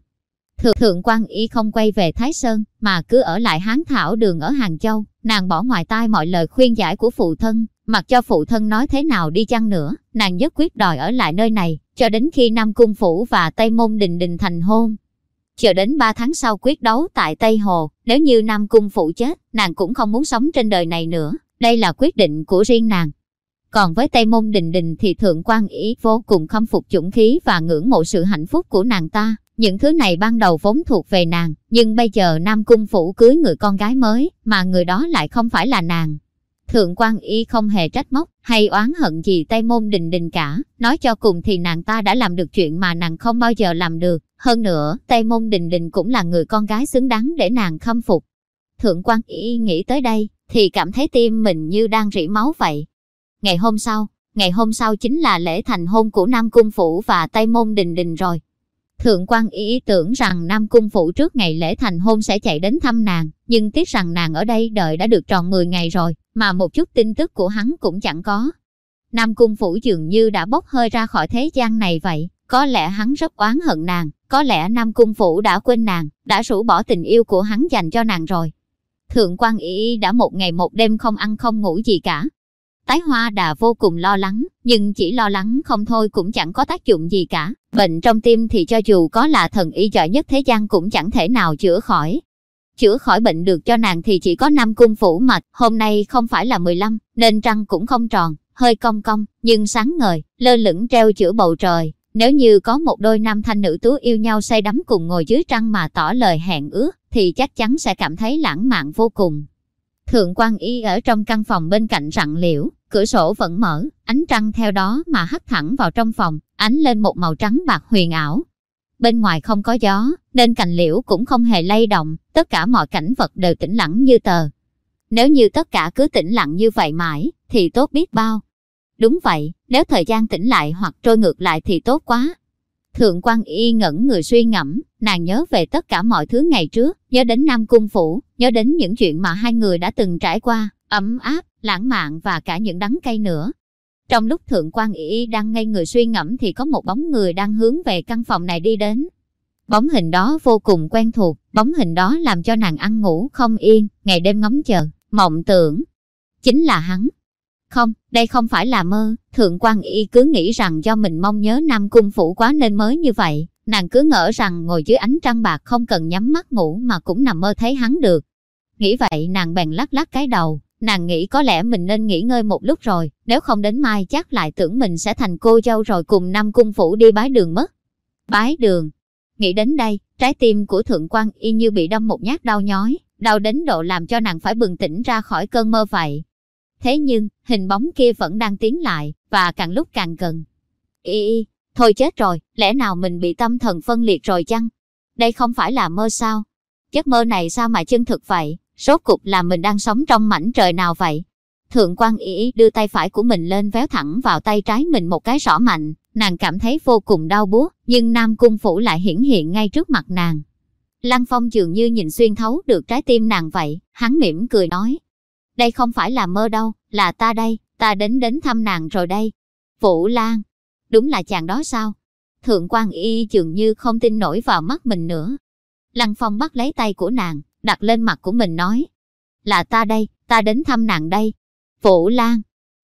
S2: Thượng, thượng quan y không quay về Thái Sơn, mà cứ ở lại Hán Thảo đường ở Hàng Châu, nàng bỏ ngoài tai mọi lời khuyên giải của phụ thân, mặc cho phụ thân nói thế nào đi chăng nữa, nàng nhất quyết đòi ở lại nơi này, cho đến khi Nam Cung Phủ và Tây Môn Đình Đình thành hôn. Chờ đến 3 tháng sau quyết đấu tại Tây Hồ, nếu như Nam Cung Phủ chết, nàng cũng không muốn sống trên đời này nữa, đây là quyết định của riêng nàng. Còn với Tây Môn Đình Đình thì Thượng quan Ý vô cùng khâm phục dũng khí và ngưỡng mộ sự hạnh phúc của nàng ta. Những thứ này ban đầu vốn thuộc về nàng, nhưng bây giờ Nam Cung Phủ cưới người con gái mới, mà người đó lại không phải là nàng. Thượng quan y không hề trách móc hay oán hận gì Tây Môn Đình Đình cả, nói cho cùng thì nàng ta đã làm được chuyện mà nàng không bao giờ làm được. Hơn nữa, Tây Môn Đình Đình cũng là người con gái xứng đáng để nàng khâm phục. Thượng quan y nghĩ tới đây, thì cảm thấy tim mình như đang rỉ máu vậy. Ngày hôm sau, ngày hôm sau chính là lễ thành hôn của Nam Cung Phủ và Tây Môn Đình Đình rồi. Thượng quan ý tưởng rằng Nam Cung Phủ trước ngày lễ thành hôn sẽ chạy đến thăm nàng, nhưng tiếc rằng nàng ở đây đợi đã được tròn 10 ngày rồi, mà một chút tin tức của hắn cũng chẳng có. Nam Cung Phủ dường như đã bốc hơi ra khỏi thế gian này vậy, có lẽ hắn rất oán hận nàng, có lẽ Nam Cung Phủ đã quên nàng, đã rũ bỏ tình yêu của hắn dành cho nàng rồi. Thượng quan Y đã một ngày một đêm không ăn không ngủ gì cả, Tái hoa đà vô cùng lo lắng, nhưng chỉ lo lắng không thôi cũng chẳng có tác dụng gì cả. Bệnh trong tim thì cho dù có là thần y giỏi nhất thế gian cũng chẳng thể nào chữa khỏi. Chữa khỏi bệnh được cho nàng thì chỉ có năm cung phủ mạch, hôm nay không phải là 15, nên trăng cũng không tròn, hơi cong cong, nhưng sáng ngời, lơ lửng treo chữa bầu trời. Nếu như có một đôi nam thanh nữ tú yêu nhau say đắm cùng ngồi dưới trăng mà tỏ lời hẹn ước, thì chắc chắn sẽ cảm thấy lãng mạn vô cùng. Thượng quan y ở trong căn phòng bên cạnh rặng liễu, cửa sổ vẫn mở, ánh trăng theo đó mà hắt thẳng vào trong phòng, ánh lên một màu trắng bạc huyền ảo. Bên ngoài không có gió, nên cành liễu cũng không hề lay động, tất cả mọi cảnh vật đều tĩnh lặng như tờ. Nếu như tất cả cứ tĩnh lặng như vậy mãi, thì tốt biết bao. Đúng vậy, nếu thời gian tĩnh lại hoặc trôi ngược lại thì tốt quá. Thượng quan y ngẩn người suy ngẫm, nàng nhớ về tất cả mọi thứ ngày trước, nhớ đến Nam Cung Phủ, nhớ đến những chuyện mà hai người đã từng trải qua, ấm áp, lãng mạn và cả những đắng cay nữa. Trong lúc Thượng quan y đang ngây người suy ngẫm thì có một bóng người đang hướng về căn phòng này đi đến. Bóng hình đó vô cùng quen thuộc, bóng hình đó làm cho nàng ăn ngủ không yên, ngày đêm ngóng chờ, mộng tưởng. Chính là hắn, không, đây không phải là mơ, thượng quan y cứ nghĩ rằng do mình mong nhớ Nam Cung Phủ quá nên mới như vậy. Nàng cứ ngỡ rằng ngồi dưới ánh trăng bạc không cần nhắm mắt ngủ mà cũng nằm mơ thấy hắn được. Nghĩ vậy nàng bèn lắc lắc cái đầu, nàng nghĩ có lẽ mình nên nghỉ ngơi một lúc rồi, nếu không đến mai chắc lại tưởng mình sẽ thành cô dâu rồi cùng Nam Cung Phủ đi bái đường mất. Bái đường. Nghĩ đến đây, trái tim của thượng quan y như bị đâm một nhát đau nhói, đau đến độ làm cho nàng phải bừng tỉnh ra khỏi cơn mơ vậy. Thế nhưng, hình bóng kia vẫn đang tiến lại, và càng lúc càng gần. Y y, thôi chết rồi, lẽ nào mình bị tâm thần phân liệt rồi chăng? Đây không phải là mơ sao? Giấc mơ này sao mà chân thực vậy? Rốt cục là mình đang sống trong mảnh trời nào vậy? Thượng quan y đưa tay phải của mình lên véo thẳng vào tay trái mình một cái rõ mạnh, nàng cảm thấy vô cùng đau buốt, nhưng Nam Cung Phủ lại hiển hiện ngay trước mặt nàng. Lăng Phong dường như nhìn xuyên thấu được trái tim nàng vậy, hắn mỉm cười nói, đây không phải là mơ đâu, là ta đây, ta đến đến thăm nàng rồi đây. Vũ Lan, đúng là chàng đó sao? Thượng quan y dường như không tin nổi vào mắt mình nữa. Lăng Phong bắt lấy tay của nàng, đặt lên mặt của mình nói. Là ta đây, ta đến thăm nàng đây. Vũ Lan,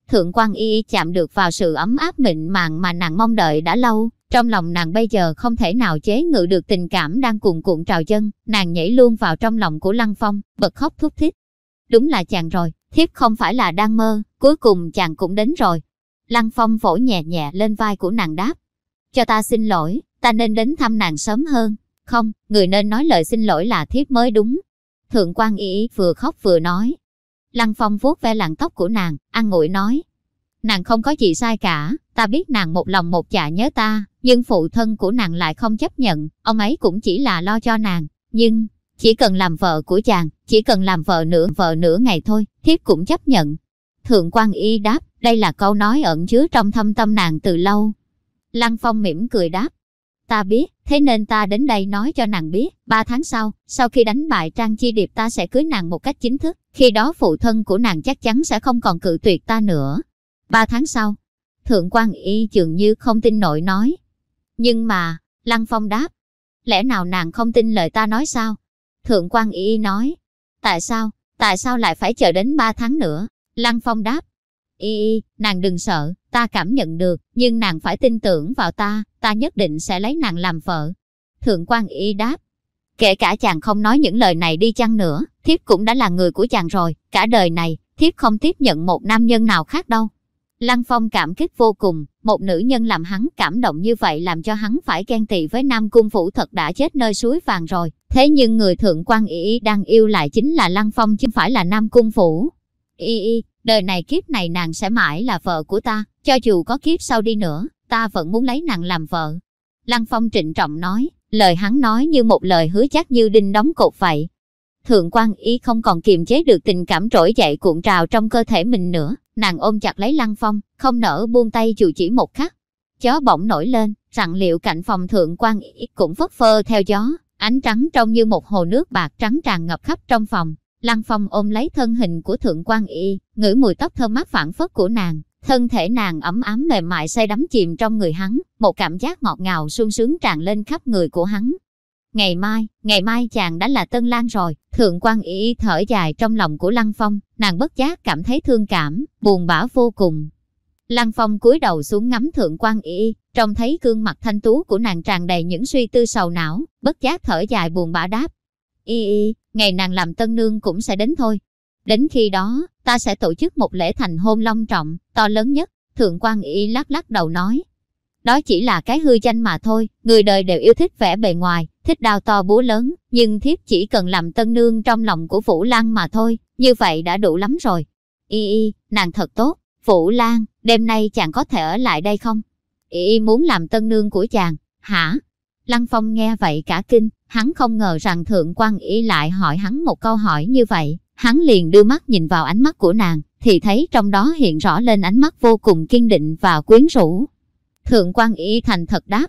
S2: Thượng quan y chạm được vào sự ấm áp mịn màng mà nàng mong đợi đã lâu. Trong lòng nàng bây giờ không thể nào chế ngự được tình cảm đang cuồn cuộn trào chân, nàng nhảy luôn vào trong lòng của Lăng Phong, bật khóc thúc thích. Đúng là chàng rồi, thiếp không phải là đang mơ, cuối cùng chàng cũng đến rồi. Lăng Phong vỗ nhẹ nhẹ lên vai của nàng đáp. Cho ta xin lỗi, ta nên đến thăm nàng sớm hơn. Không, người nên nói lời xin lỗi là thiếp mới đúng. Thượng quan ý vừa khóc vừa nói. Lăng Phong vuốt ve làn tóc của nàng, ăn ngụy nói. nàng không có gì sai cả, ta biết nàng một lòng một dạ nhớ ta, nhưng phụ thân của nàng lại không chấp nhận, ông ấy cũng chỉ là lo cho nàng, nhưng chỉ cần làm vợ của chàng, chỉ cần làm vợ nửa vợ nửa ngày thôi, thiếp cũng chấp nhận. Thượng quan y đáp, đây là câu nói ẩn chứa trong thâm tâm nàng từ lâu. Lăng Phong mỉm cười đáp, ta biết, thế nên ta đến đây nói cho nàng biết, ba tháng sau, sau khi đánh bại Trang Chi Điệp ta sẽ cưới nàng một cách chính thức, khi đó phụ thân của nàng chắc chắn sẽ không còn cự tuyệt ta nữa. Ba tháng sau, Thượng quan y dường như không tin nội nói. Nhưng mà, Lăng Phong đáp, lẽ nào nàng không tin lời ta nói sao? Thượng quan y nói, tại sao, tại sao lại phải chờ đến ba tháng nữa? Lăng Phong đáp, y y, nàng đừng sợ, ta cảm nhận được, nhưng nàng phải tin tưởng vào ta, ta nhất định sẽ lấy nàng làm vợ. Thượng quan y đáp, kể cả chàng không nói những lời này đi chăng nữa, thiếp cũng đã là người của chàng rồi, cả đời này, thiếp không tiếp nhận một nam nhân nào khác đâu. Lăng Phong cảm kích vô cùng, một nữ nhân làm hắn cảm động như vậy làm cho hắn phải ghen tị với Nam Cung Phủ thật đã chết nơi suối vàng rồi. Thế nhưng người thượng quan y đang yêu lại chính là Lăng Phong chứ không phải là Nam Cung Phủ. Y y, đời này kiếp này nàng sẽ mãi là vợ của ta, cho dù có kiếp sau đi nữa, ta vẫn muốn lấy nàng làm vợ. Lăng Phong trịnh trọng nói, lời hắn nói như một lời hứa chắc như đinh đóng cột vậy. Thượng quan y không còn kiềm chế được tình cảm trỗi dậy cuộn trào trong cơ thể mình nữa, nàng ôm chặt lấy Lăng Phong, không nỡ buông tay dù chỉ một khắc. Gió bỗng nổi lên, rằng liệu cạnh phòng thượng quan y cũng phất phơ theo gió, ánh trắng trông như một hồ nước bạc trắng tràn ngập khắp trong phòng. Lăng Phong ôm lấy thân hình của thượng quan y, ngửi mùi tóc thơm mát phản phất của nàng, thân thể nàng ấm ấm mềm mại say đắm chìm trong người hắn, một cảm giác ngọt ngào sung sướng tràn lên khắp người của hắn. Ngày mai, ngày mai chàng đã là Tân Lan rồi, thượng quan y thở dài trong lòng của Lăng Phong, nàng bất giác cảm thấy thương cảm, buồn bã vô cùng. Lăng Phong cúi đầu xuống ngắm thượng quan y, trông thấy gương mặt thanh tú của nàng tràn đầy những suy tư sầu não, bất giác thở dài buồn bã đáp. Y y, ngày nàng làm tân nương cũng sẽ đến thôi. Đến khi đó, ta sẽ tổ chức một lễ thành hôn long trọng, to lớn nhất, thượng quan y lắc lắc đầu nói. Đó chỉ là cái hư danh mà thôi, người đời đều yêu thích vẻ bề ngoài, thích đao to búa lớn, nhưng thiếp chỉ cần làm tân nương trong lòng của Vũ Lan mà thôi, như vậy đã đủ lắm rồi. Y y, nàng thật tốt, Phụ Lan, đêm nay chàng có thể ở lại đây không? Y muốn làm tân nương của chàng, hả? Lăng Phong nghe vậy cả kinh, hắn không ngờ rằng Thượng quan Y lại hỏi hắn một câu hỏi như vậy, hắn liền đưa mắt nhìn vào ánh mắt của nàng, thì thấy trong đó hiện rõ lên ánh mắt vô cùng kiên định và quyến rũ. Thượng quan Y thành thật đáp,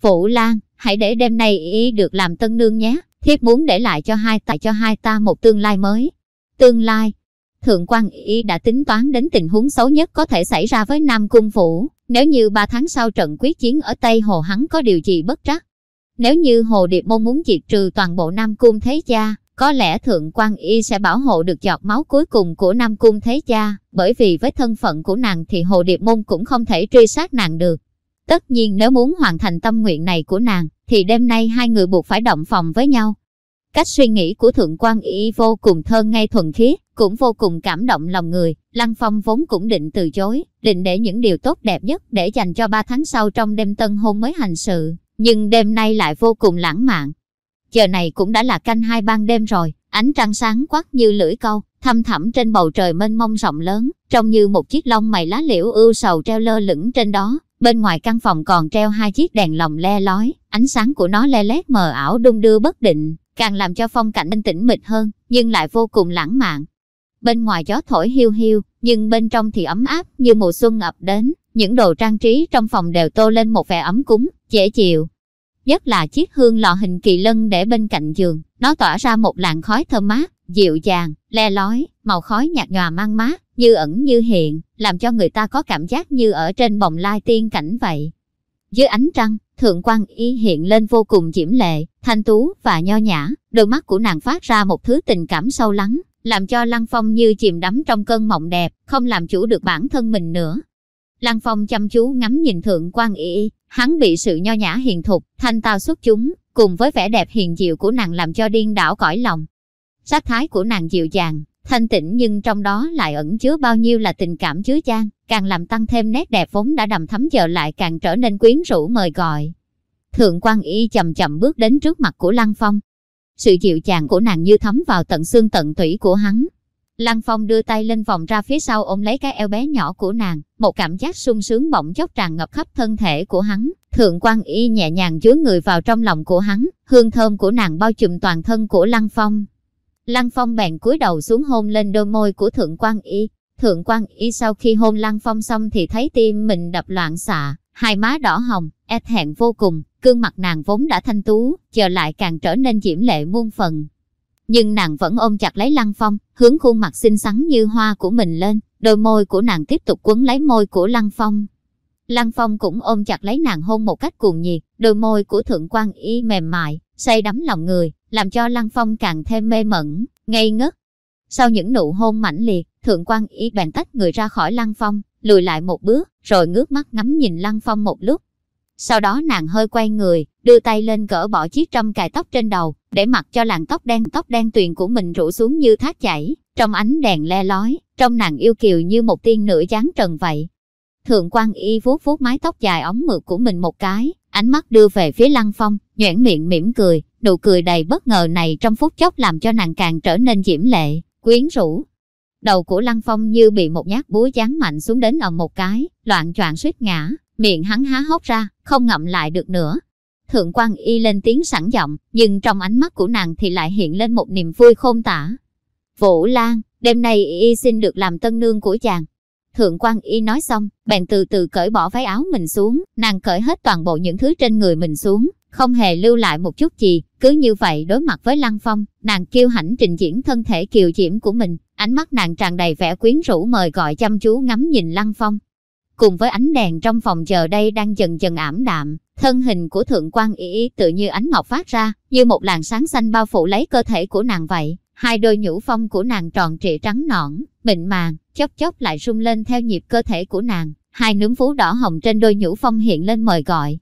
S2: Phụ Lan, hãy để đêm nay Y được làm tân nương nhé, thiếp muốn để lại cho hai tại cho hai ta một tương lai mới. Tương lai, Thượng quan Y đã tính toán đến tình huống xấu nhất có thể xảy ra với Nam Cung Phủ, nếu như ba tháng sau trận quyết chiến ở Tây Hồ hắn có điều gì bất trắc. Nếu như Hồ Điệp Môn muốn diệt trừ toàn bộ Nam Cung Thế Cha, có lẽ Thượng quan Y sẽ bảo hộ được giọt máu cuối cùng của Nam Cung Thế Cha, bởi vì với thân phận của nàng thì Hồ Điệp Môn cũng không thể truy sát nàng được. Tất nhiên nếu muốn hoàn thành tâm nguyện này của nàng, thì đêm nay hai người buộc phải động phòng với nhau. Cách suy nghĩ của Thượng quan Y vô cùng thơ ngay thuần khiết, cũng vô cùng cảm động lòng người. Lăng Phong vốn cũng định từ chối, định để những điều tốt đẹp nhất để dành cho ba tháng sau trong đêm tân hôn mới hành sự, nhưng đêm nay lại vô cùng lãng mạn. Giờ này cũng đã là canh hai ban đêm rồi, ánh trăng sáng quắc như lưỡi câu, thâm thẳm trên bầu trời mênh mông rộng lớn, trông như một chiếc lông mày lá liễu ưu sầu treo lơ lửng trên đó. Bên ngoài căn phòng còn treo hai chiếc đèn lồng le lói, ánh sáng của nó le lét mờ ảo đung đưa bất định, càng làm cho phong cảnh tĩnh mịch hơn, nhưng lại vô cùng lãng mạn. Bên ngoài gió thổi hiu hiu, nhưng bên trong thì ấm áp như mùa xuân ập đến, những đồ trang trí trong phòng đều tô lên một vẻ ấm cúng, dễ chịu. Nhất là chiếc hương lò hình kỳ lân để bên cạnh giường, nó tỏa ra một làn khói thơm mát, dịu dàng, le lói, màu khói nhạt nhòa mang mát, như ẩn như hiện, làm cho người ta có cảm giác như ở trên bồng lai tiên cảnh vậy. Dưới ánh trăng, thượng quan y hiện lên vô cùng diễm lệ, thanh tú và nho nhã, đôi mắt của nàng phát ra một thứ tình cảm sâu lắng, làm cho Lăng Phong như chìm đắm trong cơn mộng đẹp, không làm chủ được bản thân mình nữa. Lăng Phong chăm chú ngắm nhìn thượng quan y, hắn bị sự nho nhã hiền thục, thanh tao xuất chúng, cùng với vẻ đẹp hiền diệu của nàng làm cho điên đảo cõi lòng. Sát thái của nàng dịu dàng, thanh tĩnh nhưng trong đó lại ẩn chứa bao nhiêu là tình cảm chứa chan, càng làm tăng thêm nét đẹp vốn đã đầm thấm giờ lại càng trở nên quyến rũ mời gọi. Thượng quan y chậm chậm bước đến trước mặt của Lăng Phong. Sự dịu dàng của nàng như thấm vào tận xương tận tủy của hắn. Lăng Phong đưa tay lên vòng ra phía sau ôm lấy cái eo bé nhỏ của nàng, một cảm giác sung sướng bỗng chốc tràn ngập khắp thân thể của hắn. Thượng quan y nhẹ nhàng chứa người vào trong lòng của hắn, hương thơm của nàng bao trùm toàn thân của Lăng Phong. Lăng Phong bèn cúi đầu xuống hôn lên đôi môi của Thượng quan y. Thượng quan y sau khi hôn Lăng Phong xong thì thấy tim mình đập loạn xạ, hai má đỏ hồng, e ép hẹn vô cùng, gương mặt nàng vốn đã thanh tú, giờ lại càng trở nên diễm lệ muôn phần. Nhưng nàng vẫn ôm chặt lấy Lăng Phong, hướng khuôn mặt xinh xắn như hoa của mình lên, đôi môi của nàng tiếp tục quấn lấy môi của Lăng Phong. Lăng Phong cũng ôm chặt lấy nàng hôn một cách cuồng nhiệt, đôi môi của Thượng quan y mềm mại, say đắm lòng người, làm cho Lăng Phong càng thêm mê mẩn, ngây ngất. Sau những nụ hôn mãnh liệt, Thượng quan y bèn tách người ra khỏi Lăng Phong, lùi lại một bước, rồi ngước mắt ngắm nhìn Lăng Phong một lúc. Sau đó nàng hơi quay người, đưa tay lên cỡ bỏ chiếc trâm cài tóc trên đầu, để mặc cho làn tóc đen tóc đen tuyền của mình rủ xuống như thác chảy, trong ánh đèn le lói, trong nàng yêu kiều như một tiên nữ chán trần vậy. Thượng quan y vuốt vuốt mái tóc dài ống mượt của mình một cái, ánh mắt đưa về phía lăng phong, nhoẻn miệng mỉm cười, nụ cười đầy bất ngờ này trong phút chốc làm cho nàng càng trở nên diễm lệ, quyến rũ. Đầu của lăng phong như bị một nhát búa giáng mạnh xuống đến ầm một cái, loạn choạng suýt ngã, miệng hắn há hốc ra, không ngậm lại được nữa. Thượng quan y lên tiếng sẵn giọng, nhưng trong ánh mắt của nàng thì lại hiện lên một niềm vui khôn tả. Vũ Lan, đêm nay y xin được làm tân nương của chàng. Thượng quan y nói xong, bèn từ từ cởi bỏ váy áo mình xuống, nàng cởi hết toàn bộ những thứ trên người mình xuống, không hề lưu lại một chút gì, cứ như vậy đối mặt với Lăng Phong, nàng kiêu hãnh trình diễn thân thể kiều diễm của mình, ánh mắt nàng tràn đầy vẻ quyến rũ mời gọi chăm chú ngắm nhìn Lăng Phong. Cùng với ánh đèn trong phòng chờ đây đang dần dần ảm đạm, thân hình của thượng quan y y tự như ánh ngọc phát ra, như một làn sáng xanh bao phủ lấy cơ thể của nàng vậy. Hai đôi nhũ phong của nàng tròn trịa trắng nõn, mịn màng, chốc chốc lại rung lên theo nhịp cơ thể của nàng. Hai nướng phú đỏ hồng trên đôi nhũ phong hiện lên mời gọi.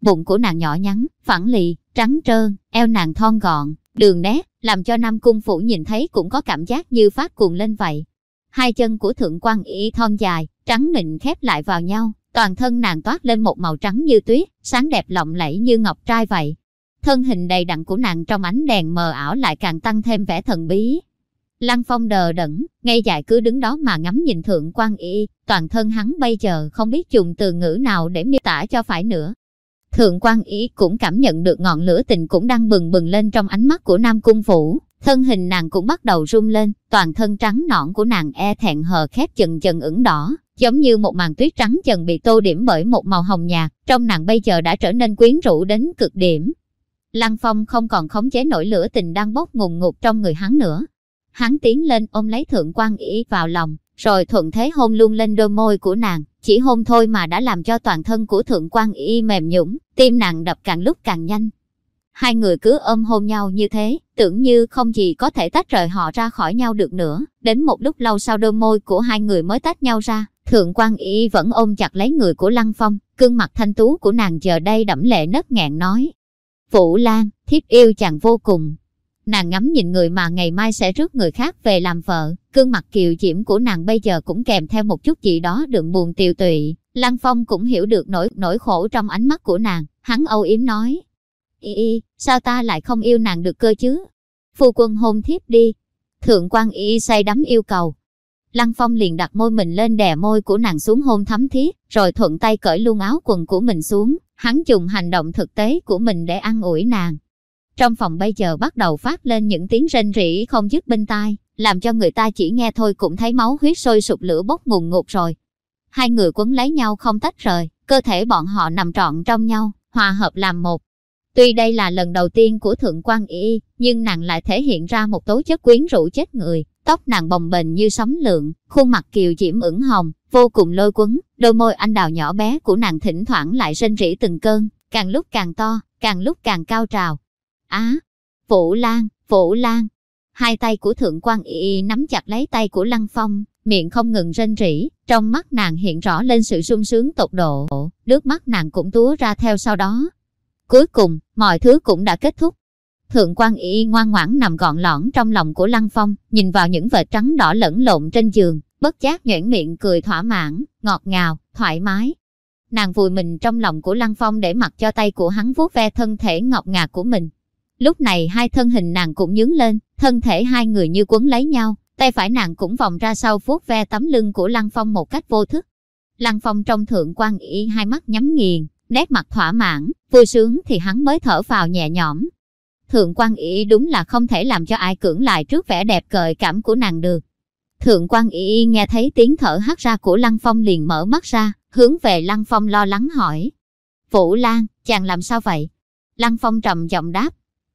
S2: Bụng của nàng nhỏ nhắn, phẳng lì, trắng trơn, eo nàng thon gọn, đường nét, làm cho Nam Cung Phủ nhìn thấy cũng có cảm giác như phát cuồng lên vậy. Hai chân của thượng quan y thon dài, trắng mịn khép lại vào nhau, toàn thân nàng toát lên một màu trắng như tuyết, sáng đẹp lộng lẫy như ngọc trai vậy. Thân hình đầy đặn của nàng trong ánh đèn mờ ảo lại càng tăng thêm vẻ thần bí. Lăng Phong đờ đẫn, ngay dại cứ đứng đó mà ngắm nhìn thượng quan y, toàn thân hắn bây giờ không biết dùng từ ngữ nào để miêu tả cho phải nữa. Thượng quan y cũng cảm nhận được ngọn lửa tình cũng đang bừng bừng lên trong ánh mắt của Nam Cung Phủ, thân hình nàng cũng bắt đầu rung lên, toàn thân trắng nõn của nàng e thẹn hờ khép chần chần ửng đỏ, giống như một màn tuyết trắng dần bị tô điểm bởi một màu hồng nhạt, trong nàng bây giờ đã trở nên quyến rũ đến cực điểm. Lăng Phong không còn khống chế nổi lửa tình đang bốc ngùng ngục trong người hắn nữa. Hắn tiến lên ôm lấy thượng quan y vào lòng, rồi thuận thế hôn luôn lên đôi môi của nàng, chỉ hôn thôi mà đã làm cho toàn thân của thượng quan y mềm nhũng, tim nàng đập càng lúc càng nhanh. Hai người cứ ôm hôn nhau như thế, tưởng như không gì có thể tách rời họ ra khỏi nhau được nữa. Đến một lúc lâu sau đôi môi của hai người mới tách nhau ra, Thượng quan y vẫn ôm chặt lấy người của Lăng Phong, gương mặt thanh tú của nàng giờ đây đẫm lệ nấc nghẹn nói. Vũ Lan, thiếp yêu chàng vô cùng. Nàng ngắm nhìn người mà ngày mai sẽ rước người khác về làm vợ, gương mặt kiều diễm của nàng bây giờ cũng kèm theo một chút gì đó đựng buồn tiều tụy. Lăng Phong cũng hiểu được nỗi nỗi khổ trong ánh mắt của nàng, hắn âu yếm nói. Y y, sao ta lại không yêu nàng được cơ chứ? Phu quân hôn thiếp đi. Thượng quan y say đắm yêu cầu, Lăng Phong liền đặt môi mình lên đè môi của nàng xuống hôn thấm thiết, rồi thuận tay cởi luôn áo quần của mình xuống, hắn dùng hành động thực tế của mình để ăn ủi nàng. Trong phòng bây giờ bắt đầu phát lên những tiếng rên rỉ không dứt bên tai, làm cho người ta chỉ nghe thôi cũng thấy máu huyết sôi sụp lửa bốc ngùn ngụt rồi. Hai người quấn lấy nhau không tách rời, cơ thể bọn họ nằm trọn trong nhau, hòa hợp làm một. Tuy đây là lần đầu tiên của Thượng quan Y, nhưng nàng lại thể hiện ra một tố chất quyến rũ chết người, tóc nàng bồng bềnh như sóng lượng, khuôn mặt kiều diễm ửng hồng, vô cùng lôi quấn, đôi môi anh đào nhỏ bé của nàng thỉnh thoảng lại rên rỉ từng cơn, càng lúc càng to, càng lúc càng cao trào. Á, Vũ Lan, Vũ Lan. Hai tay của Thượng quan Y nắm chặt lấy tay của Lăng Phong, miệng không ngừng rên rỉ, trong mắt nàng hiện rõ lên sự sung sướng tột độ, nước mắt nàng cũng túa ra theo sau đó. Cuối cùng, mọi thứ cũng đã kết thúc, Thượng quan y ngoan ngoãn nằm gọn lõn trong lòng của Lăng Phong, nhìn vào những vệt trắng đỏ lẫn lộn trên giường, bất giác nhuyễn miệng cười thỏa mãn, ngọt ngào, thoải mái. Nàng vùi mình trong lòng của Lăng Phong để mặc cho tay của hắn vuốt ve thân thể ngọc ngà của mình. Lúc này hai thân hình nàng cũng nhướng lên, thân thể hai người như quấn lấy nhau, tay phải nàng cũng vòng ra sau vuốt ve tấm lưng của Lăng Phong một cách vô thức. Lăng Phong trong thượng quan y hai mắt nhắm nghiền, nét mặt thỏa mãn, vui sướng thì hắn mới thở vào nhẹ nhõm. Thượng quan y đúng là không thể làm cho ai cưỡng lại trước vẻ đẹp gợi cảm của nàng được. Thượng quan y nghe thấy tiếng thở hắt ra của Lăng Phong liền mở mắt ra, hướng về Lăng Phong lo lắng hỏi. Vũ Lan, chàng làm sao vậy? Lăng Phong trầm giọng đáp.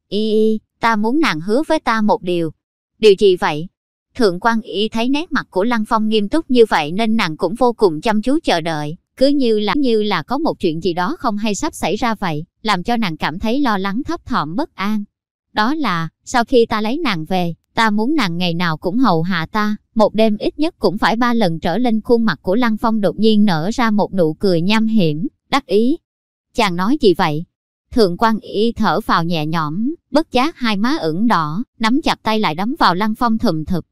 S2: Y y, ta muốn nàng hứa với ta một điều. Điều gì vậy? Thượng quan y thấy nét mặt của Lăng Phong nghiêm túc như vậy nên nàng cũng vô cùng chăm chú chờ đợi, cứ như là như là có một chuyện gì đó không hay sắp xảy ra vậy, làm cho nàng cảm thấy lo lắng thấp thỏm bất an. Đó là, sau khi ta lấy nàng về, ta muốn nàng ngày nào cũng hầu hạ ta, một đêm ít nhất cũng phải ba lần trở lên khuôn mặt của Lăng Phong đột nhiên nở ra một nụ cười nham hiểm, đắc ý. Chàng nói gì vậy? Thượng quan y thở vào nhẹ nhõm, bất giác hai má ửng đỏ, nắm chặt tay lại đấm vào Lăng Phong thùm thụp.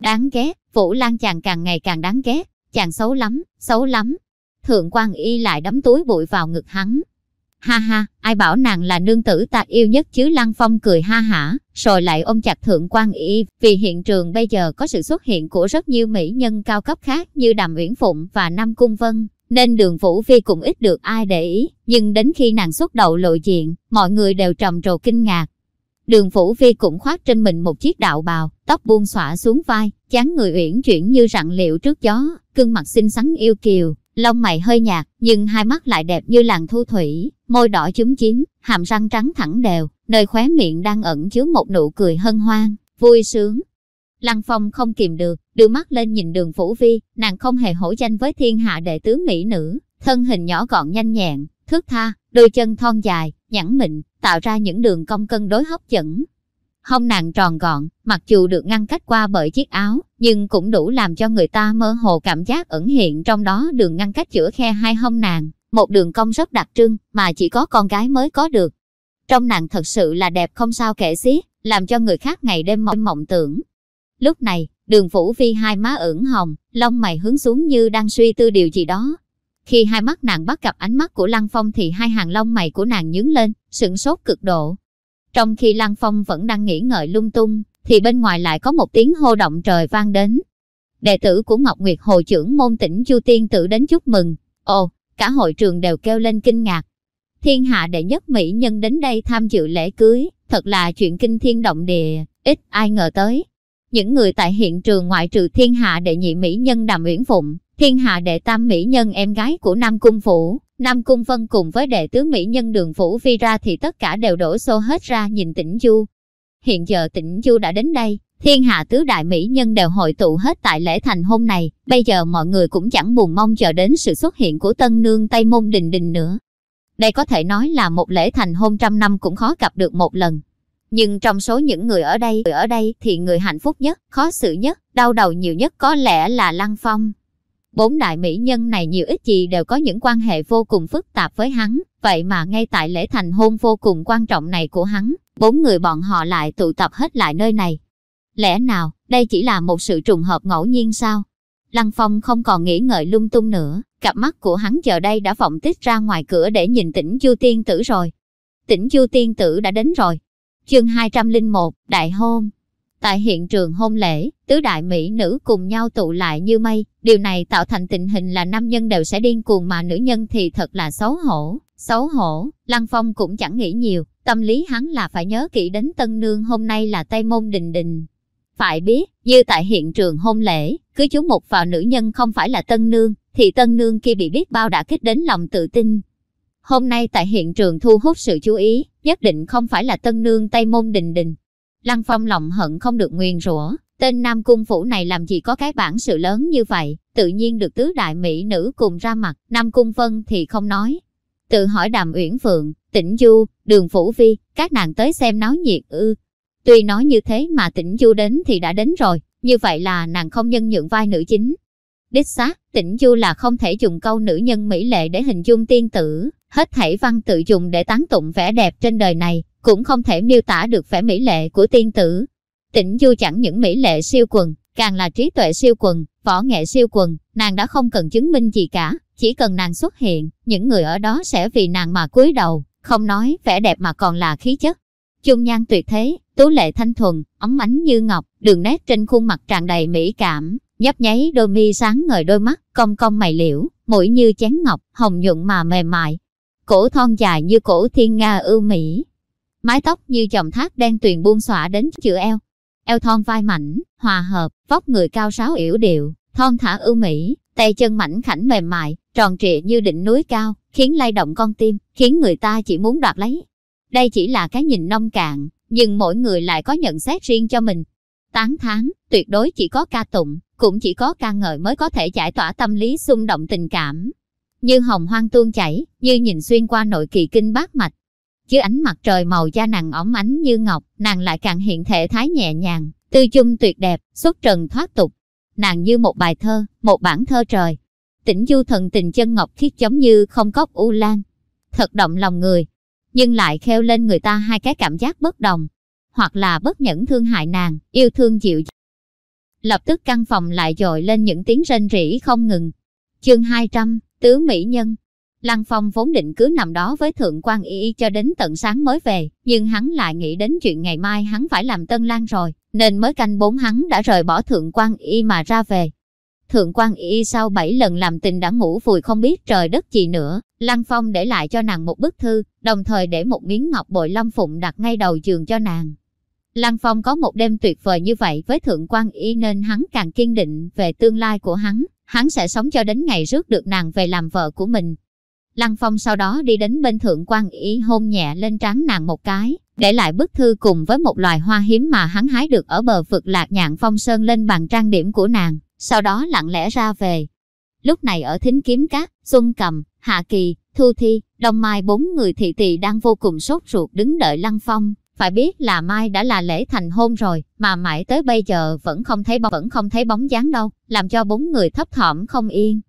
S2: Đáng ghét, Vũ Lan chàng càng ngày càng đáng ghét, chàng xấu lắm, xấu lắm. Thượng quan y lại đấm túi bụi vào ngực hắn. Ha ha, ai bảo nàng là nương tử ta yêu nhất chứ Lăng Phong cười ha hả, rồi lại ôm chặt thượng quan y, vì hiện trường bây giờ có sự xuất hiện của rất nhiều mỹ nhân cao cấp khác như Đàm Uyển Phụng và Nam Cung Vân, nên đường Vũ Vi cũng ít được ai để ý, nhưng đến khi nàng xuất đầu lộ diện, mọi người đều trầm trồ kinh ngạc. Đường Vũ Vi cũng khoác trên mình một chiếc đạo bào, tóc buông xõa xuống vai, chán người uyển chuyển như rặng liệu trước gió, cương mặt xinh xắn yêu kiều, lông mày hơi nhạt, nhưng hai mắt lại đẹp như làng thu thủy, môi đỏ chúm chím, hàm răng trắng thẳng đều, nơi khóe miệng đang ẩn chứa một nụ cười hân hoan, vui sướng. Lăng Phong không kìm được, đưa mắt lên nhìn đường phủ Vi, nàng không hề hổ danh với thiên hạ đệ tướng mỹ nữ, thân hình nhỏ gọn nhanh nhẹn, thước tha, đôi chân thon dài, nhẵn mịn, tạo ra những đường cong cân đối hấp dẫn. Hông nàng tròn gọn, mặc dù được ngăn cách qua bởi chiếc áo, nhưng cũng đủ làm cho người ta mơ hồ cảm giác ẩn hiện trong đó đường ngăn cách giữa khe hai hông nàng, một đường cong rất đặc trưng mà chỉ có con gái mới có được. Trong nàng thật sự là đẹp không sao kể xiết, làm cho người khác ngày đêm mộng mộng tưởng. Lúc này, đường phủ vi hai má ửng hồng, lông mày hướng xuống như đang suy tư điều gì đó. Khi hai mắt nàng bắt gặp ánh mắt của Lăng Phong thì hai hàng lông mày của nàng nhướng lên, sửng sốt cực độ. Trong khi Lăng Phong vẫn đang nghĩ ngợi lung tung, thì bên ngoài lại có một tiếng hô động trời vang đến. Đệ tử của Ngọc Nguyệt Hồ trưởng môn tỉnh Chu Tiên Tử đến chúc mừng. Ồ, cả hội trường đều kêu lên kinh ngạc. Thiên hạ đệ nhất mỹ nhân đến đây tham dự lễ cưới, thật là chuyện kinh thiên động địa, ít ai ngờ tới. Những người tại hiện trường ngoại trừ thiên hạ đệ nhị mỹ nhân Đàm Uyển Phụng, thiên hạ đệ tam mỹ nhân em gái của Nam Cung Phủ, Nam Cung Vân cùng với đệ tướng mỹ nhân đường Phủ Vi ra thì tất cả đều đổ xô hết ra nhìn tỉnh Du. Hiện giờ tỉnh Du đã đến đây, thiên hạ tứ đại mỹ nhân đều hội tụ hết tại lễ thành hôm này, bây giờ mọi người cũng chẳng buồn mong chờ đến sự xuất hiện của tân nương Tây Môn Đình Đình nữa. Đây có thể nói là một lễ thành hôn trăm năm cũng khó gặp được một lần. Nhưng trong số những người ở đây, ở đây thì người hạnh phúc nhất, khó xử nhất, đau đầu nhiều nhất có lẽ là Lăng Phong. Bốn đại mỹ nhân này nhiều ít gì đều có những quan hệ vô cùng phức tạp với hắn, vậy mà ngay tại lễ thành hôn vô cùng quan trọng này của hắn, bốn người bọn họ lại tụ tập hết lại nơi này. Lẽ nào, đây chỉ là một sự trùng hợp ngẫu nhiên sao? Lăng Phong không còn nghĩ ngợi lung tung nữa, cặp mắt của hắn giờ đây đã vọng tích ra ngoài cửa để nhìn tỉnh Chu Tiên Tử rồi. Tỉnh Chu Tiên Tử đã đến rồi. Chương 201, Đại Hôn Tại hiện trường hôn lễ, tứ đại mỹ nữ cùng nhau tụ lại như mây, điều này tạo thành tình hình là nam nhân đều sẽ điên cuồng mà nữ nhân thì thật là xấu hổ. Xấu hổ, Lăng Phong cũng chẳng nghĩ nhiều, tâm lý hắn là phải nhớ kỹ đến tân nương hôm nay là Tây Môn Đình Đình. Phải biết, như tại hiện trường hôn lễ, cứ chú mục vào nữ nhân không phải là tân nương, thì tân nương kia bị biết bao đã kích đến lòng tự tin. Hôm nay tại hiện trường thu hút sự chú ý, nhất định không phải là tân nương Tây Môn Đình Đình, Lăng Phong lòng hận không được nguyền rủa, tên Nam Cung Phủ này làm gì có cái bản sự lớn như vậy, tự nhiên được tứ đại mỹ nữ cùng ra mặt, Nam Cung Vân thì không nói. Tự hỏi Đàm Uyển Phượng, Tĩnh Du, Đường Phủ Vi, các nàng tới xem náo nhiệt ư. Tuy nói như thế mà Tĩnh Du đến thì đã đến rồi, như vậy là nàng không nhân nhượng vai nữ chính. Đích xác, Tĩnh Du là không thể dùng câu nữ nhân mỹ lệ để hình dung tiên tử, hết thảy văn tự dùng để tán tụng vẻ đẹp trên đời này, cũng không thể miêu tả được vẻ mỹ lệ của tiên tử. Tĩnh Du chẳng những mỹ lệ siêu quần, càng là trí tuệ siêu quần, võ nghệ siêu quần, nàng đã không cần chứng minh gì cả, chỉ cần nàng xuất hiện, những người ở đó sẽ vì nàng mà cúi đầu, không nói vẻ đẹp mà còn là khí chất. Chung nhan tuyệt thế, tú lệ thanh thuần, ấm ánh như ngọc, đường nét trên khuôn mặt tràn đầy mỹ cảm, nhấp nháy đôi mi sáng ngời đôi mắt, cong cong mày liễu, mũi như chén ngọc, hồng nhuận mà mềm mại. Cổ thon dài như cổ thiên nga ưu mỹ. Mái tóc như chòm thác đen tuyền buông xõa đến chữ eo. Eo thon vai mảnh, hòa hợp, vóc người cao sáo yểu điệu, thon thả ưu mỹ, tay chân mảnh khảnh mềm mại, tròn trịa như đỉnh núi cao, khiến lay động con tim, khiến người ta chỉ muốn đoạt lấy. Đây chỉ là cái nhìn nông cạn, nhưng mỗi người lại có nhận xét riêng cho mình. Tán tháng, tuyệt đối chỉ có ca tụng, cũng chỉ có ca ngợi mới có thể giải tỏa tâm lý xung động tình cảm. Như hồng hoang tuôn chảy, như nhìn xuyên qua nội kỳ kinh bát mạch. Dưới ánh mặt trời màu da nàng óng ánh như ngọc, nàng lại càng hiện thể thái nhẹ nhàng, tư chung tuyệt đẹp, xuất trần thoát tục. Nàng như một bài thơ, một bản thơ trời. Tỉnh du thần tình chân ngọc thiết giống như không cốc u lan. Thật động lòng người, nhưng lại kheo lên người ta hai cái cảm giác bất đồng. Hoặc là bất nhẫn thương hại nàng, yêu thương dịu lập tức căn phòng lại dội lên những tiếng rên rỉ không ngừng. Chương 200, Tứ Mỹ Nhân Lăng Phong vốn định cứ nằm đó với Thượng quan Y cho đến tận sáng mới về, nhưng hắn lại nghĩ đến chuyện ngày mai hắn phải làm Tân Lan rồi, nên mới canh bốn hắn đã rời bỏ Thượng quan Y mà ra về. Thượng quan Y sau bảy lần làm tình đã ngủ vùi không biết trời đất gì nữa, Lăng Phong để lại cho nàng một bức thư, đồng thời để một miếng ngọc bội lâm phụng đặt ngay đầu giường cho nàng. Lăng Phong có một đêm tuyệt vời như vậy với Thượng quan Y nên hắn càng kiên định về tương lai của hắn, hắn sẽ sống cho đến ngày rước được nàng về làm vợ của mình. Lăng Phong sau đó đi đến bên Thượng quan Y hôn nhẹ lên trán nàng một cái, để lại bức thư cùng với một loài hoa hiếm mà hắn hái được ở bờ vực lạc nhạn phong sơn lên bàn trang điểm của nàng, sau đó lặng lẽ ra về. Lúc này ở thính kiếm cát, Xuân Cầm, Hạ Kỳ, Thu Thi, Đông Mai bốn người thị tỳ đang vô cùng sốt ruột đứng đợi Lăng Phong. Phải biết là mai đã là lễ thành hôn rồi, mà mãi tới bây giờ vẫn không thấy bóng, vẫn không thấy bóng dáng đâu, làm cho bốn người thấp thỏm không yên.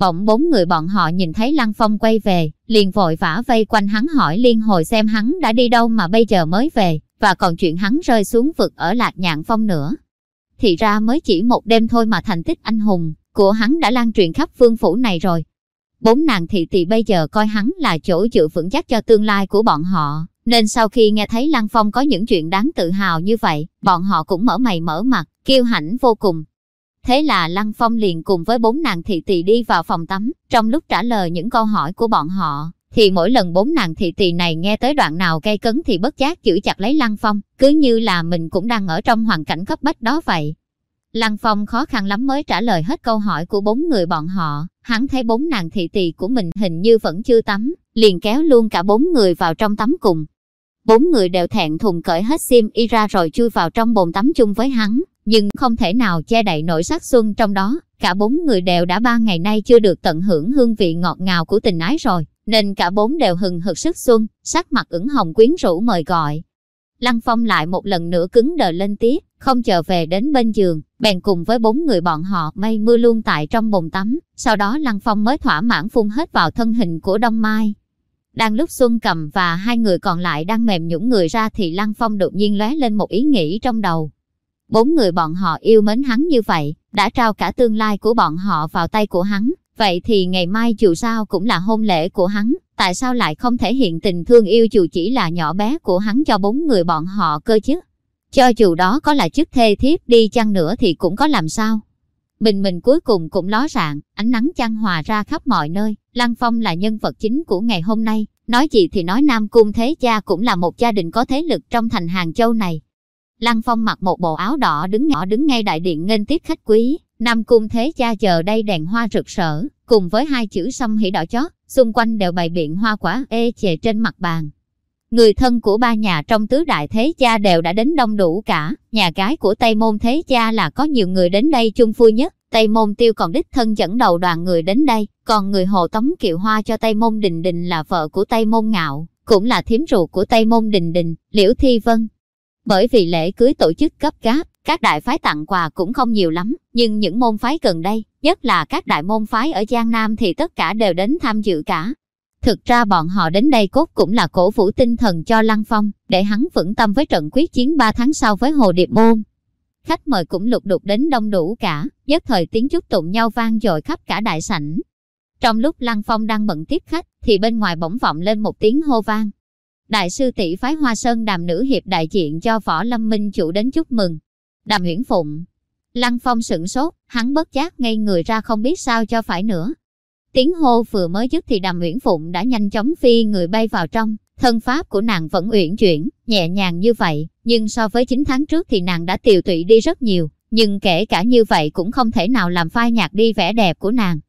S2: Bỗng bốn người bọn họ nhìn thấy Lăng Phong quay về, liền vội vã vây quanh hắn hỏi liên hồi xem hắn đã đi đâu mà bây giờ mới về, và còn chuyện hắn rơi xuống vực ở Lạc Nhạn Phong nữa. Thì ra mới chỉ một đêm thôi mà thành tích anh hùng của hắn đã lan truyền khắp phương phủ này rồi. Bốn nàng thị tỷ bây giờ coi hắn là chỗ dựa vững chắc cho tương lai của bọn họ, nên sau khi nghe thấy Lăng Phong có những chuyện đáng tự hào như vậy, bọn họ cũng mở mày mở mặt, kiêu hãnh vô cùng. Thế là Lăng Phong liền cùng với bốn nàng thị tỳ đi vào phòng tắm, trong lúc trả lời những câu hỏi của bọn họ, thì mỗi lần bốn nàng thị tỳ này nghe tới đoạn nào gây cấn thì bất giác giữ chặt lấy Lăng Phong, cứ như là mình cũng đang ở trong hoàn cảnh cấp bách đó vậy. Lăng Phong khó khăn lắm mới trả lời hết câu hỏi của bốn người bọn họ, hắn thấy bốn nàng thị tỳ của mình hình như vẫn chưa tắm, liền kéo luôn cả bốn người vào trong tắm cùng. Bốn người đều thẹn thùng cởi hết sim y ra rồi chui vào trong bồn tắm chung với hắn, nhưng không thể nào che đậy nổi sắc xuân trong đó. Cả bốn người đều đã ba ngày nay chưa được tận hưởng hương vị ngọt ngào của tình ái rồi, nên cả bốn đều hừng hực sức xuân, sắc mặt ửng hồng quyến rũ mời gọi. Lăng Phong lại một lần nữa cứng đờ lên tiếp, không chờ về đến bên giường, bèn cùng với bốn người bọn họ mây mưa luôn tại trong bồn tắm, sau đó Lăng Phong mới thỏa mãn phun hết vào thân hình của Đông Mai. Đang lúc Xuân Cầm và hai người còn lại đang mềm nhũng người ra thì Lăng Phong đột nhiên lóe lên một ý nghĩ trong đầu. Bốn người bọn họ yêu mến hắn như vậy, đã trao cả tương lai của bọn họ vào tay của hắn, vậy thì ngày mai dù sao cũng là hôn lễ của hắn, tại sao lại không thể hiện tình thương yêu dù chỉ là nhỏ bé của hắn cho bốn người bọn họ cơ chứ? Cho dù đó có là chức thê thiếp đi chăng nữa thì cũng có làm sao? Bình mình cuối cùng cũng ló rạng, ánh nắng chăng hòa ra khắp mọi nơi. Lăng Phong là nhân vật chính của ngày hôm nay. Nói gì thì nói Nam Cung Thế Cha cũng là một gia đình có thế lực trong thành Hàng Châu này. Lăng Phong mặc một bộ áo đỏ đứng nhỏ đứng ngay đại điện nghênh tiếp khách quý. Nam Cung Thế Cha chờ đây đèn hoa rực rỡ, cùng với hai chữ sâm hỉ đỏ chót, xung quanh đều bày biện hoa quả ê chề trên mặt bàn. Người thân của ba nhà trong tứ đại thế cha đều đã đến đông đủ cả, nhà gái của Tây Môn thế cha là có nhiều người đến đây chung vui nhất, Tây Môn tiêu còn đích thân dẫn đầu đoàn người đến đây, còn người hồ tống kiệu hoa cho Tây Môn Đình Đình là vợ của Tây Môn Ngạo, cũng là thiếm ruột của Tây Môn Đình Đình, Liễu Thi Vân. Bởi vì lễ cưới tổ chức cấp gáp, các đại phái tặng quà cũng không nhiều lắm, nhưng những môn phái gần đây, nhất là các đại môn phái ở Giang Nam thì tất cả đều đến tham dự cả. Thực ra bọn họ đến đây cốt cũng là cổ vũ tinh thần cho Lăng Phong, để hắn vững tâm với trận quyết chiến 3 tháng sau với Hồ Điệp Môn. Khách mời cũng lục đục đến đông đủ cả, nhất thời tiếng chúc tụng nhau vang dội khắp cả đại sảnh. Trong lúc Lăng Phong đang bận tiếp khách, thì bên ngoài bỗng vọng lên một tiếng hô vang. đại sư tỷ phái Hoa Sơn đàm nữ hiệp đại diện cho võ lâm minh chủ đến chúc mừng. Đàm Uyển Phụng. Lăng Phong sửng sốt, hắn bất giác ngay người ra không biết sao cho phải nữa. Tiếng hô vừa mới dứt thì Đàm Uyển Phụng đã nhanh chóng phi người bay vào trong, thân pháp của nàng vẫn uyển chuyển, nhẹ nhàng như vậy, nhưng so với 9 tháng trước thì nàng đã tiều tụy đi rất nhiều, nhưng kể cả như vậy cũng không thể nào làm phai nhạt đi vẻ đẹp của nàng.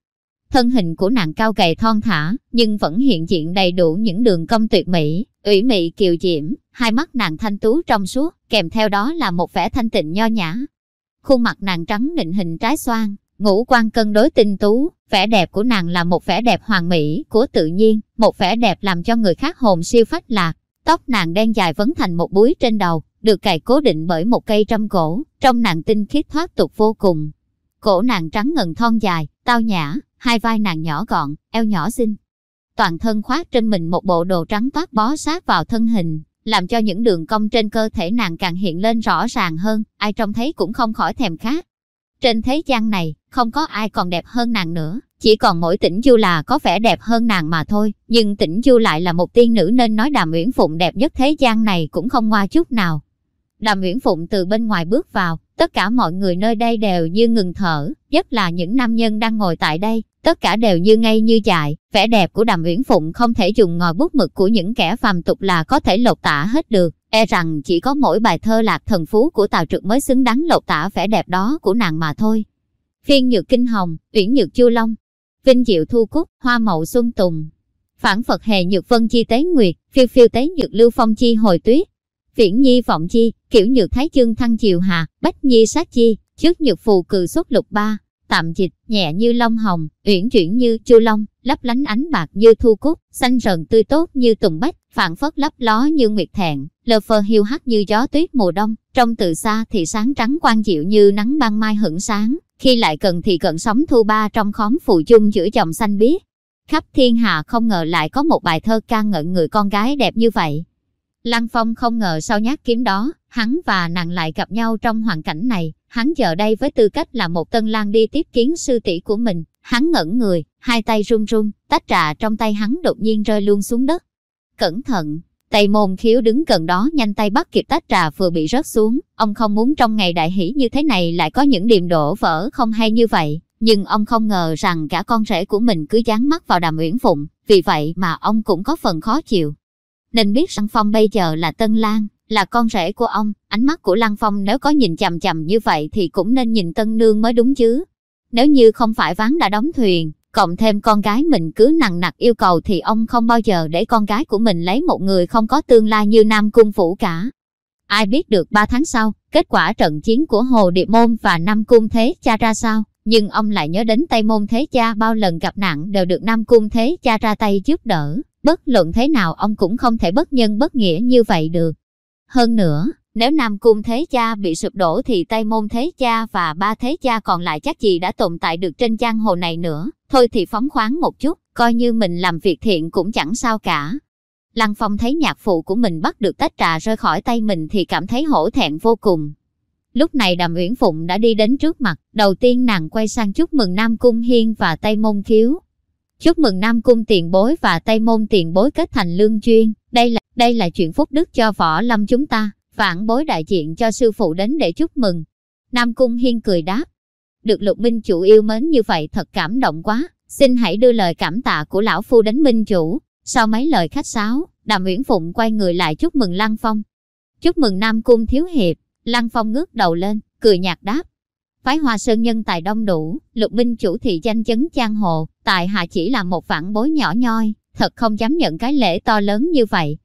S2: Thân hình của nàng cao gầy thon thả, nhưng vẫn hiện diện đầy đủ những đường cong tuyệt mỹ, ủy mị kiều diễm, hai mắt nàng thanh tú trong suốt, kèm theo đó là một vẻ thanh tịnh nho nhã. Khuôn mặt nàng trắng định hình trái xoan, ngũ quan cân đối tinh tú, vẻ đẹp của nàng là một vẻ đẹp hoàn mỹ của tự nhiên, một vẻ đẹp làm cho người khác hồn siêu phách lạc. Tóc nàng đen dài vấn thành một búi trên đầu, được cài cố định bởi một cây trăm cổ, trong nàng tinh khiết thoát tục vô cùng. Cổ nàng trắng ngần thon dài, tao nhã, hai vai nàng nhỏ gọn, eo nhỏ xinh. Toàn thân khoác trên mình một bộ đồ trắng toát bó sát vào thân hình, làm cho những đường cong trên cơ thể nàng càng hiện lên rõ ràng hơn, ai trông thấy cũng không khỏi thèm khát. Trên thế gian này, không có ai còn đẹp hơn nàng nữa, chỉ còn mỗi tỉnh Du là có vẻ đẹp hơn nàng mà thôi, nhưng tỉnh Du lại là một tiên nữ nên nói Đàm Uyển Phụng đẹp nhất thế gian này cũng không ngoa chút nào. Đàm Uyển Phụng từ bên ngoài bước vào, tất cả mọi người nơi đây đều như ngừng thở, nhất là những nam nhân đang ngồi tại đây, tất cả đều như ngay như dại, vẻ đẹp của Đàm Uyển Phụng không thể dùng ngòi bút mực của những kẻ phàm tục là có thể lột tả hết được, e rằng chỉ có mỗi bài thơ lạc thần phú của Tào Trực mới xứng đáng lột tả vẻ đẹp đó của nàng mà thôi. Phiên nhược kinh hồng, uyển nhược chu long, vinh diệu thu cúc, hoa mậu xuân tùng. Phản Phật hề nhược vân chi tế nguyệt, phiêu phiêu tế nhược lưu phong chi hồi tuyết. Viễn nhi vọng chi, kiểu nhược thái chương thăng chiều hà, bách nhi sát chi, trước nhược phù cừ xuất lục ba, tạm dịch, nhẹ như long hồng, uyển chuyển như chu long, lấp lánh ánh bạc như thu cúc, xanh rần tươi tốt như tùng bách, phản phất lấp ló như nguyệt thẹn, lơ phơ hiu hắt như gió tuyết mùa đông, trong từ xa thì sáng trắng quang dịu như nắng ban mai hửng sáng, khi lại cần thì cận sóng thu ba trong khóm phù chung giữa dòng xanh biếc. Khắp thiên hạ không ngờ lại có một bài thơ ca ngợi người con gái đẹp như vậy. Lăng Phong không ngờ sau nhát kiếm đó, hắn và nàng lại gặp nhau trong hoàn cảnh này, hắn giờ đây với tư cách là một tân lang đi tiếp kiến sư tỷ của mình, hắn ngẩn người, hai tay run run, tách trà trong tay hắn đột nhiên rơi luôn xuống đất. Cẩn thận, tay môn khiếu đứng gần đó nhanh tay bắt kịp tách trà vừa bị rớt xuống, ông không muốn trong ngày đại hỷ như thế này lại có những điểm đổ vỡ không hay như vậy, nhưng ông không ngờ rằng cả con rể của mình cứ dán mắt vào đàm uyển phụng, vì vậy mà ông cũng có phần khó chịu. Nên biết rằng Phong bây giờ là Tân Lan, là con rể của ông, ánh mắt của Lăng Phong nếu có nhìn chằm chằm như vậy thì cũng nên nhìn Tân Nương mới đúng chứ. Nếu như không phải ván đã đóng thuyền, cộng thêm con gái mình cứ nặng nặc yêu cầu thì ông không bao giờ để con gái của mình lấy một người không có tương lai như Nam Cung Phủ cả. Ai biết được ba tháng sau, kết quả trận chiến của Hồ Điệp Môn và Nam Cung Thế Cha ra sao, nhưng ông lại nhớ đến Tây Môn Thế Cha bao lần gặp nạn đều được Nam Cung Thế Cha ra tay giúp đỡ, bất luận thế nào ông cũng không thể bất nhân bất nghĩa như vậy được. Hơn nữa, nếu Nam Cung Thế Cha bị sụp đổ thì Tây Môn Thế Cha và ba Thế Cha còn lại chắc gì đã tồn tại được trên giang hồ này nữa. Thôi thì phóng khoáng một chút, coi như mình làm việc thiện cũng chẳng sao cả. Lăng Phong thấy nhạc phụ của mình bắt được tách trà rơi khỏi tay mình thì cảm thấy hổ thẹn vô cùng. Lúc này Đàm Uyển Phụng đã đi đến trước mặt, đầu tiên nàng quay sang chúc mừng Nam Cung Hiên và Tây Môn Khiếu. Chúc mừng Nam Cung tiền bối và Tây Môn tiền bối kết thành lương chuyên, đây là đây là chuyện phúc đức cho võ lâm chúng ta, Vãn bối đại diện cho sư phụ đến để chúc mừng. Nam Cung Hiên cười đáp, được lục minh chủ yêu mến như vậy thật cảm động quá, xin hãy đưa lời cảm tạ của lão phu đến minh chủ. Sau mấy lời khách sáo, Đàm Uyển Phụng quay người lại chúc mừng Lăng Phong. Chúc mừng Nam Cung thiếu hiệp, Lăng Phong ngước đầu lên, cười nhạt đáp. Phái Hoa Sơn nhân tài đông đủ, lục minh chủ thị danh chấn giang hồ, tại hạ chỉ là một phản bối nhỏ nhoi, thật không dám nhận cái lễ to lớn như vậy.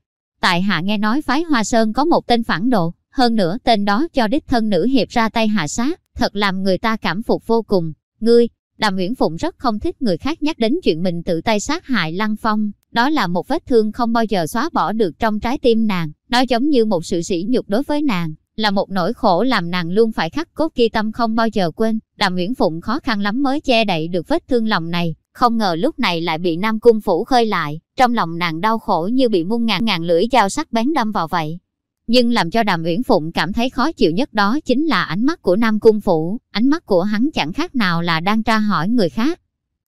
S2: Tại hạ nghe nói phái Hoa Sơn có một tên phản đồ, hơn nữa tên đó cho đích thân nữ hiệp ra tay hạ sát, thật làm người ta cảm phục vô cùng. Ngươi, Đàm Nguyễn Phụng rất không thích người khác nhắc đến chuyện mình tự tay sát hại Lăng Phong, đó là một vết thương không bao giờ xóa bỏ được trong trái tim nàng, nó giống như một sự sỉ nhục đối với nàng, là một nỗi khổ làm nàng luôn phải khắc cốt ghi tâm không bao giờ quên. Đàm Nguyễn Phụng khó khăn lắm mới che đậy được vết thương lòng này, không ngờ lúc này lại bị Nam Cung Phủ khơi lại, trong lòng nàng đau khổ như bị muôn ngàn ngàn lưỡi dao sắc bén đâm vào vậy. Nhưng làm cho Đàm Uyển Phụng cảm thấy khó chịu nhất đó chính là ánh mắt của Nam Cung Phủ, ánh mắt của hắn chẳng khác nào là đang tra hỏi người khác.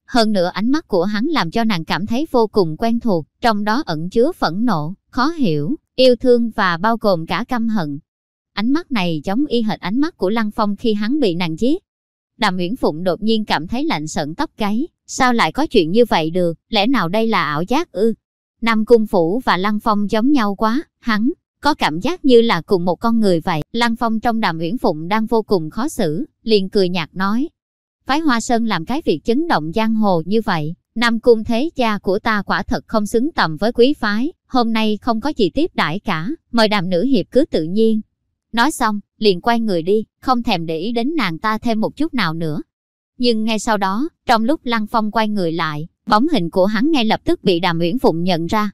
S2: Hơn nữa ánh mắt của hắn làm cho nàng cảm thấy vô cùng quen thuộc, trong đó ẩn chứa phẫn nộ, khó hiểu, yêu thương và bao gồm cả căm hận. Ánh mắt này giống y hệt ánh mắt của Lăng Phong khi hắn bị nàng giết. Đàm Uyển Phụng đột nhiên cảm thấy lạnh sợn tóc gáy, sao lại có chuyện như vậy được, lẽ nào đây là ảo giác ư? Nam Cung Phủ và Lăng Phong giống nhau quá, hắn có cảm giác như là cùng một con người vậy. Lăng Phong trong Đàm Uyển Phụng đang vô cùng khó xử, liền cười nhạt nói. Phái Hoa Sơn làm cái việc chấn động giang hồ như vậy, Nam Cung thế cha của ta quả thật không xứng tầm với quý phái, hôm nay không có gì tiếp đãi cả, mời đàm nữ hiệp cứ tự nhiên. Nói xong, liền quay người đi, không thèm để ý đến nàng ta thêm một chút nào nữa. Nhưng ngay sau đó, trong lúc Lăng Phong quay người lại, bóng hình của hắn ngay lập tức bị Đàm Uyển Phụng nhận ra.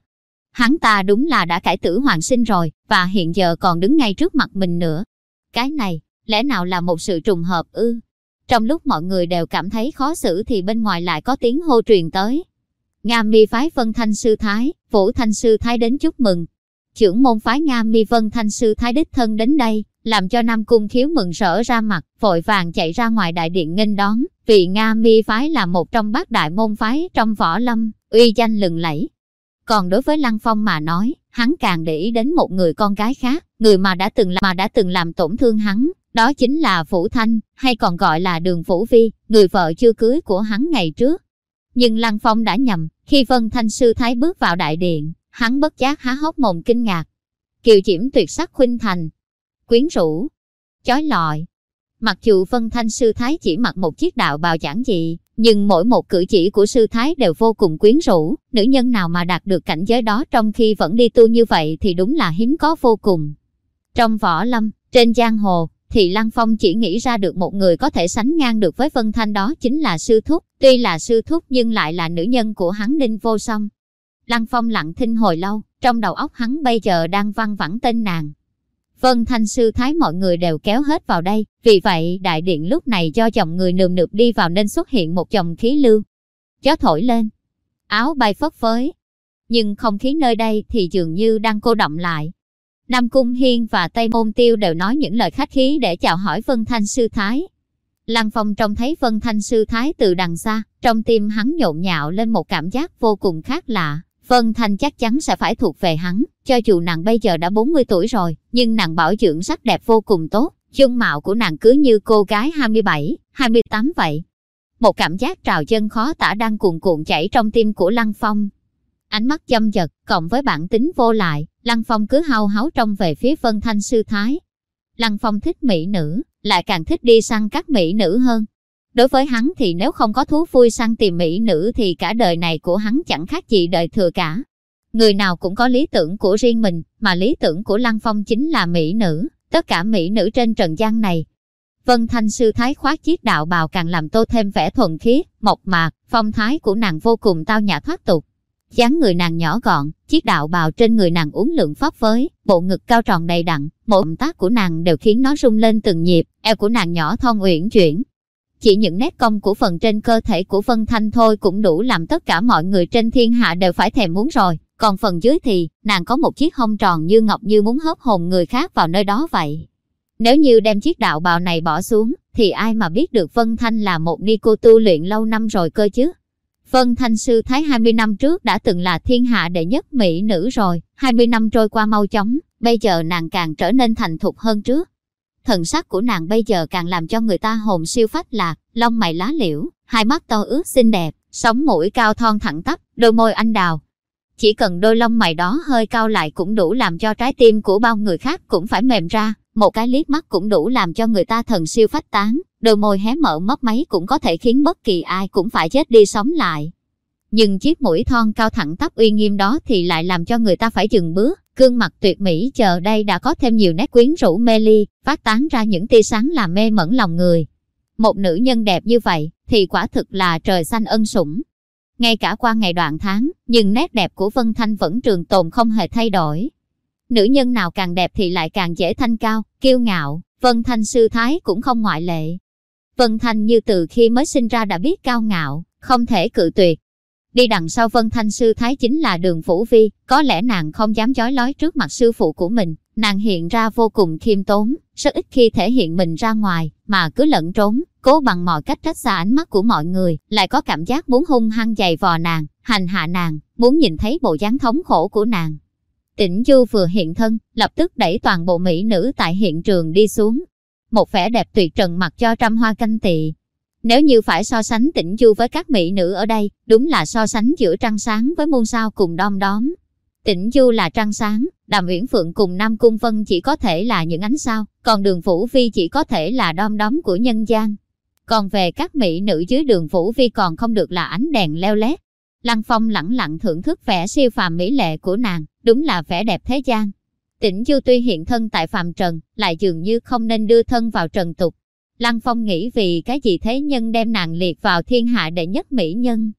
S2: Hắn ta đúng là đã cải tử hoàng sinh rồi, và hiện giờ còn đứng ngay trước mặt mình nữa. Cái này, lẽ nào là một sự trùng hợp ư? Trong lúc mọi người đều cảm thấy khó xử thì bên ngoài lại có tiếng hô truyền tới. Nga mi phái Vân Thanh Sư Thái, Vũ Thanh Sư Thái đến chúc mừng. Trưởng môn phái Nga mi Vân Thanh Sư Thái đích thân đến đây, làm cho Nam Cung khiếu mừng rỡ ra mặt, vội vàng chạy ra ngoài đại điện nghênh đón, vì Nga mi phái là một trong bát đại môn phái trong võ lâm, uy danh lừng lẫy. Còn đối với Lăng Phong mà nói, hắn càng để ý đến một người con gái khác, người mà đã từng mà đã từng làm tổn thương hắn, đó chính là Phủ Thanh, hay còn gọi là Đường Phủ Vi, người vợ chưa cưới của hắn ngày trước. Nhưng Lăng Phong đã nhầm, khi Vân Thanh Sư Thái bước vào đại điện, hắn bất giác há hốc mồm kinh ngạc. Kiều Diễm tuyệt sắc khuynh thành, quyến rũ, chói lọi. Mặc dù Vân Thanh Sư Thái chỉ mặc một chiếc đạo bào giản dị, nhưng mỗi một cử chỉ của Sư Thái đều vô cùng quyến rũ. Nữ nhân nào mà đạt được cảnh giới đó trong khi vẫn đi tu như vậy thì đúng là hiếm có vô cùng. Trong võ lâm, trên giang hồ, thì Lăng Phong chỉ nghĩ ra được một người có thể sánh ngang được với Vân Thanh đó chính là Sư Thúc. Tuy là Sư Thúc nhưng lại là nữ nhân của hắn Ninh Vô Song. Lăng Phong lặng thinh hồi lâu, trong đầu óc hắn bây giờ đang văng vẳng tên nàng. Vân Thanh Sư Thái mọi người đều kéo hết vào đây, vì vậy đại điện lúc này do dòng người nườm nượp đi vào nên xuất hiện một dòng khí lưu. Gió thổi lên, áo bay phất phới. Nhưng không khí nơi đây thì dường như đang cô động lại, Nam Cung Hiên và Tây Môn Tiêu đều nói những lời khách khí để chào hỏi Vân Thanh Sư Thái. Lăng Phong trông thấy Vân Thanh Sư Thái từ đằng xa, trong tim hắn nhộn nhạo lên một cảm giác vô cùng khác lạ. Vân Thanh chắc chắn sẽ phải thuộc về hắn, cho dù nàng bây giờ đã 40 tuổi rồi, nhưng nàng bảo dưỡng sắc đẹp vô cùng tốt, dung mạo của nàng cứ như cô gái 27, 28 vậy. Một cảm giác trào chân khó tả đang cuồn cuộn chảy trong tim của Lăng Phong. Ánh mắt châm chật, cộng với bản tính vô lại, Lăng Phong cứ hao háo trông về phía Vân Thanh Sư Thái. Lăng Phong thích mỹ nữ, lại càng thích đi săn các mỹ nữ hơn. Đối với hắn thì nếu không có thú vui săn tìm mỹ nữ thì cả đời này của hắn chẳng khác gì đời thừa cả. Người nào cũng có lý tưởng của riêng mình, mà lý tưởng của Lăng Phong chính là mỹ nữ, tất cả mỹ nữ trên trần gian này. Vân Thanh Sư Thái khoác chiếc đạo bào càng làm tô thêm vẻ thuần khiết, mộc mạc, phong thái của nàng vô cùng tao nhã thoát tục dáng người nàng nhỏ gọn, chiếc đạo bào trên người nàng uốn lượn pháp với, bộ ngực cao tròn đầy đặn, mỗi động tác của nàng đều khiến nó rung lên từng nhịp, eo của nàng nhỏ thon uyển chuyển. Chỉ những nét cong của phần trên cơ thể của Vân Thanh thôi cũng đủ làm tất cả mọi người trên thiên hạ đều phải thèm muốn rồi, còn phần dưới thì, nàng có một chiếc hông tròn như ngọc như muốn hớp hồn người khác vào nơi đó vậy. Nếu như đem chiếc đạo bào này bỏ xuống, thì ai mà biết được Vân Thanh là một ni cô tu luyện lâu năm rồi cơ chứ? Vân Thanh Sư Thái 20 năm trước đã từng là thiên hạ đệ nhất mỹ nữ rồi, 20 năm trôi qua mau chóng, bây giờ nàng càng trở nên thành thục hơn trước. Thần sắc của nàng bây giờ càng làm cho người ta hồn siêu phách lạc, lông mày lá liễu, hai mắt to ướt xinh đẹp, sống mũi cao thon thẳng tắp, đôi môi anh đào. Chỉ cần đôi lông mày đó hơi cao lại cũng đủ làm cho trái tim của bao người khác cũng phải mềm ra, một cái liếc mắt cũng đủ làm cho người ta thần siêu phách tán, đôi môi hé mở mấp máy cũng có thể khiến bất kỳ ai cũng phải chết đi sống lại. Nhưng chiếc mũi thon cao thẳng tắp uy nghiêm đó thì lại làm cho người ta phải dừng bước, gương mặt tuyệt mỹ chờ đây đã có thêm nhiều nét quyến rũ mê ly, phát tán ra những tia sáng làm mê mẩn lòng người. Một nữ nhân đẹp như vậy thì quả thực là trời xanh ân sủng. Ngay cả qua ngày đoạn tháng, nhưng nét đẹp của Vân Thanh vẫn trường tồn không hề thay đổi. Nữ nhân nào càng đẹp thì lại càng dễ thanh cao, kiêu ngạo, Vân Thanh sư thái cũng không ngoại lệ. Vân Thanh như từ khi mới sinh ra đã biết cao ngạo, không thể cự tuyệt. Đi đằng sau Vân Thanh sư thái chính là đường Phủ Vi, có lẽ nàng không dám chói lói trước mặt sư phụ của mình, nàng hiện ra vô cùng khiêm tốn, rất ít khi thể hiện mình ra ngoài, mà cứ lẫn trốn, cố bằng mọi cách trách xa ánh mắt của mọi người, lại có cảm giác muốn hung hăng giày vò nàng, hành hạ nàng, muốn nhìn thấy bộ dáng thống khổ của nàng. Tĩnh Du vừa hiện thân, lập tức đẩy toàn bộ mỹ nữ tại hiện trường đi xuống. Một vẻ đẹp tuyệt trần mặc cho trăm hoa canh tị. Nếu như phải so sánh Tĩnh Du với các mỹ nữ ở đây, đúng là so sánh giữa trăng sáng với muôn sao cùng đom đóm. Tĩnh Du là trăng sáng, Đàm Uyển Phượng cùng Nam Cung Vân chỉ có thể là những ánh sao, còn Đường Vũ Vi chỉ có thể là đom đóm của nhân gian. Còn về các mỹ nữ dưới Đường Vũ Vi còn không được là ánh đèn leo lét. Lăng Phong lẳng lặng thưởng thức vẻ siêu phàm mỹ lệ của nàng, đúng là vẻ đẹp thế gian. Tĩnh Du tuy hiện thân tại phàm trần, lại dường như không nên đưa thân vào trần tục. Lăng Phong nghĩ vì cái gì thế nhân đem nàng liệt vào thiên hạ đệ nhất mỹ nhân,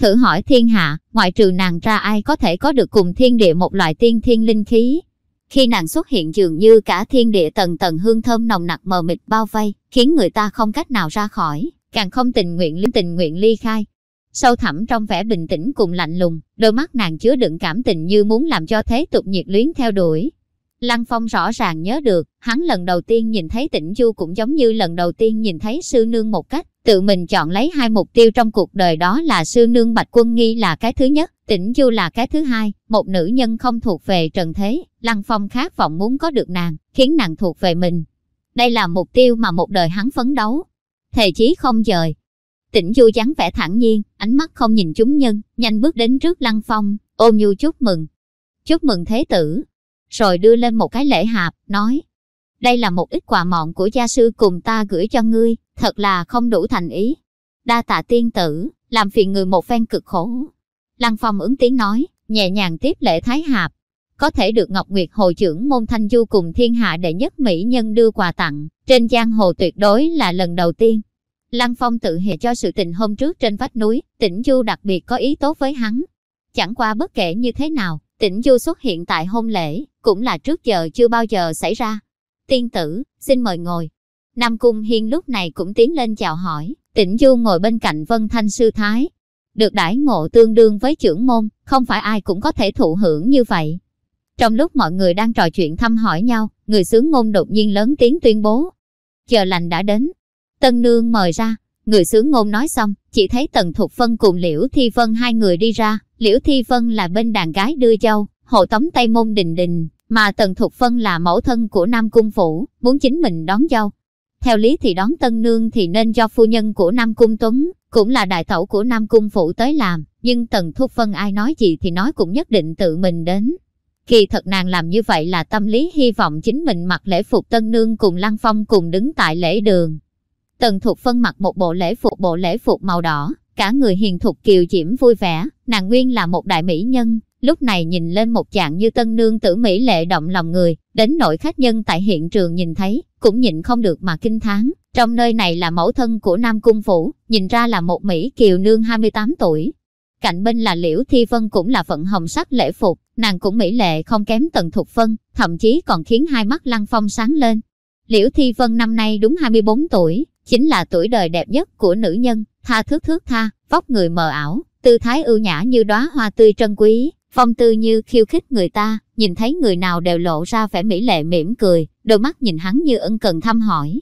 S2: Thử hỏi thiên hạ, ngoại trừ nàng ra ai có thể có được cùng thiên địa một loại tiên thiên linh khí. Khi nàng xuất hiện dường như cả thiên địa tầng tầng hương thơm nồng nặc mờ mịt bao vây, khiến người ta không cách nào ra khỏi, càng không tình nguyện linh tình nguyện ly khai. Sâu thẳm trong vẻ bình tĩnh cùng lạnh lùng, đôi mắt nàng chứa đựng cảm tình như muốn làm cho thế tục nhiệt luyến theo đuổi. Lăng Phong rõ ràng nhớ được, hắn lần đầu tiên nhìn thấy tĩnh Du cũng giống như lần đầu tiên nhìn thấy sư nương một cách, tự mình chọn lấy hai mục tiêu trong cuộc đời đó là sư nương Bạch Quân Nghi là cái thứ nhất, tĩnh Du là cái thứ hai, một nữ nhân không thuộc về trần thế, Lăng Phong khát vọng muốn có được nàng, khiến nàng thuộc về mình. Đây là mục tiêu mà một đời hắn phấn đấu. Thề chí không dời. Tĩnh Du dáng vẻ thản nhiên, ánh mắt không nhìn chúng nhân, nhanh bước đến trước Lăng Phong, ôm nhu chúc mừng. Chúc mừng thế tử, rồi đưa lên một cái lễ hạp, nói, đây là một ít quà mọn của gia sư cùng ta gửi cho ngươi, thật là không đủ thành ý. Đa tạ tiên tử, làm phiền người một phen cực khổ. Lăng Phong ứng tiếng nói, nhẹ nhàng tiếp lễ thái hạp. Có thể được Ngọc Nguyệt hồi trưởng môn Thanh Du cùng thiên hạ đệ nhất mỹ nhân đưa quà tặng, trên giang hồ tuyệt đối là lần đầu tiên. Lăng Phong tự hệ cho sự tình hôm trước trên vách núi, tỉnh Du đặc biệt có ý tốt với hắn. Chẳng qua bất kể như thế nào, tỉnh Du xuất hiện tại hôn lễ, cũng là trước giờ chưa bao giờ xảy ra. Tiên tử, xin mời ngồi. Nam Cung Hiên lúc này cũng tiến lên chào hỏi, tỉnh Du ngồi bên cạnh Vân Thanh Sư Thái. Được đãi ngộ tương đương với trưởng môn, không phải ai cũng có thể thụ hưởng như vậy. Trong lúc mọi người đang trò chuyện thăm hỏi nhau, người sướng ngôn đột nhiên lớn tiếng tuyên bố. Chờ lành đã đến. Tân Nương mời ra, người sướng ngôn nói xong, chỉ thấy Tần Thục Phân cùng Liễu Thi Phân hai người đi ra. Liễu Thi Phân là bên đàn gái đưa châu, hộ tống Tây Môn Đình Đình, mà Tần Thục Phân là mẫu thân của Nam Cung Phủ, muốn chính mình đón dâu. Theo lý thì đón tân nương thì nên do phu nhân của Nam Cung Tuấn, cũng là đại tẩu của Nam Cung Phủ tới làm, nhưng Tần Thục Phân ai nói gì thì nói cũng nhất định tự mình đến. Kỳ thật nàng làm như vậy là tâm lý hy vọng chính mình mặc lễ phục tân nương cùng Lăng Phong cùng đứng tại lễ đường. Tần Thục Phân mặc một bộ lễ phục bộ lễ phục màu đỏ, cả người hiền thục kiều diễm vui vẻ, nàng nguyên là một đại mỹ nhân, lúc này nhìn lên một dạng như tân nương tử mỹ lệ động lòng người, đến nội khách nhân tại hiện trường nhìn thấy, cũng nhịn không được mà kinh thán. Trong nơi này là mẫu thân của Nam Cung Phủ, nhìn ra là một Mỹ kiều nương 28 tuổi. Cạnh bên là Liễu Thi Vân cũng là phận hồng sắc lễ phục, nàng cũng mỹ lệ không kém tần thục phân, thậm chí còn khiến hai mắt lăng phong sáng lên. Liễu Thi Vân năm nay đúng 24 tuổi, chính là tuổi đời đẹp nhất của nữ nhân, tha thước thước tha, vóc người mờ ảo, tư thái ưu nhã như đóa hoa tươi trân quý, Phong tư như khiêu khích người ta, nhìn thấy người nào đều lộ ra vẻ mỹ lệ mỉm cười, đôi mắt nhìn hắn như ân cần thăm hỏi.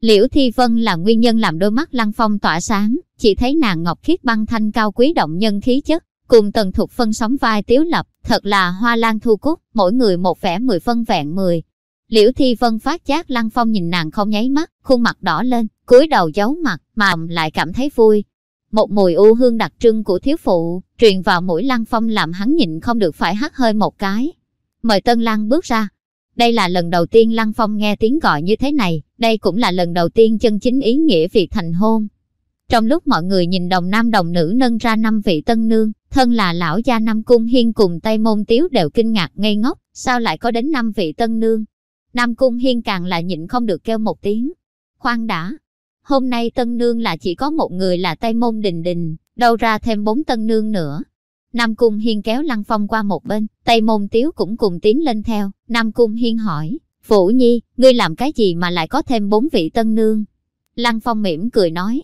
S2: Liễu Thi Vân là nguyên nhân làm đôi mắt Lăng Phong tỏa sáng, chỉ thấy nàng ngọc khiết băng thanh cao quý động nhân khí chất, cùng tần thuộc phân sóng vai tiếu lập, thật là hoa lan thu cúc, mỗi người một vẻ mười phân vẹn mười. Liễu Thi Vân phát giác Lăng Phong nhìn nàng không nháy mắt, khuôn mặt đỏ lên, cúi đầu giấu mặt, mà lại cảm thấy vui, một mùi u hương đặc trưng của thiếu phụ, truyền vào mũi Lăng Phong làm hắn nhịn không được phải hắt hơi một cái. Mời Tân Lăng bước ra. Đây là lần đầu tiên Lăng Phong nghe tiếng gọi như thế này, đây cũng là lần đầu tiên chân chính ý nghĩa việc thành hôn. Trong lúc mọi người nhìn đồng nam đồng nữ nâng ra năm vị tân nương, thân là lão gia Nam Cung Hiên cùng Tây Môn Tiếu đều kinh ngạc ngây ngốc, sao lại có đến năm vị tân nương. Nam Cung Hiên càng là nhịn không được kêu một tiếng. Khoan đã, Hôm nay tân nương là chỉ có một người là Tây Môn Đình Đình, đâu ra thêm bốn tân nương nữa. Nam Cung Hiên kéo Lăng Phong qua một bên, Tây Môn Tiếu cũng cùng tiến lên theo. Nam Cung Hiên hỏi, Vũ Nhi, ngươi làm cái gì mà lại có thêm bốn vị tân nương? Lăng Phong mỉm cười nói,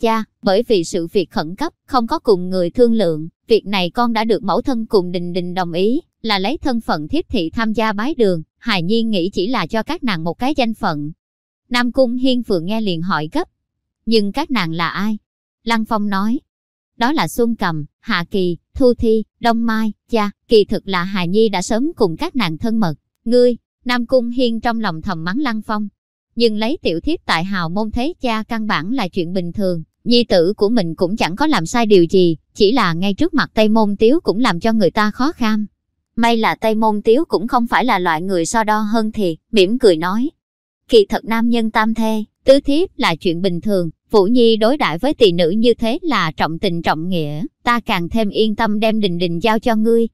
S2: cha, bởi vì sự việc khẩn cấp, không có cùng người thương lượng, việc này con đã được mẫu thân cùng Đình Đình đồng ý, là lấy thân phận thiếp thị tham gia bái đường, hài Nhi nghĩ chỉ là cho các nàng một cái danh phận, Nam Cung Hiên vừa nghe liền hỏi gấp. Nhưng các nàng là ai? Lăng Phong nói. Đó là Xuân Cầm, Hạ Kỳ, Thu Thi, Đông Mai, cha, kỳ thực là Hà Nhi đã sớm cùng các nàng thân mật. Ngươi, Nam Cung Hiên trong lòng thầm mắng Lăng Phong. Nhưng lấy tiểu thiếp tại hào môn thế cha căn bản là chuyện bình thường, nhi tử của mình cũng chẳng có làm sai điều gì, chỉ là ngay trước mặt Tây Môn Tiếu cũng làm cho người ta khó khăn. May là Tây Môn Tiếu cũng không phải là loại người so đo hơn thiệt, mỉm cười nói. Kỳ thật nam nhân tam thê, tứ thiếp là chuyện bình thường, Vũ Nhi đối đãi với tỳ nữ như thế là trọng tình trọng nghĩa, ta càng thêm yên tâm đem đình đình giao cho ngươi.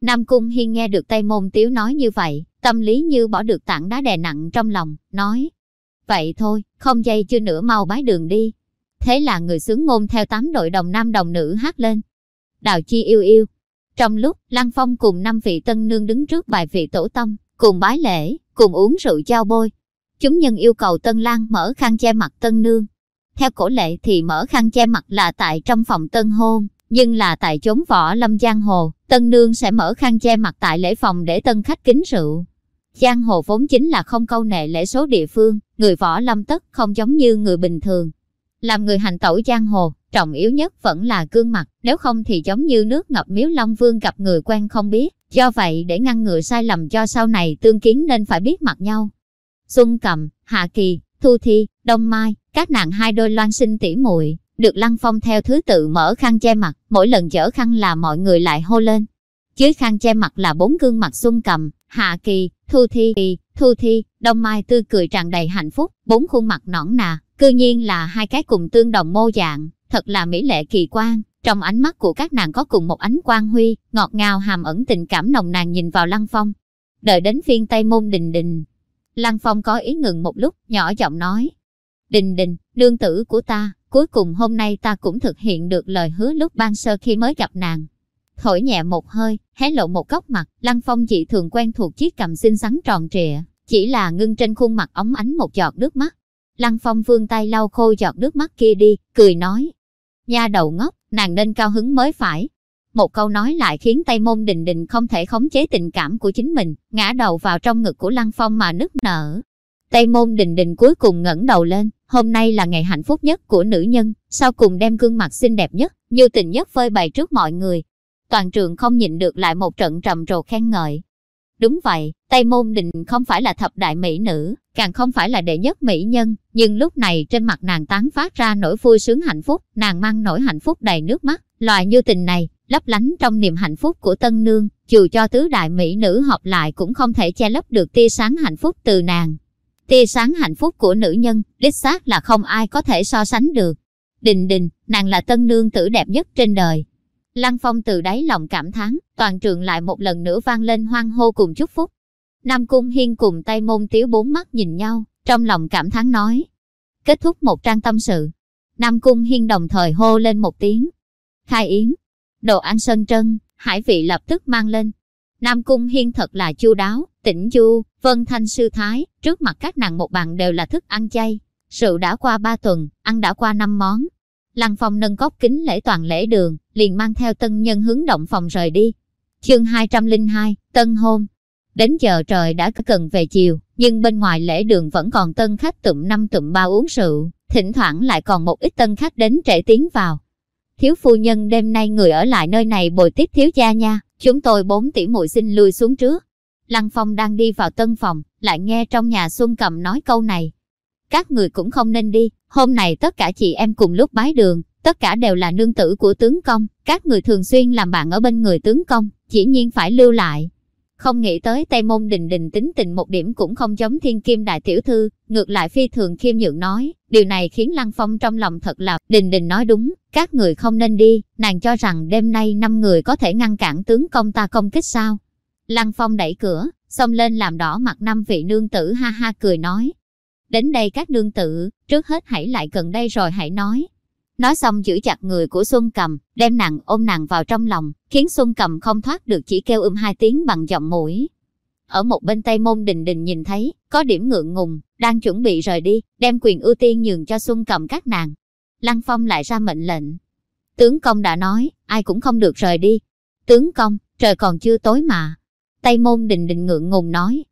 S2: Nam Cung Hiên nghe được Tây Môn Tiếu nói như vậy, tâm lý như bỏ được tảng đá đè nặng trong lòng, nói. Vậy thôi, không dây chưa nữa mau bái đường đi. Thế là người sướng ngôn theo tám đội đồng nam đồng nữ hát lên. Đào chi yêu yêu. Trong lúc Lăng Phong cùng năm vị tân nương đứng trước bài vị tổ tông, cùng bái lễ, cùng uống rượu trao bôi. Chúng nhân yêu cầu Tân Lan mở khăn che mặt Tân Nương, theo cổ lệ thì mở khăn che mặt là tại trong phòng tân hôn, nhưng là tại chốn võ lâm giang hồ, tân nương sẽ mở khăn che mặt tại lễ phòng để tân khách kính rượu. Giang hồ vốn chính là không câu nệ lễ số địa phương, người võ lâm tất không giống như người bình thường. Làm người hành tẩu giang hồ, trọng yếu nhất vẫn là gương mặt, nếu không thì giống như nước ngập miếu Long Vương gặp người quen không biết. Do vậy để ngăn ngừa sai lầm cho sau này tương kiến nên phải biết mặt nhau. Xuân Cầm, Hạ Kỳ, Thu Thi, Đông Mai, các nàng hai đôi loan sinh tỉ muội được Lăng Phong theo thứ tự mở khăn che mặt, mỗi lần chở khăn là mọi người lại hô lên. Dưới khăn che mặt là bốn gương mặt xuân cầm, Hạ Kỳ, Thu Thi, Thu Thi, Đông Mai tươi cười tràn đầy hạnh phúc, bốn khuôn mặt nõn nà, cư nhiên là hai cái cùng tương đồng mô dạng, thật là mỹ lệ kỳ quan. Trong ánh mắt của các nàng có cùng một ánh quang huy, ngọt ngào hàm ẩn tình cảm nồng nàn nhìn vào Lăng Phong. Đợi đến phiên Tây Môn Đình Đình. Lăng Phong có ý ngừng một lúc, nhỏ giọng nói, Đình đình, nương tử của ta, cuối cùng hôm nay ta cũng thực hiện được lời hứa lúc ban sơ khi mới gặp nàng. Thổi nhẹ một hơi, hé lộ một góc mặt, Lăng Phong dị thường quen thuộc chiếc cầm xinh xắn tròn trịa, chỉ là ngưng trên khuôn mặt ống ánh một giọt nước mắt. Lăng Phong vươn tay lau khô giọt nước mắt kia đi, cười nói. Nha đầu ngốc, nàng nên cao hứng mới phải. Một câu nói lại khiến tây môn đình đình không thể khống chế tình cảm của chính mình, ngã đầu vào trong ngực của Lăng Phong mà nức nở. Tây môn đình đình cuối cùng ngẩng đầu lên, hôm nay là ngày hạnh phúc nhất của nữ nhân, sau cùng đem gương mặt xinh đẹp nhất, như tình nhất phơi bày trước mọi người. Toàn trường không nhịn được lại một trận trầm trồ khen ngợi. Đúng vậy, Tây môn đình không phải là thập đại mỹ nữ, càng không phải là đệ nhất mỹ nhân, nhưng lúc này trên mặt nàng tán phát ra nỗi vui sướng hạnh phúc, nàng mang nỗi hạnh phúc đầy nước mắt, loại như tình này, lấp lánh trong niềm hạnh phúc của tân nương, dù cho tứ đại mỹ nữ hợp lại cũng không thể che lấp được tia sáng hạnh phúc từ nàng tia sáng hạnh phúc của nữ nhân, đích xác là không ai có thể so sánh được. Đình đình, nàng là tân nương tử đẹp nhất trên đời. Lăng Phong từ đáy lòng cảm thán, toàn trường lại một lần nữa vang lên hoang hô cùng chúc phúc. Nam Cung Hiên cùng tay môn tiếu bốn mắt nhìn nhau, trong lòng cảm thán nói. Kết thúc một trang tâm sự. Nam Cung Hiên đồng thời hô lên một tiếng. Khai yến. Đồ ăn sơn trân, hải vị lập tức mang lên. Nam Cung Hiên thật là chu đáo, tỉnh chu, vân thanh sư thái, trước mặt các nàng một bàn đều là thức ăn chay. Rượu đã qua ba tuần, ăn đã qua năm món. Lăng Phong nâng cốc kính lễ toàn lễ đường, liền mang theo tân nhân hướng động phòng rời đi. Chương 202, Tân Hôn Đến giờ trời đã cần về chiều, nhưng bên ngoài lễ đường vẫn còn tân khách tụm năm tụm ba uống rượu, thỉnh thoảng lại còn một ít tân khách đến trễ tiến vào. Thiếu phu nhân đêm nay người ở lại nơi này bồi tiếp thiếu gia nha, chúng tôi bốn tỷ muội xin lui xuống trước. Lăng Phong đang đi vào tân phòng, lại nghe trong nhà Xuân Cầm nói câu này. Các người cũng không nên đi, hôm nay tất cả chị em cùng lúc bái đường, tất cả đều là nương tử của tướng công, các người thường xuyên làm bạn ở bên người tướng công, chỉ nhiên phải lưu lại. Không nghĩ tới Tây Môn Đình Đình tính tình một điểm cũng không giống thiên kim đại tiểu thư, ngược lại phi thường khiêm nhượng nói, điều này khiến Lăng Phong trong lòng thật là, Đình Đình nói đúng, các người không nên đi, nàng cho rằng đêm nay năm người có thể ngăn cản tướng công ta công kích sao. Lăng Phong đẩy cửa, xông lên làm đỏ mặt năm vị nương tử ha ha cười nói. Đến đây các nương tử, trước hết hãy lại gần đây rồi hãy nói. Nói xong giữ chặt người của Xuân Cầm, đem nàng ôm nàng vào trong lòng, khiến Xuân Cầm không thoát được chỉ kêu um hai tiếng bằng giọng mũi. Ở một bên Tây Môn Đình Đình nhìn thấy, có điểm ngượng ngùng, đang chuẩn bị rời đi, đem quyền ưu tiên nhường cho Xuân Cầm các nàng. Lăng Phong lại ra mệnh lệnh. Tướng công đã nói, ai cũng không được rời đi. Tướng công, trời còn chưa tối mà. Tây Môn Đình Đình ngượng ngùng nói.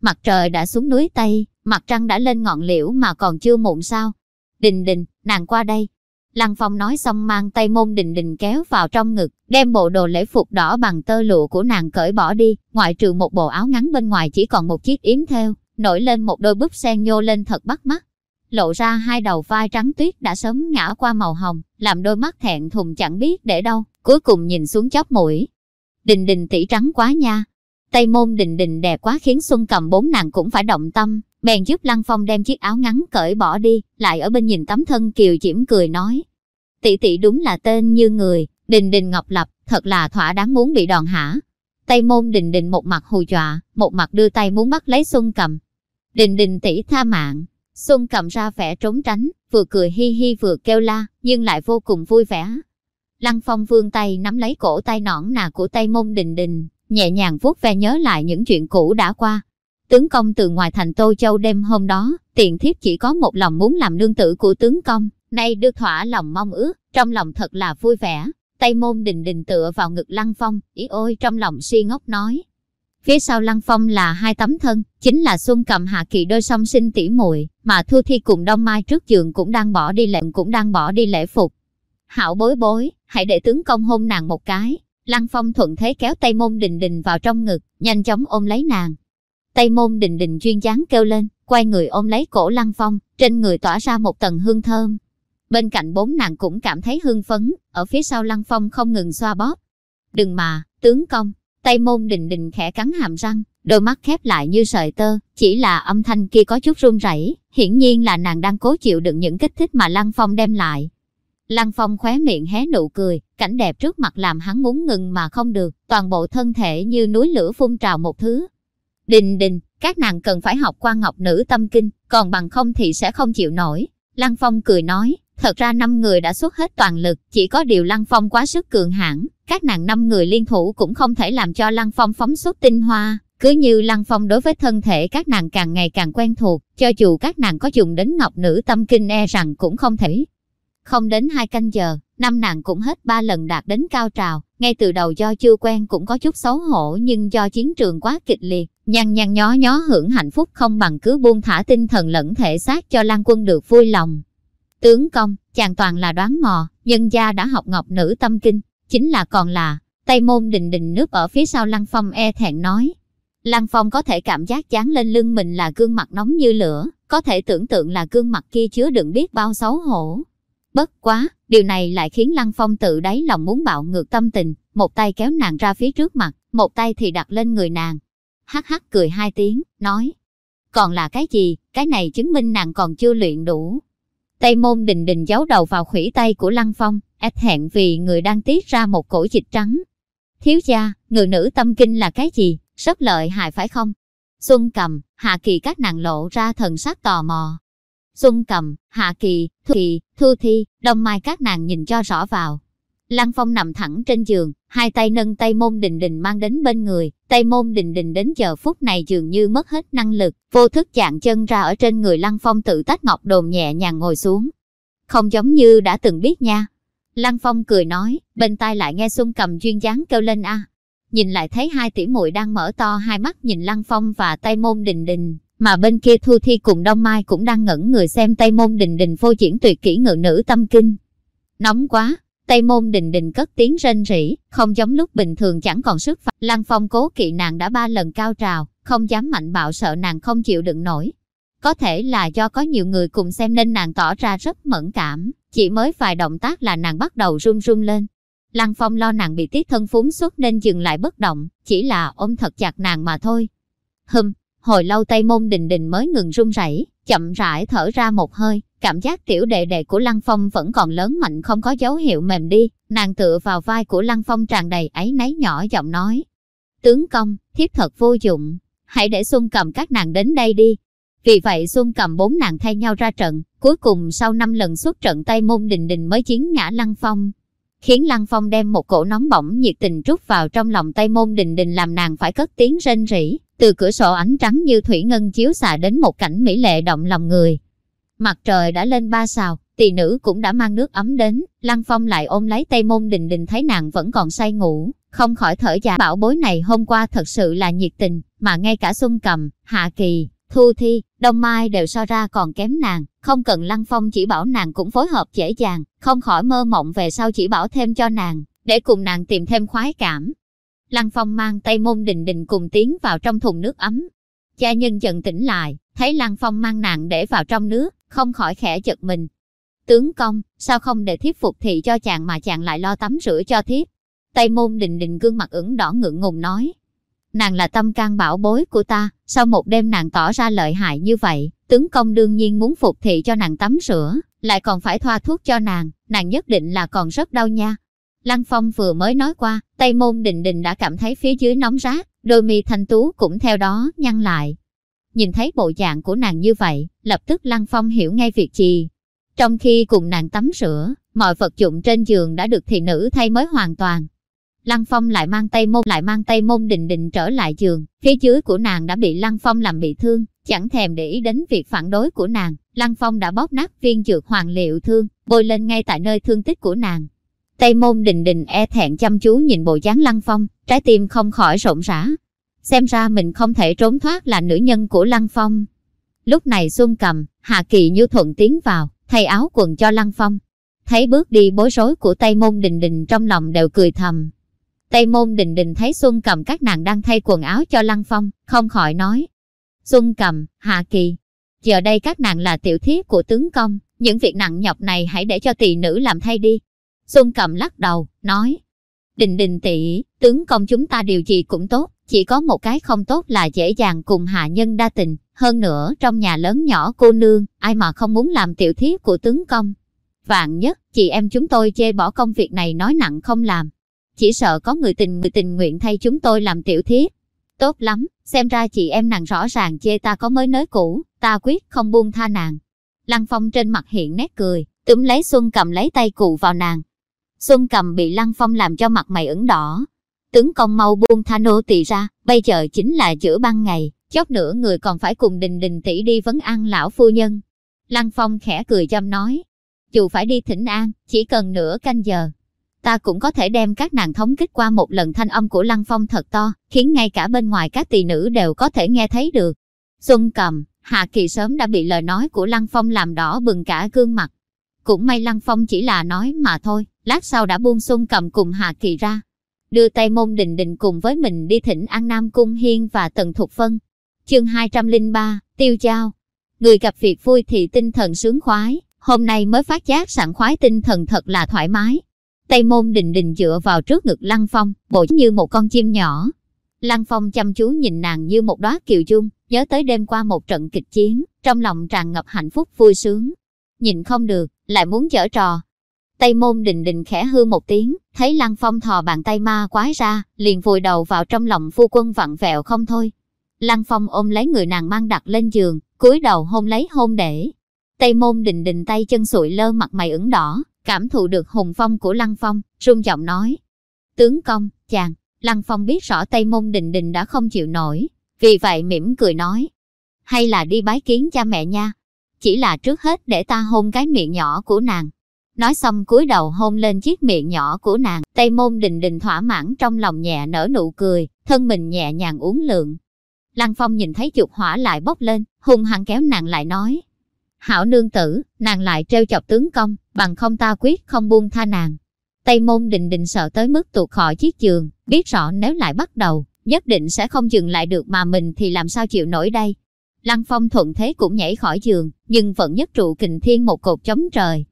S2: Mặt trời đã xuống núi Tây, mặt trăng đã lên ngọn liễu mà còn chưa muộn sao. Đình Đình, nàng qua đây, Lăng Phong nói xong mang tay môn đình đình kéo vào trong ngực, đem bộ đồ lễ phục đỏ bằng tơ lụa của nàng cởi bỏ đi, ngoại trừ một bộ áo ngắn bên ngoài chỉ còn một chiếc yếm theo, nổi lên một đôi búp sen nhô lên thật bắt mắt. Lộ ra hai đầu vai trắng tuyết đã sớm ngã qua màu hồng, làm đôi mắt thẹn thùng chẳng biết để đâu, cuối cùng nhìn xuống chóp mũi. Đình đình tỷ trắng quá nha. Tây môn đình đình đẹp quá khiến Xuân cầm bốn nàng cũng phải động tâm, bèn giúp Lăng Phong đem chiếc áo ngắn cởi bỏ đi, lại ở bên nhìn tấm thân kiều diễm cười nói. Tỷ tỷ đúng là tên như người, đình đình ngọc lập, thật là thỏa đáng muốn bị đòn hả. Tây môn đình đình một mặt hù dọa, một mặt đưa tay muốn bắt lấy Xuân cầm. Đình đình tỷ tha mạng, Xuân cầm ra vẻ trốn tránh, vừa cười hi hi vừa kêu la, nhưng lại vô cùng vui vẻ. Lăng Phong vương tay nắm lấy cổ tay nõn nà của Tây Môn Đình Đình, nhẹ nhàng vuốt ve nhớ lại những chuyện cũ đã qua. Tướng công từ ngoài thành Tô Châu đêm hôm đó, tiện thiếp chỉ có một lòng muốn làm nương tử của tướng công, nay được thỏa lòng mong ước, trong lòng thật là vui vẻ. Tây Môn Đình Đình tựa vào ngực Lăng Phong, ý ôi trong lòng si ngốc nói. Phía sau Lăng Phong là hai tấm thân, chính là Xuân Cầm Hạ Kỳ đôi song sinh tỉ muội, mà Thu Thi cùng Đông Mai trước giường cũng đang bỏ đi lệnh cũng đang bỏ đi lễ phục. Hảo bối bối, hãy để tướng công hôn nàng một cái. Lăng Phong thuận thế kéo Tây Môn Đình Đình vào trong ngực, nhanh chóng ôm lấy nàng. Tây Môn Đình Đình chuyên chán kêu lên, quay người ôm lấy cổ Lăng Phong, trên người tỏa ra một tầng hương thơm. Bên cạnh bốn nàng cũng cảm thấy hương phấn, ở phía sau Lăng Phong không ngừng xoa bóp. Đừng mà, tướng công, Tây Môn Đình Đình khẽ cắn hàm răng, đôi mắt khép lại như sợi tơ, chỉ là âm thanh kia có chút run rẩy, hiển nhiên là nàng đang cố chịu đựng những kích thích mà Lăng Phong đem lại. Lăng Phong khóe miệng hé nụ cười, cảnh đẹp trước mặt làm hắn muốn ngừng mà không được, toàn bộ thân thể như núi lửa phun trào một thứ. Đình đình, các nàng cần phải học qua ngọc nữ tâm kinh, còn bằng không thì sẽ không chịu nổi. Lăng Phong cười nói, thật ra năm người đã xuất hết toàn lực, chỉ có điều Lăng Phong quá sức cường hãn, các nàng năm người liên thủ cũng không thể làm cho Lăng Phong phóng xuất tinh hoa. Cứ như Lăng Phong đối với thân thể các nàng càng ngày càng quen thuộc, cho dù các nàng có dùng đến ngọc nữ tâm kinh e rằng cũng không thể. Không đến hai canh giờ, năm nàng cũng hết ba lần đạt đến cao trào, ngay từ đầu do chưa quen cũng có chút xấu hổ nhưng do chiến trường quá kịch liệt, nhăn nhăn nhó nhó hưởng hạnh phúc không bằng cứ buông thả tinh thần lẫn thể xác cho Lan quân được vui lòng. Tướng công, chàng toàn là đoán mò, nhân gia đã học ngọc nữ tâm kinh, chính là còn là, Tây môn đình đình nước ở phía sau Lăng Phong e thẹn nói. Lăng Phong có thể cảm giác chán lên lưng mình là gương mặt nóng như lửa, có thể tưởng tượng là gương mặt kia chứa đựng biết bao xấu hổ. Bất quá, điều này lại khiến Lăng Phong tự đáy lòng muốn bạo ngược tâm tình, một tay kéo nàng ra phía trước mặt, một tay thì đặt lên người nàng. Hắc hắc cười hai tiếng, nói. Còn là cái gì, cái này chứng minh nàng còn chưa luyện đủ. Tây môn đình đình giấu đầu vào khủy tay của Lăng Phong, e ép hẹn vì người đang tiết ra một cổ dịch trắng. Thiếu gia, người nữ tâm kinh là cái gì, rất lợi hại phải không? Xuân cầm, hạ kỳ các nàng lộ ra thần sắc tò mò. Xuân cầm, hạ kỳ, thu kỳ, thu thi, đông mai các nàng nhìn cho rõ vào. Lăng Phong nằm thẳng trên giường, hai tay nâng tay môn đình đình mang đến bên người, tay môn đình đình đến giờ phút này dường như mất hết năng lực, vô thức chạm chân ra ở trên người Lăng Phong tự tách ngọc đồn nhẹ nhàng ngồi xuống. Không giống như đã từng biết nha. Lăng Phong cười nói, bên tai lại nghe Xuân cầm duyên dáng kêu lên a. Nhìn lại thấy hai tỷ muội đang mở to hai mắt nhìn Lăng Phong và tay môn đình đình, mà bên kia Thu Thi cùng Đông Mai cũng đang ngẩn người xem tây môn đình đình phô diễn tuyệt kỹ ngự nữ tâm kinh. Nóng quá, Tây môn đình đình cất tiếng rên rỉ, không giống lúc bình thường chẳng còn sức phạt. Lăng phong cố kỵ nàng đã ba lần cao trào, không dám mạnh bạo sợ nàng không chịu đựng nổi. Có thể là do có nhiều người cùng xem nên nàng tỏ ra rất mẫn cảm, chỉ mới vài động tác là nàng bắt đầu run run lên. Lăng phong lo nàng bị tiết thân phúng xuất nên dừng lại bất động, chỉ là ôm thật chặt nàng mà thôi. Hừm, hồi lâu Tây môn đình đình mới ngừng run rẩy, chậm rãi thở ra một hơi, Cảm giác tiểu đệ đệ của Lăng Phong vẫn còn lớn mạnh không có dấu hiệu mềm đi, nàng tựa vào vai của Lăng Phong tràn đầy ấy nấy nhỏ giọng nói. Tướng công, thiếp thật vô dụng, hãy để Xuân cầm các nàng đến đây đi. Vì vậy Xuân cầm bốn nàng thay nhau ra trận, cuối cùng sau năm lần xuất trận Tây Môn Đình Đình mới chiến ngã Lăng Phong. Khiến Lăng Phong đem một cổ nóng bỏng nhiệt tình trút vào trong lòng Tây Môn Đình Đình làm nàng phải cất tiếng rên rỉ, từ cửa sổ ánh trắng như thủy ngân chiếu xạ đến một cảnh mỹ lệ động lòng người. Mặt trời đã lên ba sào, tỳ nữ cũng đã mang nước ấm đến, Lăng Phong lại ôm lấy Tây Môn Đình Đình thấy nàng vẫn còn say ngủ, không khỏi thở dài bảo bối này hôm qua thật sự là nhiệt tình, mà ngay cả Xuân Cầm, Hạ Kỳ, Thu Thi, Đông Mai đều so ra còn kém nàng, không cần Lăng Phong chỉ bảo nàng cũng phối hợp dễ dàng, không khỏi mơ mộng về sau chỉ bảo thêm cho nàng, để cùng nàng tìm thêm khoái cảm. Lăng Phong mang tay môn đình đình cùng tiến vào trong thùng nước ấm. Cha nhân dần tỉnh lại, thấy Lăng Phong mang nàng để vào trong nước, không khỏi khẽ chật mình. Tướng công, sao không để thiếp phục thị cho chàng mà chàng lại lo tắm rửa cho thiếp? Tây môn đình đình gương mặt ửng đỏ ngượng ngùng nói. Nàng là tâm can bảo bối của ta, sau một đêm nàng tỏ ra lợi hại như vậy, tướng công đương nhiên muốn phục thị cho nàng tắm rửa, lại còn phải thoa thuốc cho nàng, nàng nhất định là còn rất đau nha. Lăng Phong vừa mới nói qua, Tây Môn Đình Đình đã cảm thấy phía dưới nóng rát, đôi mi thanh tú cũng theo đó nhăn lại. Nhìn thấy bộ dạng của nàng như vậy, lập tức Lăng Phong hiểu ngay việc gì. Trong khi cùng nàng tắm rửa, mọi vật dụng trên giường đã được thị nữ thay mới hoàn toàn. Lăng Phong lại mang Tây môn lại mang Tây môn đình đình trở lại giường, phía dưới của nàng đã bị Lăng Phong làm bị thương, chẳng thèm để ý đến việc phản đối của nàng. Lăng Phong đã bóp nát viên dược hoàng liệu thương, bôi lên ngay tại nơi thương tích của nàng. Tây môn đình đình e thẹn chăm chú nhìn bộ dáng Lăng Phong, trái tim không khỏi rộn rã. Xem ra mình không thể trốn thoát là nữ nhân của Lăng Phong. Lúc này Xuân cầm, Hạ Kỳ như thuận tiến vào, thay áo quần cho Lăng Phong. Thấy bước đi bối rối của Tây môn đình đình trong lòng đều cười thầm, Tây môn đình đình thấy Xuân cầm các nàng đang thay quần áo cho Lăng Phong, không khỏi nói. Xuân cầm, Hạ Kỳ, giờ đây các nàng là tiểu thiếp của tướng công, những việc nặng nhọc này hãy để cho tỳ nữ làm thay đi. Xuân cầm lắc đầu, nói. Đình đình tỷ, tướng công chúng ta điều gì cũng tốt, chỉ có một cái không tốt là dễ dàng cùng hạ nhân đa tình. Hơn nữa, trong nhà lớn nhỏ cô nương, ai mà không muốn làm tiểu thiếp của tướng công. Vạn nhất, chị em chúng tôi chê bỏ công việc này nói nặng không làm, chỉ sợ có người tình người tình nguyện thay chúng tôi làm tiểu thiếp. Tốt lắm, xem ra chị em nàng rõ ràng chê ta có mới nới cũ, ta quyết không buông tha nàng. Lăng Phong trên mặt hiện nét cười, túm lấy Xuân cầm lấy tay cụ vào nàng. Xuân cầm bị Lăng Phong làm cho mặt mày ửng đỏ. Tướng công mau buông tha nô tỳ ra, bây giờ chính là giữa ban ngày, chốc nữa người còn phải cùng đình đình tỷ đi vấn an lão phu nhân. Lăng Phong khẽ cười chăm nói, dù phải đi thỉnh an, chỉ cần nửa canh giờ, ta cũng có thể đem các nàng thống kích qua một lần thanh âm của Lăng Phong thật to, khiến ngay cả bên ngoài các tỳ nữ đều có thể nghe thấy được. Xuân cầm, Hạ Kỳ sớm đã bị lời nói của Lăng Phong làm đỏ bừng cả gương mặt. Cũng may Lăng Phong chỉ là nói mà thôi, lát sau đã buông Xuân cầm cùng Hạ Kỳ ra. Đưa tay môn đình đình cùng với mình đi thỉnh An Nam Cung Hiên và Tần Thục Phân. Chương 203, Tiêu Giao. Người gặp việc vui thì tinh thần sướng khoái, hôm nay mới phát giác sảng khoái tinh thần thật là thoải mái. Tây môn đình đình dựa vào trước ngực Lăng Phong, bộ như một con chim nhỏ. Lăng Phong chăm chú nhìn nàng như một đóa kiều dung, nhớ tới đêm qua một trận kịch chiến, trong lòng tràn ngập hạnh phúc vui sướng. Nhìn không được, lại muốn chở trò. Tây môn đình đình khẽ hư một tiếng, thấy Lăng Phong thò bàn tay ma quái ra, liền vùi đầu vào trong lòng phu quân vặn vẹo không thôi. Lăng Phong ôm lấy người nàng mang đặt lên giường, cúi đầu hôn lấy hôn để. Tây môn đình đình tay chân sụi lơ mặt mày ửng đỏ, cảm thụ được hùng phong của Lăng Phong, run giọng nói. Tướng công, chàng, Lăng Phong biết rõ Tây Môn Đình Đình đã không chịu nổi, vì vậy mỉm cười nói. Hay là đi bái kiến cha mẹ nha, chỉ là trước hết để ta hôn cái miệng nhỏ của nàng. Nói xong cúi đầu hôn lên chiếc miệng nhỏ của nàng, Tây Môn Đình Đình thỏa mãn trong lòng nhẹ nở nụ cười, thân mình nhẹ nhàng uống lượng. Lăng Phong nhìn thấy chục hỏa lại bốc lên, hung hăng kéo nàng lại nói. Hảo nương tử, nàng lại treo chọc tướng công, bằng không ta quyết không buông tha nàng. Tây môn đình đình sợ tới mức tuột khỏi chiếc giường, biết rõ nếu lại bắt đầu, nhất định sẽ không dừng lại được mà mình thì làm sao chịu nổi đây. Lăng phong thuận thế cũng nhảy khỏi giường, nhưng vẫn nhất trụ kình thiên một cột chống trời.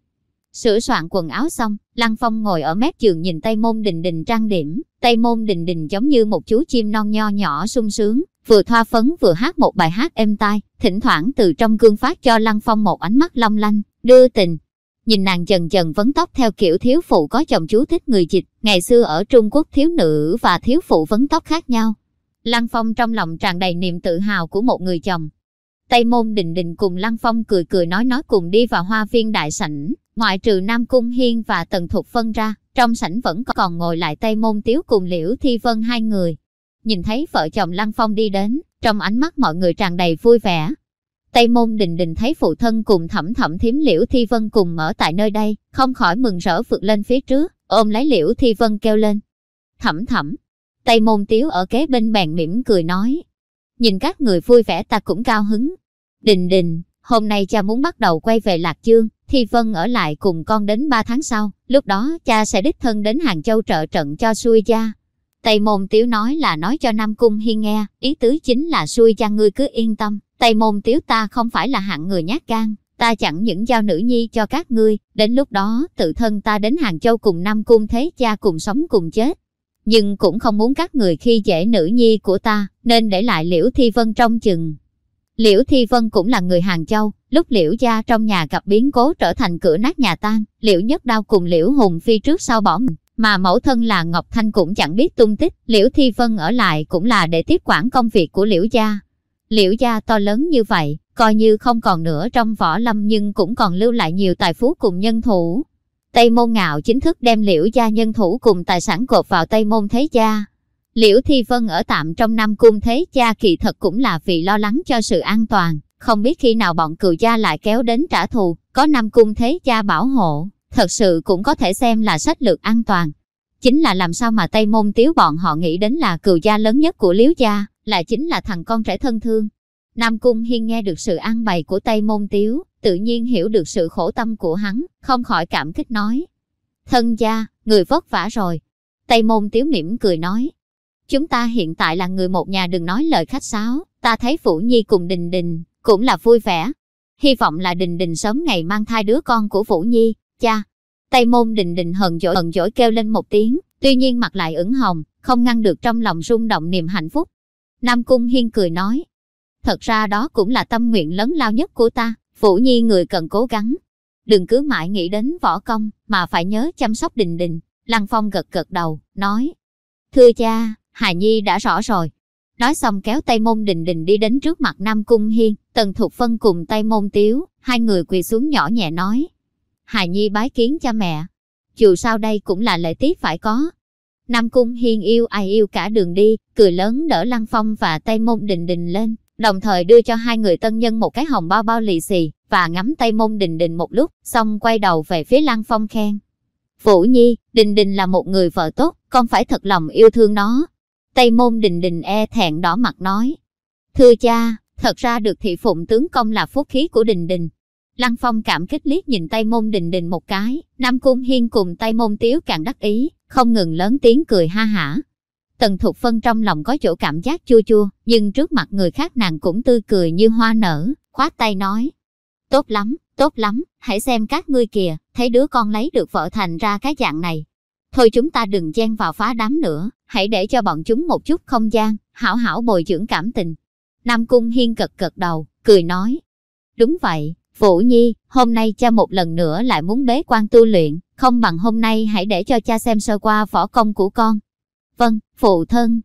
S2: Sửa soạn quần áo xong, Lăng Phong ngồi ở mép giường nhìn Tây Môn Đình Đình trang điểm. Tây Môn Đình Đình giống như một chú chim non nho nhỏ sung sướng, vừa thoa phấn vừa hát một bài hát êm tai, thỉnh thoảng từ trong gương phát cho Lăng Phong một ánh mắt long lanh, đưa tình. Nhìn nàng dần dần vấn tóc theo kiểu thiếu phụ có chồng chú thích người dịch, ngày xưa ở Trung Quốc thiếu nữ và thiếu phụ vấn tóc khác nhau. Lăng Phong trong lòng tràn đầy niềm tự hào của một người chồng. Tây Môn Đình Đình cùng Lăng Phong cười cười nói nói cùng đi vào hoa viên đại sảnh, ngoại trừ Nam Cung Hiên và Tần Thục Phân ra, trong sảnh vẫn còn ngồi lại Tây Môn Tiếu cùng Liễu Thi Vân hai người. Nhìn thấy vợ chồng Lăng Phong đi đến, trong ánh mắt mọi người tràn đầy vui vẻ. Tây Môn Đình Đình thấy phụ thân cùng thẩm thẩm thiếm Liễu Thi Vân cùng ở tại nơi đây, không khỏi mừng rỡ vượt lên phía trước, ôm lấy Liễu Thi Vân kêu lên. Thẩm thẩm, Tây Môn Tiếu ở kế bên bàn mỉm cười nói nhìn các người vui vẻ ta cũng cao hứng. Đình đình, hôm nay cha muốn bắt đầu quay về Lạc Dương, thì Vân ở lại cùng con đến 3 tháng sau, lúc đó cha sẽ đích thân đến Hàng Châu trợ trận cho xuôi cha. Tây môn tiếu nói là nói cho Nam Cung Hiên nghe, ý tứ chính là xuôi cha ngươi cứ yên tâm, Tây môn tiếu ta không phải là hạng người nhát gan, ta chẳng những giao nữ nhi cho các ngươi, đến lúc đó tự thân ta đến Hàng Châu cùng Nam Cung thế cha cùng sống cùng chết. Nhưng cũng không muốn các người khi dễ nữ nhi của ta, nên để lại Liễu Thi Vân trong chừng. Liễu Thi Vân cũng là người Hàng Châu, lúc Liễu gia trong nhà gặp biến cố trở thành cửa nát nhà tan, Liễu Nhất Đao cùng Liễu Hùng Phi trước sau bỏ mình, mà mẫu thân là Ngọc Thanh cũng chẳng biết tung tích, Liễu Thi Vân ở lại cũng là để tiếp quản công việc của Liễu gia. Liễu gia to lớn như vậy, coi như không còn nữa trong võ lâm nhưng cũng còn lưu lại nhiều tài phú cùng nhân thủ. Tây Môn Ngạo chính thức đem Liễu gia nhân thủ cùng tài sản cột vào Tây Môn Thế Gia. Liễu Thi Vân ở tạm trong năm Cung Thế Gia kỳ thật cũng là vì lo lắng cho sự an toàn, không biết khi nào bọn cựu gia lại kéo đến trả thù, có năm Cung Thế Gia bảo hộ, thật sự cũng có thể xem là sách lược an toàn. Chính là làm sao mà Tây Môn Tiếu bọn họ nghĩ đến là cựu gia lớn nhất của Liễu gia, là chính là thằng con trẻ thân thương. Nam Cung Hiên nghe được sự an bày của Tây Môn Tiếu, tự nhiên hiểu được sự khổ tâm của hắn, không khỏi cảm kích nói. Thân gia, người vất vả rồi. Tây Môn Tiếu mỉm cười nói. Chúng ta hiện tại là người một nhà đừng nói lời khách sáo, ta thấy Phủ Nhi cùng Đình Đình, cũng là vui vẻ. Hy vọng là Đình Đình sớm ngày mang thai đứa con của Phủ Nhi, cha. Tây Môn Đình Đình hờn dỗi hờn dỗi kêu lên một tiếng, tuy nhiên mặt lại ửng hồng, không ngăn được trong lòng rung động niềm hạnh phúc. Nam Cung Hiên cười nói, thật ra đó cũng là tâm nguyện lớn lao nhất của ta, Vũ Nhi người cần cố gắng. Đừng cứ mãi nghĩ đến võ công, mà phải nhớ chăm sóc đình đình. Lăng Phong gật gật đầu, nói. Thưa cha, Hà Nhi đã rõ rồi. Nói xong kéo tay môn đình đình đi đến trước mặt Nam Cung Hiên, Tần Thục Phân cùng tay môn tiếu, hai người quỳ xuống nhỏ nhẹ nói. Hà Nhi bái kiến cha mẹ. Dù sao đây cũng là lễ tiết phải có. Nam Cung Hiên yêu ai yêu cả đường đi, cười lớn đỡ Lăng Phong và tay môn đình đình lên, đồng thời đưa cho hai người tân nhân một cái hồng bao bao lì xì, và ngắm tay môn đình đình một lúc, xong quay đầu về phía Lăng Phong khen. Vũ Nhi, Đình Đình là một người vợ tốt, con phải thật lòng yêu thương nó. Tây môn Đình Đình e thẹn đỏ mặt nói. Thưa cha, thật ra được thị phụng tướng công là phúc khí của Đình Đình. Lăng Phong cảm kích liếc nhìn Tây môn Đình Đình một cái, Nam Cung Hiên cùng Tây môn Tiếu càng đắc ý, không ngừng lớn tiếng cười ha hả. Tần Thục Phân trong lòng có chỗ cảm giác chua chua, nhưng trước mặt người khác nàng cũng tươi cười như hoa nở, khoát tay nói. Tốt lắm, tốt lắm, hãy xem các ngươi kìa, thấy đứa con lấy được vợ thành ra cái dạng này. Thôi chúng ta đừng chen vào phá đám nữa, hãy để cho bọn chúng một chút không gian, hảo hảo bồi dưỡng cảm tình. Nam Cung Hiên cật cật đầu, cười nói. Đúng vậy, Vũ Nhi, hôm nay cha một lần nữa lại muốn bế quan tu luyện, không bằng hôm nay hãy để cho cha xem sơ qua võ công của con. Vâng, phụ thân.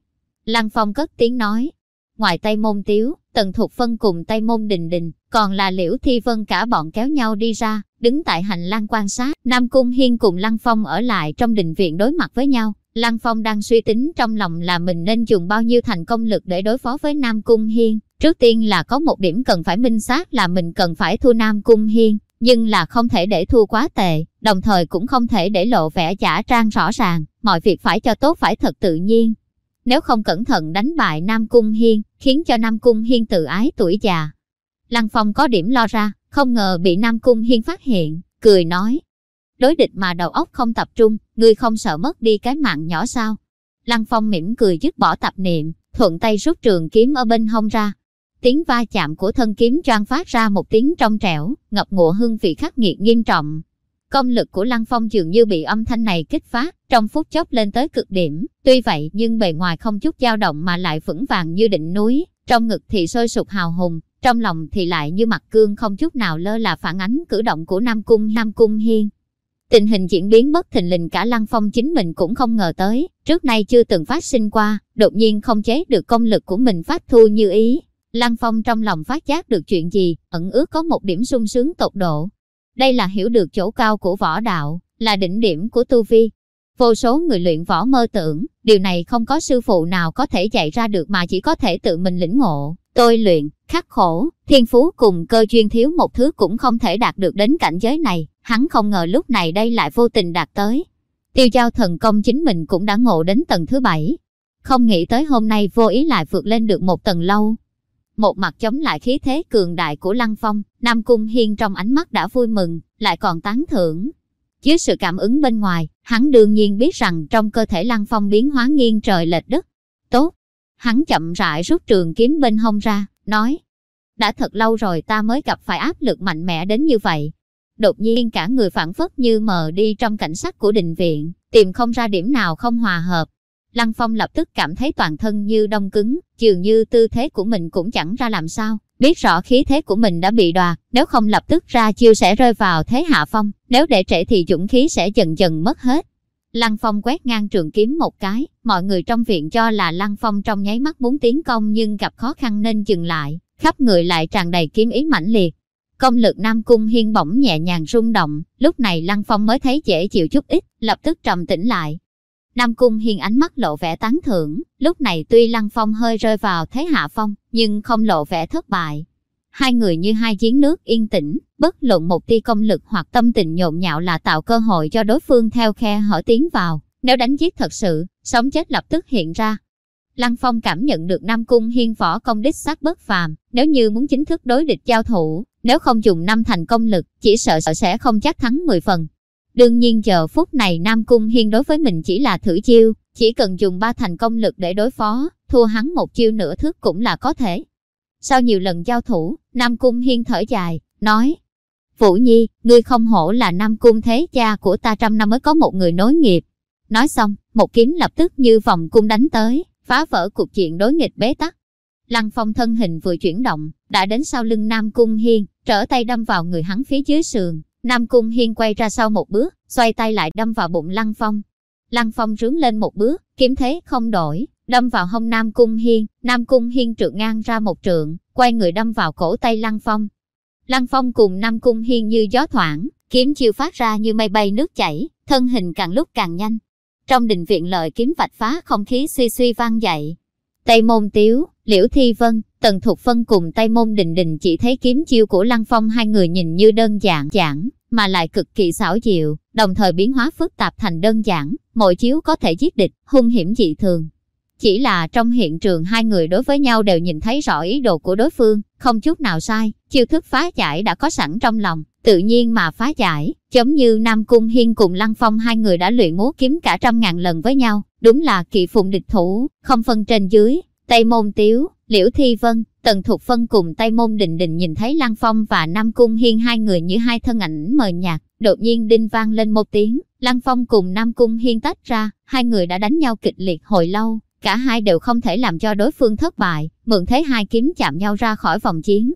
S2: Lăng Phong cất tiếng nói. Ngoài Tây Môn Tiếu, Tần Thục Phân cùng Tây Môn Đình Đình, còn là Liễu Thi Vân cả bọn kéo nhau đi ra, đứng tại hành lang quan sát. Nam Cung Hiên cùng Lăng Phong ở lại trong đình viện đối mặt với nhau. Lăng Phong đang suy tính trong lòng là mình nên dùng bao nhiêu thành công lực để đối phó với Nam Cung Hiên. Trước tiên là có một điểm cần phải minh xác là mình cần phải thua Nam Cung Hiên, nhưng là không thể để thua quá tệ, đồng thời cũng không thể để lộ vẻ giả trang rõ ràng, mọi việc phải cho tốt phải thật tự nhiên. Nếu không cẩn thận đánh bại Nam Cung Hiên, khiến cho Nam Cung Hiên tự ái tuổi già. Lăng Phong có điểm lo ra, không ngờ bị Nam Cung Hiên phát hiện, cười nói. Đối địch mà đầu óc không tập trung, ngươi không sợ mất đi cái mạng nhỏ sao? Lăng Phong mỉm cười dứt bỏ tập niệm, thuận tay rút trường kiếm ở bên hông ra, tiếng va chạm của thân kiếm choang phát ra một tiếng trong trẻo, ngập ngụa hương vị khắc nghiệt nghiêm trọng. Công lực của Lăng Phong dường như bị âm thanh này kích phát, trong phút chốc lên tới cực điểm. Tuy vậy nhưng bề ngoài không chút dao động mà lại vững vàng như đỉnh núi, trong ngực thì sôi sục hào hùng, trong lòng thì lại như mặt cương không chút nào lơ là phản ánh cử động của Nam Cung Nam Cung Hiên. Tình hình diễn biến bất thình lình cả Lăng Phong chính mình cũng không ngờ tới, trước nay chưa từng phát sinh qua, đột nhiên không chế được công lực của mình phát thu như ý, Lăng Phong trong lòng phát giác được chuyện gì, ẩn ước có một điểm sung sướng tột độ. Đây là hiểu được chỗ cao của võ đạo, là đỉnh điểm của tu vi. Vô số người luyện võ mơ tưởng, điều này không có sư phụ nào có thể dạy ra được mà chỉ có thể tự mình lĩnh ngộ. Tôi luyện, khắc khổ, thiên phú cùng cơ duyên thiếu một thứ cũng không thể đạt được đến cảnh giới này. Hắn không ngờ lúc này đây lại vô tình đạt tới. Tiêu giao thần công chính mình cũng đã ngộ đến tầng thứ bảy. Không nghĩ tới hôm nay vô ý lại vượt lên được một tầng lâu một mặt chống lại khí thế cường đại của Lăng Phong, Nam Cung Hiên trong ánh mắt đã vui mừng, lại còn tán thưởng. Dưới sự cảm ứng bên ngoài, hắn đương nhiên biết rằng trong cơ thể Lăng Phong biến hóa nghiêng trời lệch đất. Tốt! Hắn chậm rãi rút trường kiếm bên hông ra, nói. Đã thật lâu rồi ta mới gặp phải áp lực mạnh mẽ đến như vậy. Đột nhiên cả người phản phất như mờ đi trong cảnh sắc của đình viện, tìm không ra điểm nào không hòa hợp. Lăng Phong lập tức cảm thấy toàn thân như đông cứng, dường như tư thế của mình cũng chẳng ra làm sao. Biết rõ khí thế của mình đã bị đoạt, nếu không lập tức ra chiêu sẽ rơi vào thế hạ phong, nếu để trễ thì dũng khí sẽ dần dần mất hết. Lăng Phong quét ngang trường kiếm một cái, mọi người trong viện cho là Lăng Phong trong nháy mắt muốn tiến công nhưng gặp khó khăn nên dừng lại, khắp người lại tràn đầy kiếm ý mãnh liệt. Công lực Nam Cung Hiên bỗng nhẹ nhàng rung động, lúc này Lăng Phong mới thấy dễ chịu chút ít, lập tức trầm tĩnh lại, Nam Cung Hiên ánh mắt lộ vẻ tán thưởng, lúc này tuy Lăng Phong hơi rơi vào thế hạ phong, nhưng không lộ vẻ thất bại. Hai người như hai giếng nước yên tĩnh, bất luận một tia công lực hoặc tâm tình nhộn nhạo là tạo cơ hội cho đối phương theo khe hở tiến vào. Nếu đánh giết thật sự, sống chết lập tức hiện ra. Lăng Phong cảm nhận được Nam Cung Hiên võ công đích xác bất phàm, nếu như muốn chính thức đối địch giao thủ, nếu không dùng năm thành công lực, chỉ sợ sợ sẽ không chắc thắng 10 phần. Đương nhiên giờ phút này Nam Cung Hiên đối với mình chỉ là thử chiêu, chỉ cần dùng ba thành công lực để đối phó, thua hắn một chiêu nửa thước cũng là có thể. Sau nhiều lần giao thủ, Nam Cung Hiên thở dài, nói Vũ Nhi, ngươi không hổ là Nam Cung thế cha của ta trăm năm mới có một người nối nghiệp. Nói xong, một kiếm lập tức như vòng cung đánh tới, phá vỡ cuộc chuyện đối nghịch bế tắc. Lăng Phong thân hình vừa chuyển động, đã đến sau lưng Nam Cung Hiên, trở tay đâm vào người hắn phía dưới sườn, Nam Cung Hiên quay ra sau một bước, xoay tay lại đâm vào bụng Lăng Phong. Lăng Phong rướng lên một bước, kiếm thế không đổi, đâm vào hông Nam Cung Hiên, Nam Cung Hiên trượt ngang ra một trượng, quay người đâm vào cổ tay Lăng Phong. Lăng Phong cùng Nam Cung Hiên như gió thoảng, kiếm chiêu phát ra như mây bay nước chảy, thân hình càng lúc càng nhanh. Trong đình viện lợi kiếm vạch phá không khí suy suy vang dậy. Tây môn tiếu, liễu thi vân, tần thục phân cùng Tây môn đình đình chỉ thấy kiếm chiêu của Lăng Phong hai người nhìn như đơn giản giản, mà lại cực kỳ xảo diệu, đồng thời biến hóa phức tạp thành đơn giản, mỗi chiếu có thể giết địch, hung hiểm dị thường. Chỉ là trong hiện trường hai người đối với nhau đều nhìn thấy rõ ý đồ của đối phương, không chút nào sai, chiêu thức phá giải đã có sẵn trong lòng, tự nhiên mà phá giải, giống như Nam Cung Hiên cùng Lăng Phong hai người đã luyện múa kiếm cả trăm ngàn lần với nhau, đúng là kỳ phụng địch thủ, không phân trên dưới, Tây Môn Tiếu, Liễu Thi Vân, Tần Thục Phân cùng Tây Môn Đình Đình nhìn thấy Lăng Phong và Nam Cung Hiên hai người như hai thân ảnh mờ nhạt, đột nhiên đinh vang lên một tiếng, Lăng Phong cùng Nam Cung Hiên tách ra, hai người đã đánh nhau kịch liệt hồi lâu, cả hai đều không thể làm cho đối phương thất bại, mượn thế hai kiếm chạm nhau ra khỏi vòng chiến.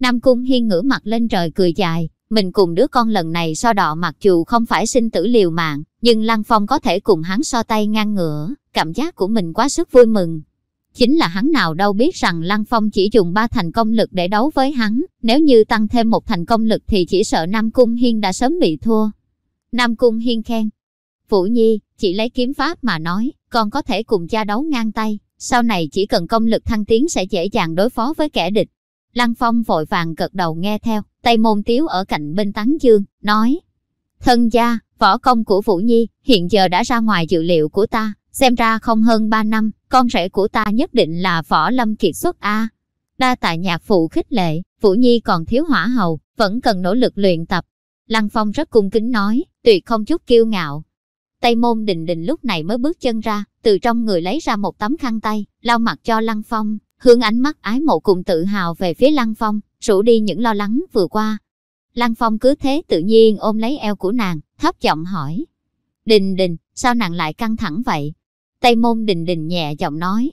S2: Nam Cung Hiên ngửa mặt lên trời cười dài, mình cùng đứa con lần này so đọ mặc dù không phải sinh tử liều mạng, nhưng Lăng Phong có thể cùng hắn so tay ngang ngửa, cảm giác của mình quá sức vui mừng, Chính là hắn nào đâu biết rằng Lăng Phong chỉ dùng ba thành công lực để đấu với hắn, nếu như tăng thêm một thành công lực thì chỉ sợ Nam Cung Hiên đã sớm bị thua. Nam Cung Hiên khen. Vũ Nhi, chỉ lấy kiếm pháp mà nói, con có thể cùng cha đấu ngang tay, sau này chỉ cần công lực thăng tiến sẽ dễ dàng đối phó với kẻ địch. Lăng Phong vội vàng gật đầu nghe theo, tay môn tiếu ở cạnh bên tán dương, nói. Thân gia, võ công của Vũ Nhi, hiện giờ đã ra ngoài dự liệu của ta, xem ra không hơn 3 năm, con rể của ta nhất định là võ lâm kiệt xuất A. Đa tại nhạc phụ khích lệ, Vũ Nhi còn thiếu hỏa hầu, vẫn cần nỗ lực luyện tập. Lăng Phong rất cung kính nói, tuyệt không chút kiêu ngạo. Tây môn đình đình lúc này mới bước chân ra, từ trong người lấy ra một tấm khăn tay, lau mặt cho Lăng Phong, hướng ánh mắt ái mộ cùng tự hào về phía Lăng Phong, rủ đi những lo lắng vừa qua. Lăng Phong cứ thế tự nhiên ôm lấy eo của nàng, thấp giọng hỏi. Đình đình, sao nàng lại căng thẳng vậy? Tây môn đình đình nhẹ giọng nói.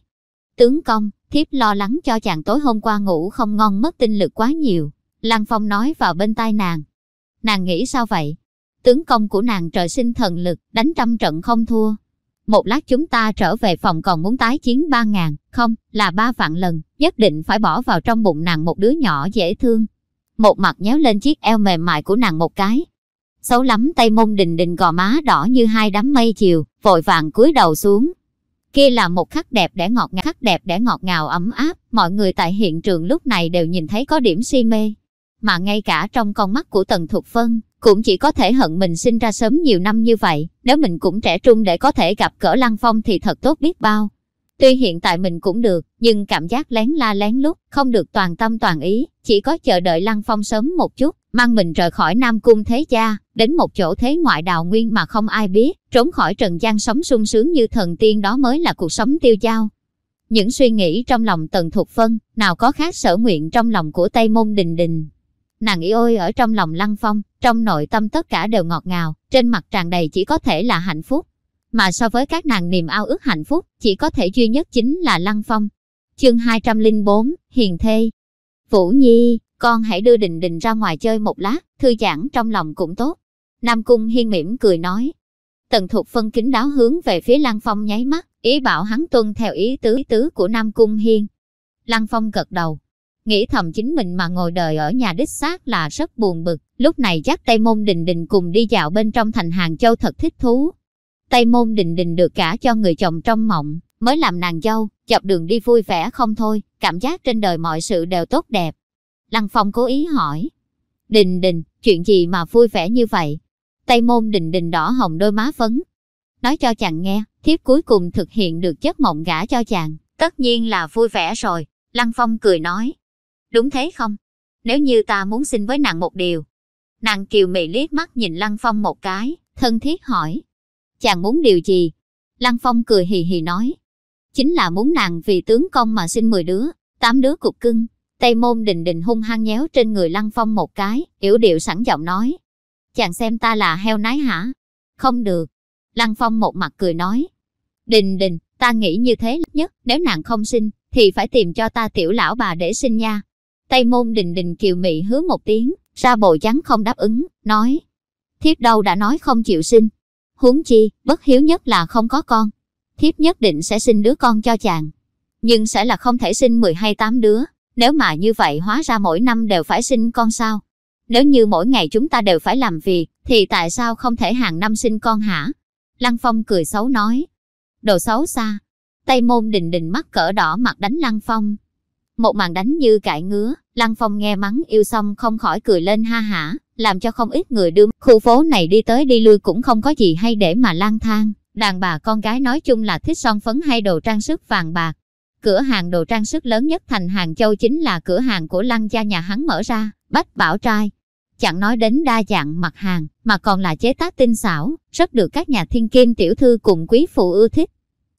S2: Tướng công, thiếp lo lắng cho chàng tối hôm qua ngủ không ngon mất tinh lực quá nhiều. Lăng Phong nói vào bên tai nàng. Nàng nghĩ sao vậy? Tướng công của nàng trời sinh thần lực, đánh trăm trận không thua. Một lát chúng ta trở về phòng còn muốn tái chiến ba ngàn, không, là ba vạn lần, nhất định phải bỏ vào trong bụng nàng một đứa nhỏ dễ thương. Một mặt nhéo lên chiếc eo mềm mại của nàng một cái. Xấu lắm tay môn đình đình gò má đỏ như hai đám mây chiều, vội vàng cúi đầu xuống, Kia là một khắc đẹp để ngọt ngào, khắc đẹp để ngọt ngào ấm áp, mọi người tại hiện trường lúc này đều nhìn thấy có điểm si mê. Mà ngay cả trong con mắt của Tần Thục Phân, cũng chỉ có thể hận mình sinh ra sớm nhiều năm như vậy, nếu mình cũng trẻ trung để có thể gặp cỡ Lăng Phong thì thật tốt biết bao. Tuy hiện tại mình cũng được, nhưng cảm giác lén la lén lút, không được toàn tâm toàn ý, chỉ có chờ đợi Lăng Phong sớm một chút, mang mình rời khỏi Nam Cung Thế Gia, đến một chỗ thế ngoại đào nguyên mà không ai biết, trốn khỏi trần gian sống sung sướng như thần tiên đó mới là cuộc sống tiêu dao. Những suy nghĩ trong lòng Tần Thục Phân, nào có khác sở nguyện trong lòng của Tây Môn Đình Đình. Nàng y ôi ở trong lòng Lăng Phong, trong nội tâm tất cả đều ngọt ngào, trên mặt tràn đầy chỉ có thể là hạnh phúc. Mà so với các nàng niềm ao ước hạnh phúc, chỉ có thể duy nhất chính là Lăng Phong. Chương 204, Hiền Thê Vũ Nhi, con hãy đưa Đình Đình ra ngoài chơi một lát, thư giãn trong lòng cũng tốt. Nam Cung Hiên mỉm cười nói. Tần Thục phân kính đáo hướng về phía Lăng Phong nháy mắt, ý bảo hắn tuân theo ý tứ ý tứ của Nam Cung Hiên. Lăng Phong gật đầu, nghĩ thầm chính mình mà ngồi đời ở nhà đích xác là rất buồn bực, lúc này dắt Tây Môn Đình Đình cùng đi dạo bên trong thành Hàng Châu thật thích thú. Tây Môn Đình Đình được cả cho người chồng trong mộng, mới làm nàng dâu, dọc đường đi vui vẻ không thôi, cảm giác trên đời mọi sự đều tốt đẹp. Lăng Phong cố ý hỏi, Đình Đình, chuyện gì mà vui vẻ như vậy? Tây Môn Đình Đình đỏ hồng đôi má phấn. Nói cho chàng nghe, thiếp cuối cùng thực hiện được giấc mộng gả cho chàng, tất nhiên là vui vẻ rồi. Lăng Phong cười nói, đúng thế không? Nếu như ta muốn xin với nàng một điều. Nàng kiều mị liếc mắt nhìn Lăng Phong một cái, thân thiết hỏi, chàng muốn điều gì? Lăng Phong cười hì hì nói, chính là muốn nàng vì tướng công mà sinh 10 đứa, tám đứa cục cưng. Tây môn đình đình hung hăng nhéo trên người Lăng Phong một cái, yểu điệu sẵn giọng nói. Chàng xem ta là heo nái hả? Không được. Lăng Phong một mặt cười nói. Đình đình, ta nghĩ như thế nhất, nếu nàng không sinh, thì phải tìm cho ta tiểu lão bà để sinh nha. Tây môn đình đình kiều mị hứa một tiếng, ra bộ chắn không đáp ứng, nói. Thiếp đâu đã nói không chịu sinh. Huống chi, bất hiếu nhất là không có con. Thiếp nhất định sẽ sinh đứa con cho chàng. Nhưng sẽ là không thể sinh 10 hay 8 đứa. Nếu mà như vậy hóa ra mỗi năm đều phải sinh con sao? Nếu như mỗi ngày chúng ta đều phải làm việc, thì tại sao không thể hàng năm sinh con hả? Lăng Phong cười xấu nói. Đồ xấu xa. Tây môn đình đình mắt cỡ đỏ mặt đánh Lăng Phong. Một màn đánh như cãi ngứa, Lăng Phong nghe mắng yêu xong không khỏi cười lên ha hả, làm cho không ít người đưa khu phố này đi tới đi lui cũng không có gì hay để mà lang thang. Đàn bà con gái nói chung là thích son phấn hay đồ trang sức vàng bạc. Cửa hàng đồ trang sức lớn nhất thành Hàng Châu chính là cửa hàng của Lăng gia nhà hắn mở ra, Bách Bảo Trai. Chẳng nói đến đa dạng mặt hàng, mà còn là chế tác tinh xảo, rất được các nhà thiên kim tiểu thư cùng quý phụ ưa thích.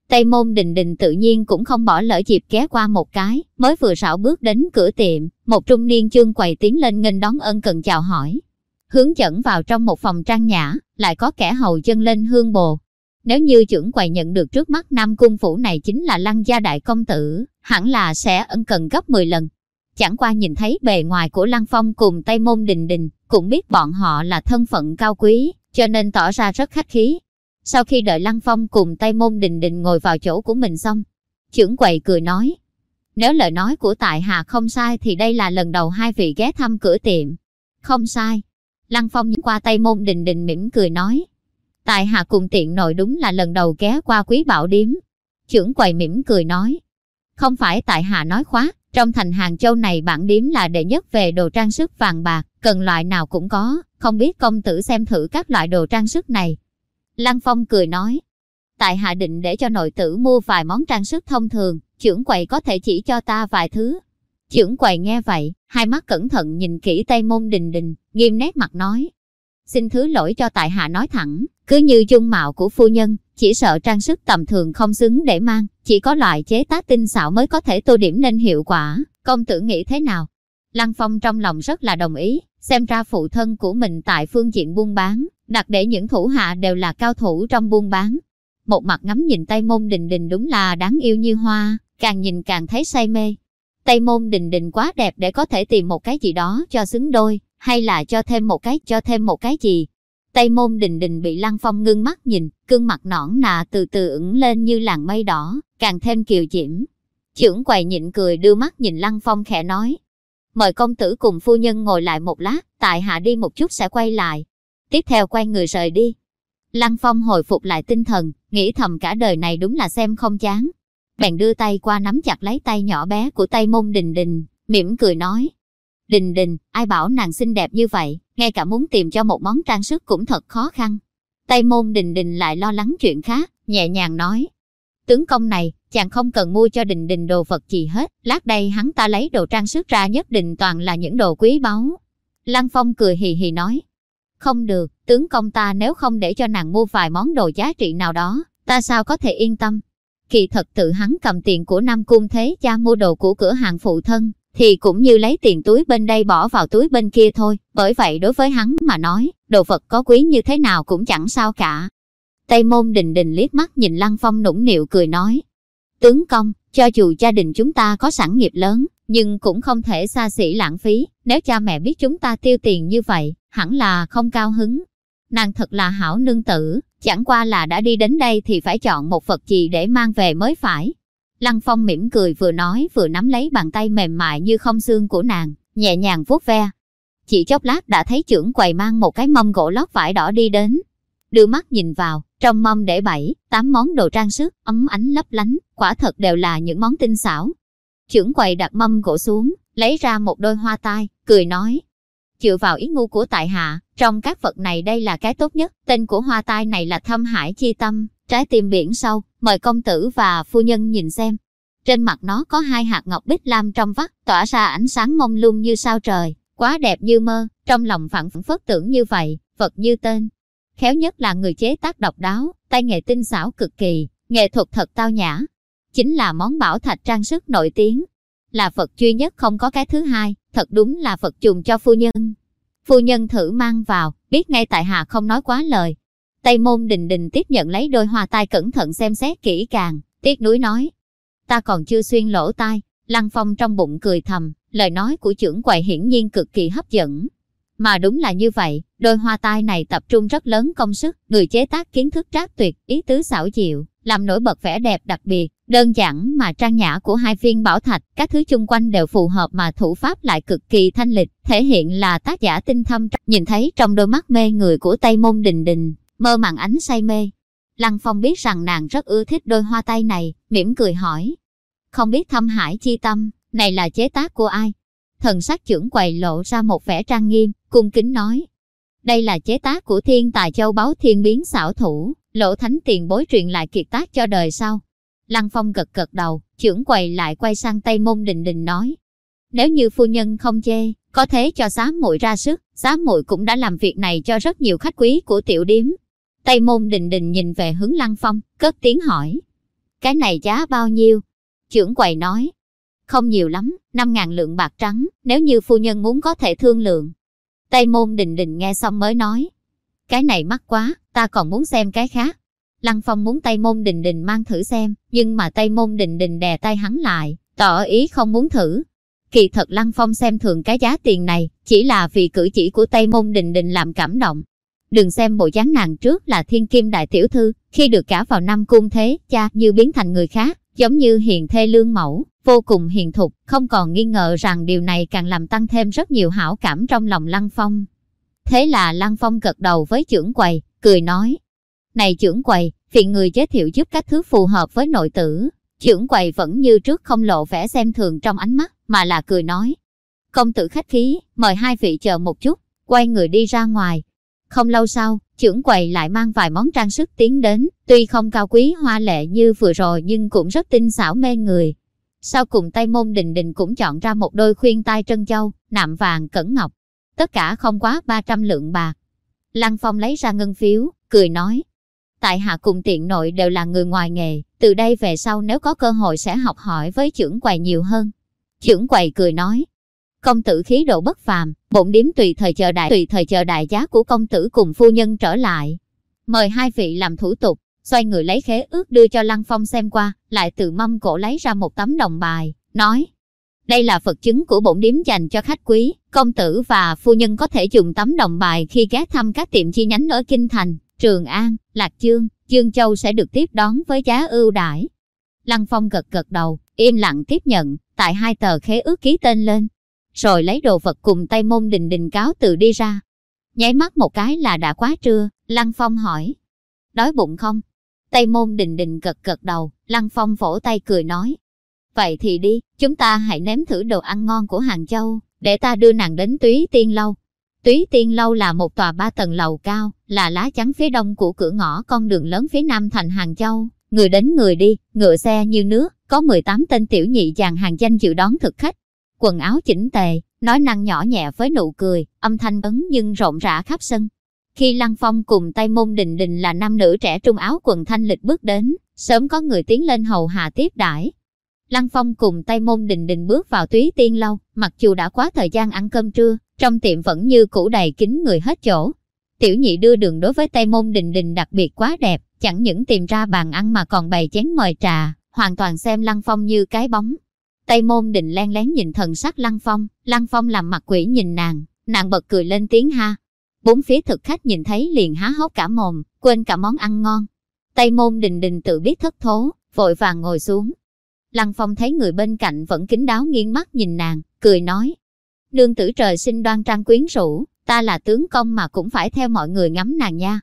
S2: Tây môn đình đình tự nhiên cũng không bỏ lỡ dịp ghé qua một cái, mới vừa rảo bước đến cửa tiệm, một trung niên chương quầy tiến lên nghênh đón ân cần chào hỏi. Hướng dẫn vào trong một phòng trang nhã, lại có kẻ hầu chân lên hương bồ, nếu như trưởng quầy nhận được trước mắt Nam Cung Phủ này chính là lăng gia đại công tử, hẳn là sẽ ân cần gấp 10 lần. Chẳng qua nhìn thấy bề ngoài của Lăng Phong cùng Tây Môn Đình Đình, cũng biết bọn họ là thân phận cao quý, cho nên tỏ ra rất khách khí. Sau khi đợi Lăng Phong cùng Tây Môn Đình Đình ngồi vào chỗ của mình xong, trưởng quầy cười nói, nếu lời nói của tại hạ không sai thì đây là lần đầu hai vị ghé thăm cửa tiệm. Không sai. Lăng Phong nhìn qua Tây Môn Đình Đình mỉm cười nói, Tại hạ cùng tiện nội đúng là lần đầu ghé qua quý bảo điếm. Trưởng quầy mỉm cười nói. Không phải tại hạ nói khóa, trong thành hàng châu này bản điếm là đệ nhất về đồ trang sức vàng bạc, cần loại nào cũng có, không biết công tử xem thử các loại đồ trang sức này. Lăng Phong cười nói. Tại hạ định để cho nội tử mua vài món trang sức thông thường, trưởng quầy có thể chỉ cho ta vài thứ. Trưởng quầy nghe vậy, hai mắt cẩn thận nhìn kỹ tay môn đình đình, nghiêm nét mặt nói. Xin thứ lỗi cho tại hạ nói thẳng, cứ như dung mạo của phu nhân, chỉ sợ trang sức tầm thường không xứng để mang, chỉ có loại chế tác tinh xảo mới có thể tô điểm nên hiệu quả. Công tử nghĩ thế nào? Lăng Phong trong lòng rất là đồng ý, xem ra phụ thân của mình tại phương diện buôn bán, đặt để những thủ hạ đều là cao thủ trong buôn bán. Một mặt ngắm nhìn Tây Môn Đình Đình đúng là đáng yêu như hoa, càng nhìn càng thấy say mê. Tây Môn Đình Đình quá đẹp để có thể tìm một cái gì đó cho xứng đôi, hay là cho thêm một cái, cho thêm một cái gì, Tây môn đình đình bị Lăng Phong ngưng mắt nhìn, gương mặt nõn nà từ từ ửng lên như làn mây đỏ, càng thêm kiều diễm. Trưởng quầy nhịn cười đưa mắt nhìn Lăng Phong khẽ nói. Mời công tử cùng phu nhân ngồi lại một lát, tại hạ đi một chút sẽ quay lại. Tiếp theo quay người rời đi. Lăng Phong hồi phục lại tinh thần, nghĩ thầm cả đời này đúng là xem không chán. Bèn đưa tay qua nắm chặt lấy tay nhỏ bé của Tây môn đình đình, mỉm cười nói. Đình đình, ai bảo nàng xinh đẹp như vậy, ngay cả muốn tìm cho một món trang sức cũng thật khó khăn. Tây môn đình đình lại lo lắng chuyện khác, nhẹ nhàng nói. tướng công này, chàng không cần mua cho đình đình đồ vật gì hết, lát đây hắn ta lấy đồ trang sức ra nhất định toàn là những đồ quý báu. Lăng Phong cười hì hì nói, không được, tướng công ta nếu không để cho nàng mua vài món đồ giá trị nào đó, ta sao có thể yên tâm. Kỳ thật tự hắn cầm tiền của Nam Cung Thế cha mua đồ của cửa hàng phụ thân, thì cũng như lấy tiền túi bên đây bỏ vào túi bên kia thôi. Bởi vậy đối với hắn mà nói, đồ vật có quý như thế nào cũng chẳng sao cả. Tây môn đình đình liếc mắt nhìn Lăng Phong nũng nịu cười nói. Tướng công, cho dù gia đình chúng ta có sản nghiệp lớn, nhưng cũng không thể xa xỉ lãng phí. Nếu cha mẹ biết chúng ta tiêu tiền như vậy, hẳn là không cao hứng. Nàng thật là hảo nương tử, chẳng qua là đã đi đến đây thì phải chọn một vật gì để mang về mới phải. Lăng Phong mỉm cười vừa nói vừa nắm lấy bàn tay mềm mại như không xương của nàng, nhẹ nhàng vuốt ve. Chỉ chốc lát đã thấy trưởng quầy mang một cái mâm gỗ lót vải đỏ đi đến. Đưa mắt nhìn vào, trong mâm để bảy, tám món đồ trang sức, ấm ánh lấp lánh, quả thật đều là những món tinh xảo. Trưởng quầy đặt mâm gỗ xuống, lấy ra một đôi hoa tai, cười nói. Chịu vào ý ngu của tại hạ, trong các vật này đây là cái tốt nhất, tên của hoa tai này là thâm hải chi tâm, trái tim biển sâu, mời công tử và phu nhân nhìn xem. Trên mặt nó có hai hạt ngọc bích lam trong vắt, tỏa ra ánh sáng mông lung như sao trời, quá đẹp như mơ, trong lòng phản phất tưởng như vậy, vật như tên. Khéo nhất là người chế tác độc đáo, tay nghề tinh xảo cực kỳ, nghệ thuật thật tao nhã. Chính là món bảo thạch trang sức nổi tiếng. Là vật duy nhất không có cái thứ hai, thật đúng là vật dùng cho phu nhân. Phu nhân thử mang vào, biết ngay tại hạ không nói quá lời, Tây môn đình đình tiếp nhận lấy đôi hoa tai cẩn thận xem xét kỹ càng, tiếc núi nói. Ta còn chưa xuyên lỗ tai, Lăng Phong trong bụng cười thầm, lời nói của trưởng quầy hiển nhiên cực kỳ hấp dẫn. Mà đúng là như vậy, đôi hoa tai này tập trung rất lớn công sức, người chế tác kiến thức trác tuyệt, ý tứ xảo diệu, làm nổi bật vẻ đẹp đặc biệt, đơn giản mà trang nhã của hai viên bảo thạch, các thứ chung quanh đều phù hợp mà thủ pháp lại cực kỳ thanh lịch, thể hiện là tác giả tinh thâm, nhìn thấy trong đôi mắt mê người của Tây Môn Đình Đình, mơ màng ánh say mê. Lăng Phong biết rằng nàng rất ưa thích đôi hoa tay này, mỉm cười hỏi. Không biết thâm hải chi tâm, này là chế tác của ai? Thần sắc trưởng quầy lộ ra một vẻ trang nghiêm, cung kính nói. Đây là chế tác của thiên tài châu báu thiên biến xảo thủ, lộ thánh tiền bối truyền lại kiệt tác cho đời sau. Lăng Phong gật gật đầu, trưởng quầy lại quay sang Tây Môn Đình Đình nói. Nếu như phu nhân không chê, có thế cho xá muội ra sức, xá muội cũng đã làm việc này cho rất nhiều khách quý của tiểu điếm, Tây môn đình đình nhìn về hướng lăng phong, cất tiếng hỏi. Cái này giá bao nhiêu? Trưởng quầy nói. Không nhiều lắm, 5.000 lượng bạc trắng, nếu như phu nhân muốn có thể thương lượng. Tây môn đình đình nghe xong mới nói. Cái này mắc quá, ta còn muốn xem cái khác. Lăng Phong muốn Tây Môn Đình Đình mang thử xem, nhưng mà Tây Môn Đình Đình đè tay hắn lại, tỏ ý không muốn thử. Kỳ thật Lăng Phong xem thường cái giá tiền này, chỉ là vì cử chỉ của Tây Môn Đình Đình làm cảm động. Đừng xem bộ dáng nàng trước là thiên kim đại tiểu thư, khi được cả vào năm cung thế, cha như biến thành người khác, giống như hiền thê lương mẫu, vô cùng hiền thục, không còn nghi ngờ rằng điều này càng làm tăng thêm rất nhiều hảo cảm trong lòng Lăng Phong. Thế là Lăng Phong gật đầu với trưởng quầy, cười nói, Này trưởng quầy, phiền người giới thiệu giúp các thứ phù hợp với nội tử. Trưởng quầy vẫn như trước không lộ vẻ xem thường trong ánh mắt, mà là cười nói. Công tử khách khí, mời hai vị chờ một chút, quay người đi ra ngoài, không lâu sau, trưởng quầy lại mang vài món trang sức tiến đến, tuy không cao quý hoa lệ như vừa rồi nhưng cũng rất tinh xảo mê người. Sau cùng Tây Môn Đình Đình cũng chọn ra một đôi khuyên tai trân châu, nạm vàng cẩn ngọc. Tất cả không quá 300 lượng bạc. Lăng Phong lấy ra ngân phiếu, cười nói. Tại hạ cùng tiện nội đều là người ngoài nghề, từ đây về sau nếu có cơ hội sẽ học hỏi với trưởng quầy nhiều hơn. Trưởng quầy cười nói, công tử khí độ bất phàm, bổn điếm tùy thời chờ đại tùy thời chờ đại giá của công tử cùng phu nhân trở lại. Mời hai vị làm thủ tục, xoay người lấy khế ước đưa cho Lăng Phong xem qua, lại từ mâm cổ lấy ra một tấm đồng bài, nói. Đây là vật chứng của bổn điếm dành cho khách quý, công tử và phu nhân có thể dùng tấm đồng bài khi ghé thăm các tiệm chi nhánh ở Kinh Thành, Trường An, Lạc Chương, Dương Châu sẽ được tiếp đón với giá ưu đãi. Lăng Phong gật gật đầu, im lặng tiếp nhận, tại hai tờ khế ước ký tên lên, rồi lấy đồ vật cùng tay môn đình đình cáo từ đi ra. Nháy mắt một cái là đã quá trưa, Lăng Phong hỏi. Đói bụng không? Tây môn đình đình cật cật đầu, Lăng Phong vỗ tay cười nói. Vậy thì đi, chúng ta hãy nếm thử đồ ăn ngon của Hàng Châu, để ta đưa nàng đến Túy Tiên Lâu. Túy Tiên Lâu là một tòa ba tầng lầu cao, là lá chắn phía đông của cửa ngõ con đường lớn phía nam thành Hàng Châu, Người đến người đi, ngựa xe như nước, có 18 tên tiểu nhị dàn hàng danh dự đón thực khách. Quần áo chỉnh tề, nói năng nhỏ nhẹ với nụ cười, âm thanh ấn nhưng rộn rã khắp sân. Khi Lăng Phong cùng tay môn đình đình là nam nữ trẻ trung áo quần thanh lịch bước đến, sớm có người tiến lên hầu hạ tiếp đãi. Lăng Phong cùng tay môn đình đình bước vào túy tiên lâu, mặc dù đã quá thời gian ăn cơm trưa, trong tiệm vẫn như cũ đầy kín người hết chỗ. Tiểu nhị đưa đường đối với tay môn đình đình đặc biệt quá đẹp, chẳng những tìm ra bàn ăn mà còn bày chén mời trà, hoàn toàn xem Lăng Phong như cái bóng. Tây môn đình len lén nhìn thần sắc Lăng Phong, Lăng Phong làm mặt quỷ nhìn nàng, nàng bật cười lên tiếng ha. Bốn phía thực khách nhìn thấy liền há hốc cả mồm, quên cả món ăn ngon. Tây môn đình đình tự biết thất thố, vội vàng ngồi xuống. Lăng Phong thấy người bên cạnh vẫn kính đáo nghiêng mắt nhìn nàng, cười nói. Nương tử trời sinh đoan trang quyến rũ, ta là tướng công mà cũng phải theo mọi người ngắm nàng nha.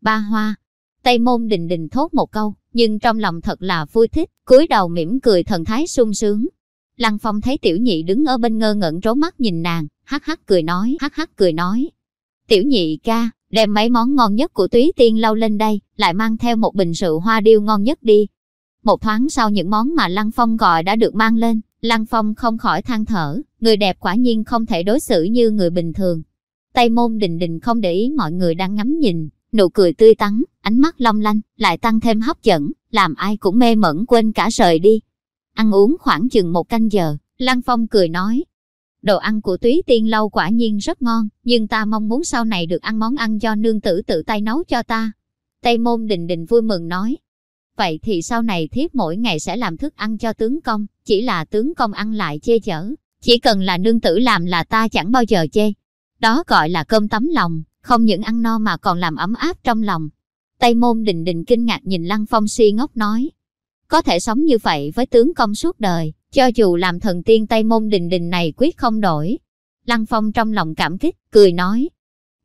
S2: Ba hoa. Tây môn đình đình thốt một câu, nhưng trong lòng thật là vui thích, cúi đầu mỉm cười thần thái sung sướng. Lăng Phong thấy tiểu nhị đứng ở bên ngơ ngẩn trố mắt nhìn nàng, hắc hắc cười nói, hắc hắc cười nói. Tiểu nhị ca, đem mấy món ngon nhất của túy tiên lau lên đây, lại mang theo một bình rượu hoa điêu ngon nhất đi. Một thoáng sau những món mà Lăng Phong gọi đã được mang lên, Lăng Phong không khỏi than thở, người đẹp quả nhiên không thể đối xử như người bình thường. Tây môn đình đình không để ý mọi người đang ngắm nhìn, nụ cười tươi tắn, ánh mắt long lanh, lại tăng thêm hấp dẫn, làm ai cũng mê mẩn quên cả rời đi. Ăn uống khoảng chừng một canh giờ, Lăng Phong cười nói. Đồ ăn của túy tiên lâu quả nhiên rất ngon, nhưng ta mong muốn sau này được ăn món ăn do nương tử tự tay nấu cho ta. Tây môn đình đình vui mừng nói. Vậy thì sau này thiếp mỗi ngày sẽ làm thức ăn cho tướng công, chỉ là tướng công ăn lại chê chở. Chỉ cần là nương tử làm là ta chẳng bao giờ chê. Đó gọi là cơm tấm lòng, không những ăn no mà còn làm ấm áp trong lòng. Tây môn đình đình kinh ngạc nhìn Lăng Phong si ngốc nói. Có thể sống như vậy với tướng công suốt đời, cho dù làm thần tiên Tây môn đình đình này quyết không đổi. Lăng Phong trong lòng cảm kích, cười nói.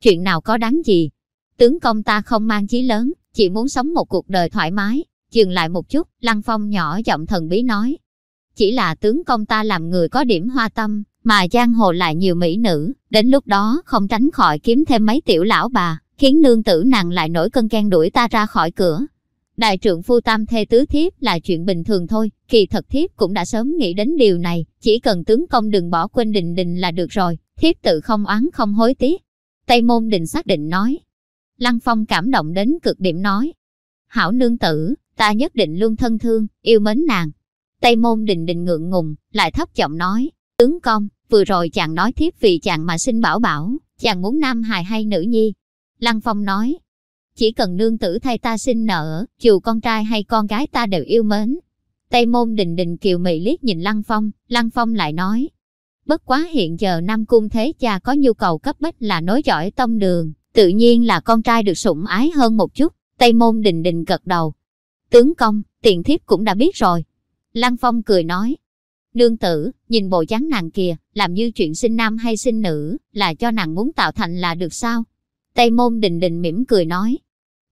S2: Chuyện nào có đáng gì? Tướng công ta không mang chí lớn, chỉ muốn sống một cuộc đời thoải mái. Dừng lại một chút, Lăng Phong nhỏ giọng thần bí nói. Chỉ là tướng công ta làm người có điểm hoa tâm, mà giang hồ lại nhiều mỹ nữ, đến lúc đó không tránh khỏi kiếm thêm mấy tiểu lão bà, khiến nương tử nàng lại nổi cơn ghen đuổi ta ra khỏi cửa. Đại trưởng phu tam thê tứ thiếp là chuyện bình thường thôi, kỳ thật thiếp cũng đã sớm nghĩ đến điều này, chỉ cần tướng công đừng bỏ quên đình đình là được rồi, thiếp tự không oán không hối tiếc. Tây môn đình xác định nói. Lăng Phong cảm động đến cực điểm nói. Hảo nương tử, ta nhất định luôn thân thương, yêu mến nàng. Tây môn đình đình ngượng ngùng, lại thấp giọng nói. Tướng công, vừa rồi chàng nói thiếp vì chàng mà xin bảo bảo, chàng muốn nam hài hay nữ nhi. Lăng Phong nói, chỉ cần nương tử thay ta sinh nợ, dù con trai hay con gái ta đều yêu mến. Tây môn đình đình kiều mị liếc nhìn Lăng Phong, Lăng Phong lại nói, bất quá hiện giờ Nam Cung Thế Cha có nhu cầu cấp bách là nối dõi tông đường, tự nhiên là con trai được sủng ái hơn một chút, Tây môn đình đình gật đầu. Tướng công, tiền thiếp cũng đã biết rồi. Lăng Phong cười nói, Nương tử, nhìn bộ dáng nàng kìa, làm như chuyện sinh nam hay sinh nữ, là cho nàng muốn tạo thành là được sao? Tây môn đình đình mỉm cười nói.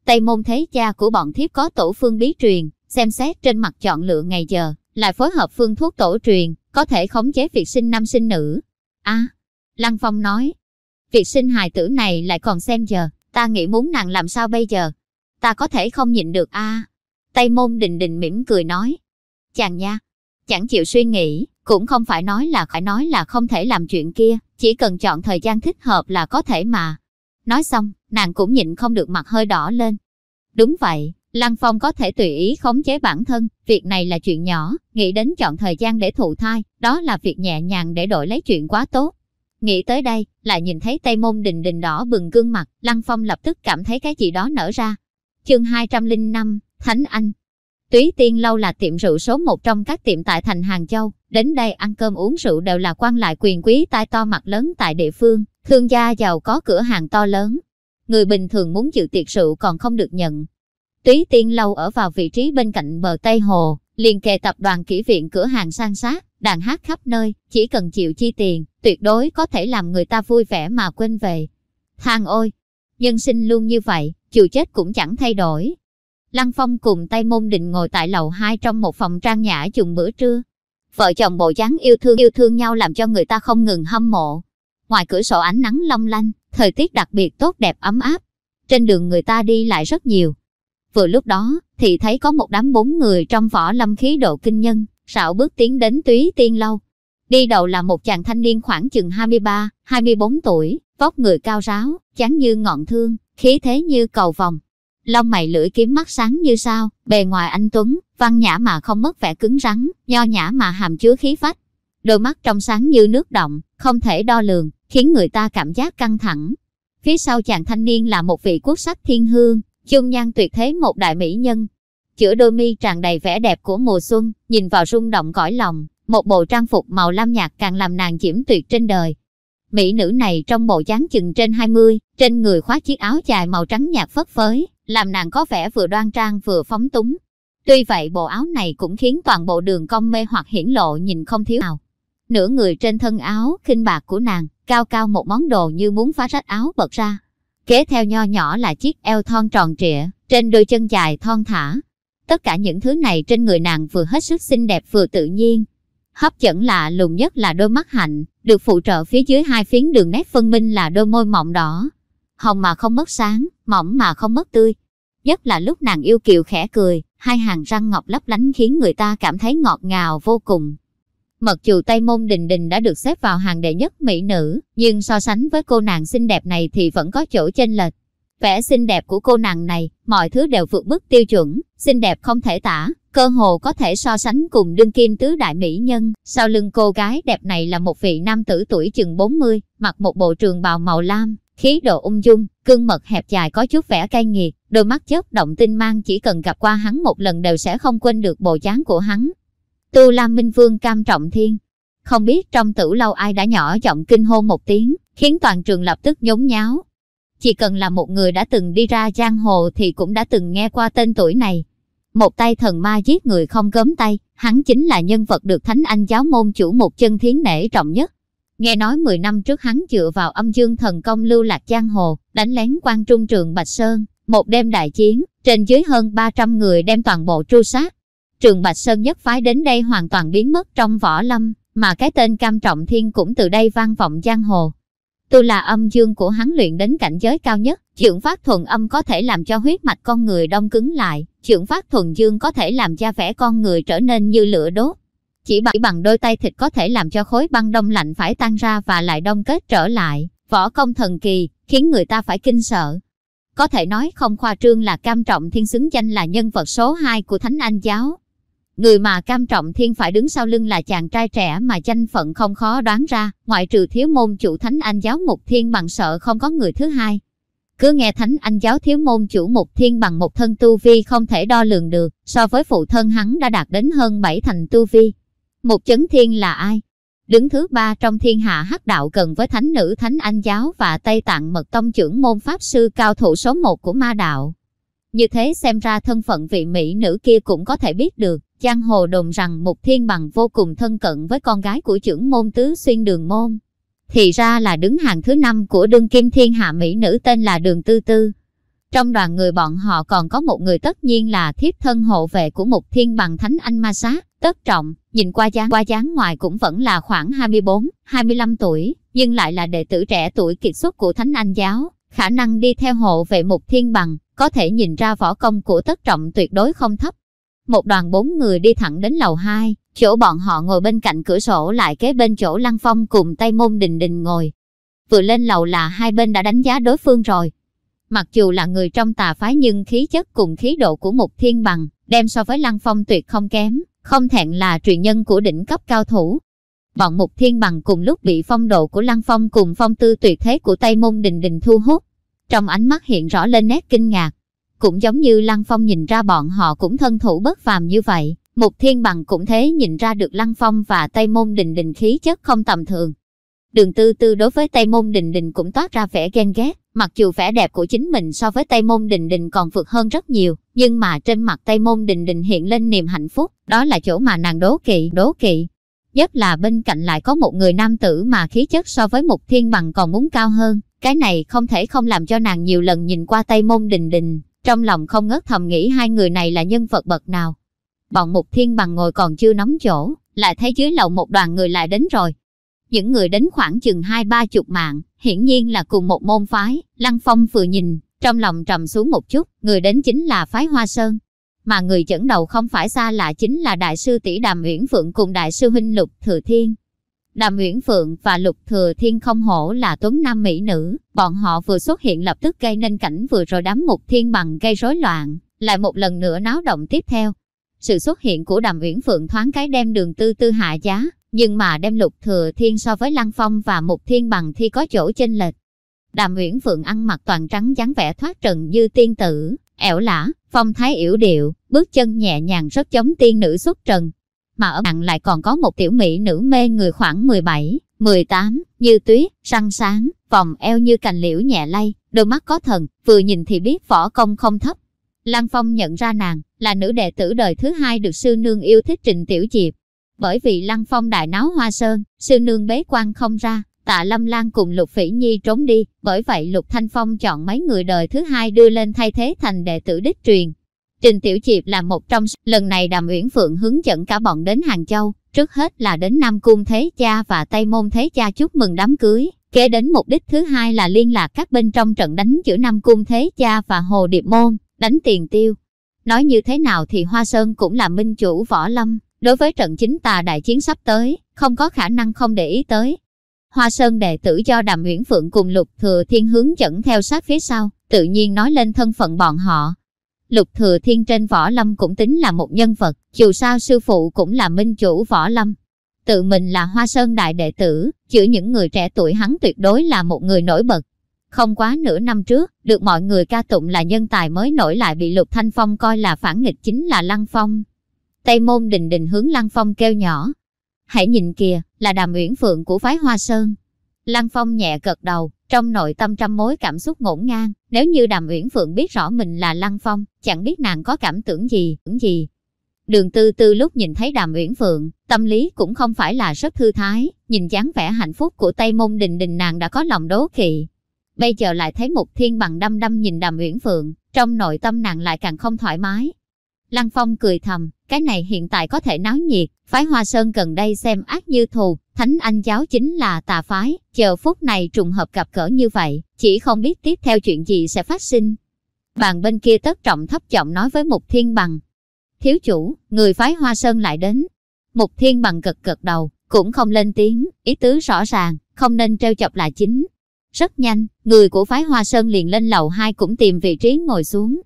S2: Tây môn thế cha của bọn thiếp có tổ phương bí truyền, xem xét trên mặt chọn lựa ngày giờ, lại phối hợp phương thuốc tổ truyền, có thể khống chế việc sinh nam sinh nữ. À, Lăng Phong nói, việc sinh hài tử này lại còn xem giờ, ta nghĩ muốn nàng làm sao bây giờ? Ta có thể không nhịn được a à? Tây môn đình đình mỉm cười nói. Chàng nha, chẳng chịu suy nghĩ, cũng không phải nói là phải nói là không thể làm chuyện kia, chỉ cần chọn thời gian thích hợp là có thể mà. Nói xong, nàng cũng nhịn không được mặt hơi đỏ lên. Đúng vậy, Lăng Phong có thể tùy ý khống chế bản thân, việc này là chuyện nhỏ, nghĩ đến chọn thời gian để thụ thai, đó là việc nhẹ nhàng để đổi lấy chuyện quá tốt. Nghĩ tới đây, lại nhìn thấy Tây Môn Đình Đình đỏ bừng gương mặt, Lăng Phong lập tức cảm thấy cái gì đó nở ra. Chương 205, Thánh Anh Túy Tiên Lâu là tiệm rượu số một trong các tiệm tại thành Hàng Châu, đến đây ăn cơm uống rượu đều là quan lại quyền quý tai to mặt lớn tại địa phương, thương gia giàu có cửa hàng to lớn. Người bình thường muốn dự tiệc rượu còn không được nhận. Túy Tiên Lâu ở vào vị trí bên cạnh bờ Tây Hồ, liền kề tập đoàn kỹ viện cửa hàng sang sát, đàn hát khắp nơi, chỉ cần chịu chi tiền, tuyệt đối có thể làm người ta vui vẻ mà quên về. Thang ôi, nhân sinh luôn như vậy, dù chết cũng chẳng thay đổi, Lăng Phong cùng Tây Môn Định ngồi tại lầu 2 trong một phòng trang nhã dùng bữa trưa. Vợ chồng bộ dáng yêu thương yêu thương nhau làm cho người ta không ngừng hâm mộ. Ngoài cửa sổ ánh nắng long lanh, thời tiết đặc biệt tốt đẹp ấm áp. Trên đường người ta đi lại rất nhiều. Vừa lúc đó, thì thấy có một đám bốn người trong võ lâm khí độ kinh nhân, sạo bước tiến đến túy tiên lâu. Đi đầu là một chàng thanh niên khoảng chừng 23, 24 tuổi, vóc người cao ráo, chán như ngọn thương, khí thế như cầu vòng. Lông mày lưỡi kiếm mắt sáng như sao, bề ngoài anh Tuấn, văn nhã mà không mất vẻ cứng rắn, nho nhã mà hàm chứa khí phách. Đôi mắt trong sáng như nước động, không thể đo lường, khiến người ta cảm giác căng thẳng. Phía sau chàng thanh niên là một vị quốc sắc thiên hương, chung nhan tuyệt thế một đại mỹ nhân. Chữa đôi mi tràn đầy vẻ đẹp của mùa xuân, nhìn vào rung động cõi lòng, một bộ trang phục màu lam nhạt càng làm nàng chiếm tuyệt trên đời. Mỹ nữ này trong bộ dáng chừng trên 20, trên người khoác chiếc áo dài màu trắng nhạt phất phới, làm nàng có vẻ vừa đoan trang vừa phóng túng. Tuy vậy bộ áo này cũng khiến toàn bộ đường cong mê hoặc hiển lộ nhìn không thiếu nào. Nửa người trên thân áo khinh bạc của nàng, cao cao một món đồ như muốn phá rách áo bật ra. Kế theo nho nhỏ là chiếc eo thon tròn trịa, trên đôi chân dài thon thả. Tất cả những thứ này trên người nàng vừa hết sức xinh đẹp vừa tự nhiên. Hấp dẫn lạ lùng nhất là đôi mắt hạnh, được phụ trợ phía dưới hai phiến đường nét phân minh là đôi môi mọng đỏ. Hồng mà không mất sáng, mỏng mà không mất tươi. Nhất là lúc nàng yêu kiều khẽ cười, hai hàng răng ngọc lấp lánh khiến người ta cảm thấy ngọt ngào vô cùng. Mật dù Tây Môn Đình Đình đã được xếp vào hàng đệ nhất mỹ nữ, nhưng so sánh với cô nàng xinh đẹp này thì vẫn có chỗ chênh lệch. Vẻ xinh đẹp của cô nàng này, mọi thứ đều vượt mức tiêu chuẩn, xinh đẹp không thể tả, cơ hồ có thể so sánh cùng đương kim tứ đại mỹ nhân. Sau lưng cô gái đẹp này là một vị nam tử tuổi chừng 40, mặc một bộ trường bào màu lam, khí độ ung dung, cương mật hẹp dài có chút vẻ cay nghiệt, đôi mắt chớp động tinh mang chỉ cần gặp qua hắn một lần đều sẽ không quên được bộ dáng của hắn. Tu Lam Minh Vương cam trọng thiên. Không biết trong tử lâu ai đã nhỏ giọng kinh hô một tiếng, khiến toàn trường lập tức nhốn nháo. Chỉ cần là một người đã từng đi ra giang hồ thì cũng đã từng nghe qua tên tuổi này. Một tay thần ma giết người không gớm tay, hắn chính là nhân vật được Thánh Anh giáo môn chủ một chân thiến nể trọng nhất. Nghe nói 10 năm trước hắn dựa vào âm dương thần công lưu lạc giang hồ, đánh lén quan trung trường Bạch Sơn, một đêm đại chiến, trên dưới hơn 300 người đem toàn bộ tru sát, Trường Bạch Sơn nhất phái đến đây hoàn toàn biến mất trong võ lâm, mà cái tên Cam Trọng Thiên cũng từ đây vang vọng giang hồ. Tu là âm dương của hắn luyện đến cảnh giới cao nhất, trưởng phát thuần âm có thể làm cho huyết mạch con người đông cứng lại, trưởng phát thuần dương có thể làm cho vẻ con người trở nên như lửa đốt. Chỉ bằng đôi tay thịt có thể làm cho khối băng đông lạnh phải tan ra và lại đông kết trở lại, võ công thần kỳ, khiến người ta phải kinh sợ. Có thể nói không khoa trương là cam trọng thiên xứng danh là nhân vật số 2 của Thánh Anh Giáo. Người mà cam trọng thiên phải đứng sau lưng là chàng trai trẻ mà danh phận không khó đoán ra, ngoại trừ thiếu môn chủ thánh anh giáo mục thiên bằng sợ không có người thứ hai. Cứ nghe thánh anh giáo thiếu môn chủ mục thiên bằng một thân tu vi không thể đo lường được, so với phụ thân hắn đã đạt đến hơn bảy thành tu vi. Mục chấn thiên là ai? Đứng thứ ba trong thiên hạ hắc đạo gần với thánh nữ thánh anh giáo và Tây Tạng mật tông trưởng môn pháp sư cao thủ số một của ma đạo. Như thế xem ra thân phận vị mỹ nữ kia cũng có thể biết được. Giang hồ đồn rằng Mục Thiên Bằng vô cùng thân cận với con gái của trưởng môn tứ xuyên đường môn. Thì ra là đứng hàng thứ năm của đương kim thiên hạ mỹ nữ tên là Đường Tư Tư. Trong đoàn người bọn họ còn có một người tất nhiên là thiếp thân hộ vệ của Mục Thiên Bằng Thánh Anh Ma Sát, tất trọng, nhìn qua dáng qua dáng ngoài cũng vẫn là khoảng 24, 25 tuổi, nhưng lại là đệ tử trẻ tuổi kiệt xuất của Thánh Anh Giáo, khả năng đi theo hộ vệ Mục Thiên Bằng, có thể nhìn ra võ công của tất trọng tuyệt đối không thấp. Một đoàn bốn người đi thẳng đến lầu 2, chỗ bọn họ ngồi bên cạnh cửa sổ lại kế bên chỗ Lăng Phong cùng Tây Môn Đình Đình ngồi. Vừa lên lầu là hai bên đã đánh giá đối phương rồi. Mặc dù là người trong tà phái nhưng khí chất cùng khí độ của một thiên bằng, đem so với Lăng Phong tuyệt không kém, không thẹn là truyền nhân của đỉnh cấp cao thủ. Bọn Mục Thiên Bằng cùng lúc bị phong độ của Lăng Phong cùng phong tư tuyệt thế của Tây Môn Đình Đình thu hút. Trong ánh mắt hiện rõ lên nét kinh ngạc, cũng giống như Lăng Phong nhìn ra bọn họ cũng thân thủ bất phàm như vậy, Mục Thiên Bằng cũng thế nhìn ra được Lăng Phong và Tây Môn Đình Đình khí chất không tầm thường. Đường Tư Tư đối với Tây Môn Đình Đình cũng toát ra vẻ ghen ghét, mặc dù vẻ đẹp của chính mình so với Tây Môn Đình Đình còn vượt hơn rất nhiều, nhưng mà trên mặt Tây Môn Đình Đình hiện lên niềm hạnh phúc, đó là chỗ mà nàng đố kỵ, đố kỵ. Nhất là bên cạnh lại có một người nam tử mà khí chất so với Mục Thiên Bằng còn muốn cao hơn, cái này không thể không làm cho nàng nhiều lần nhìn qua Tây Môn Đình Đình, trong lòng không ngớt thầm nghĩ hai người này là nhân vật bậc nào. Bọn Mục Thiên Bằng ngồi còn chưa nóng chỗ, lại thấy dưới lầu một đoàn người lại đến rồi. Những người đến khoảng chừng hai ba chục mạng, hiển nhiên là cùng một môn phái, Lăng Phong vừa nhìn, trong lòng trầm xuống một chút, người đến chính là phái Hoa Sơn. Mà người dẫn đầu không phải xa lạ chính là Đại sư tỷ Đàm Uyển Phượng cùng Đại sư huynh Lục Thừa Thiên. Đàm Uyển Phượng và Lục Thừa Thiên không hổ là tuấn nam mỹ nữ, bọn họ vừa xuất hiện lập tức gây nên cảnh vừa rồi đám mục thiên bằng gây rối loạn, lại một lần nữa náo động tiếp theo. Sự xuất hiện của Đàm Uyển Phượng thoáng cái đem đường tư tư hạ giá, nhưng mà đem Lục Thừa Thiên so với Lăng Phong và Mục Thiên bằng thì có chỗ chênh lệch. Đàm Uyển Phượng ăn mặc toàn trắng dáng vẻ thoát trần như tiên tử, ẻo lả, phong thái yểu điệu, bước chân nhẹ nhàng rất giống tiên nữ xuất trần. Mà ở bạn lại còn có một tiểu mỹ nữ mê người khoảng 17, 18, như tuyết, răng sáng, vòng eo như cành liễu nhẹ lay, đôi mắt có thần, vừa nhìn thì biết võ công không thấp. Lăng Phong nhận ra nàng là nữ đệ tử đời thứ hai được sư nương yêu thích Trình Tiểu Diệp. Bởi vì Lăng Phong đại náo hoa sơn, sư nương bế quan không ra, tạ Lâm Lan cùng Lục Phỉ Nhi trốn đi, bởi vậy Lục Thanh Phong chọn mấy người đời thứ hai đưa lên thay thế thành đệ tử đích truyền. Trình Tiểu Chiệp là một trong lần này Đàm Uyển Phượng hướng dẫn cả bọn đến Hàng Châu, trước hết là đến Nam Cung Thế Cha và Tây Môn Thế Cha chúc mừng đám cưới. Kế đến mục đích thứ hai là liên lạc các bên trong trận đánh giữa Nam Cung Thế Cha và Hồ Điệp Môn, đánh tiền tiêu. Nói như thế nào thì Hoa Sơn cũng là minh chủ võ lâm, đối với trận chính tà đại chiến sắp tới, không có khả năng không để ý tới. Hoa Sơn đệ tử do Đàm Uyển Phượng cùng Lục Thừa Thiên hướng dẫn theo sát phía sau, tự nhiên nói lên thân phận bọn họ. Lục Thừa Thiên trên võ lâm cũng tính là một nhân vật, dù sao sư phụ cũng là minh chủ võ lâm. Tự mình là Hoa Sơn đại đệ tử, giữa những người trẻ tuổi hắn tuyệt đối là một người nổi bật. Không quá nửa năm trước, được mọi người ca tụng là nhân tài mới nổi lại bị Lục Thanh Phong coi là phản nghịch chính là Lăng Phong. Tây môn đình đình hướng Lăng Phong kêu nhỏ. Hãy nhìn kìa, là đàm uyển phượng của phái Hoa Sơn. Lăng Phong nhẹ gật đầu, trong nội tâm trăm mối cảm xúc ngổn ngang. Nếu như đàm uyển phượng biết rõ mình là Lăng Phong, chẳng biết nàng có cảm tưởng gì, tưởng gì. Đường tư tư lúc nhìn thấy đàm uyển phượng, tâm lý cũng không phải là rất thư thái, nhìn dáng vẻ hạnh phúc của Tây Môn Đình Đình nàng đã có lòng đố kỵ, Bây giờ lại thấy một thiên bằng đăm đăm nhìn đàm uyển phượng, trong nội tâm nàng lại càng không thoải mái. Lăng Phong cười thầm, cái này hiện tại có thể náo nhiệt, phái Hoa Sơn gần đây xem ác như thù, Thánh Anh giáo chính là tà phái, chờ phút này trùng hợp gặp cỡ như vậy, chỉ không biết tiếp theo chuyện gì sẽ phát sinh. Bàn bên kia tất trọng thấp giọng nói với Mục Thiên Bằng. Thiếu chủ, người phái Hoa Sơn lại đến. Mục Thiên Bằng gật gật đầu, cũng không lên tiếng, ý tứ rõ ràng, không nên treo chọc là chính, rất nhanh, người của phái Hoa Sơn liền lên lầu hai cũng tìm vị trí ngồi xuống.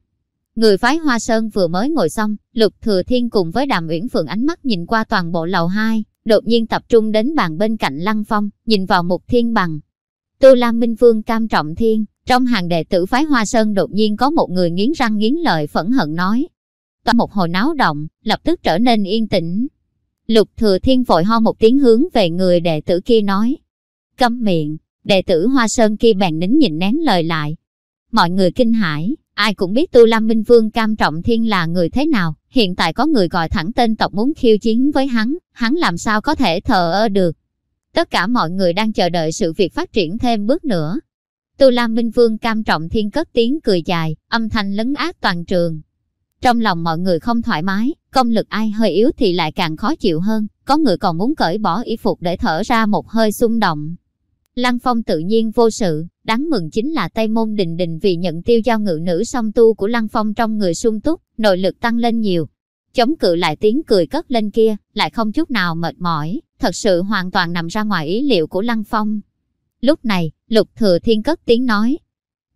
S2: Người phái Hoa Sơn vừa mới ngồi xong, Lục Thừa Thiên cùng với Đàm Uyển Phượng ánh mắt nhìn qua toàn bộ lầu 2, đột nhiên tập trung đến bàn bên cạnh Lăng Phong, nhìn vào một Thiên Bằng. Tu La Minh Vương cam trọng thiên, trong hàng đệ tử phái Hoa Sơn đột nhiên có một người nghiến răng nghiến lợi phẫn hận nói. Toàn một hồi náo động, lập tức trở nên yên tĩnh. Lục Thừa Thiên vội ho một tiếng hướng về người đệ tử kia nói. Câm miệng, Đệ tử Hoa Sơn kia bèn nín nhìn nén lời lại. Mọi người kinh hãi, ai cũng biết Tu Lam Minh Vương Cam Trọng Thiên là người thế nào, hiện tại có người gọi thẳng tên tộc muốn khiêu chiến với hắn, hắn làm sao có thể thờ ơ được. Tất cả mọi người đang chờ đợi sự việc phát triển thêm bước nữa. Tu Lam Minh Vương Cam Trọng Thiên cất tiếng cười dài, âm thanh lấn át toàn trường. Trong lòng mọi người không thoải mái, công lực ai hơi yếu thì lại càng khó chịu hơn, có người còn muốn cởi bỏ y phục để thở ra một hơi xung động. Lăng Phong tự nhiên vô sự, đáng mừng chính là Tây Môn Đình Đình vì nhận tiêu giao ngự nữ song tu của Lăng Phong trong người sung túc, nội lực tăng lên nhiều. Chống cự lại tiếng cười cất lên kia, lại không chút nào mệt mỏi, thật sự hoàn toàn nằm ra ngoài ý liệu của Lăng Phong. Lúc này, Lục Thừa Thiên cất tiếng nói,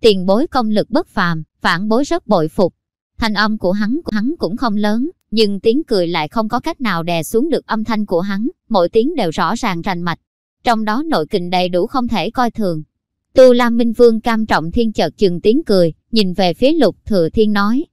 S2: tiền bối công lực bất phàm, phản bối rất bội phục. Thanh âm của hắn của hắn cũng không lớn, nhưng tiếng cười lại không có cách nào đè xuống được âm thanh của hắn, mỗi tiếng đều rõ ràng rành mạch, trong đó nội kình đầy đủ không thể coi thường. Tu Lam Minh Vương cam trọng thiên chợt chừng tiếng cười, nhìn về phía lục thừa thiên nói.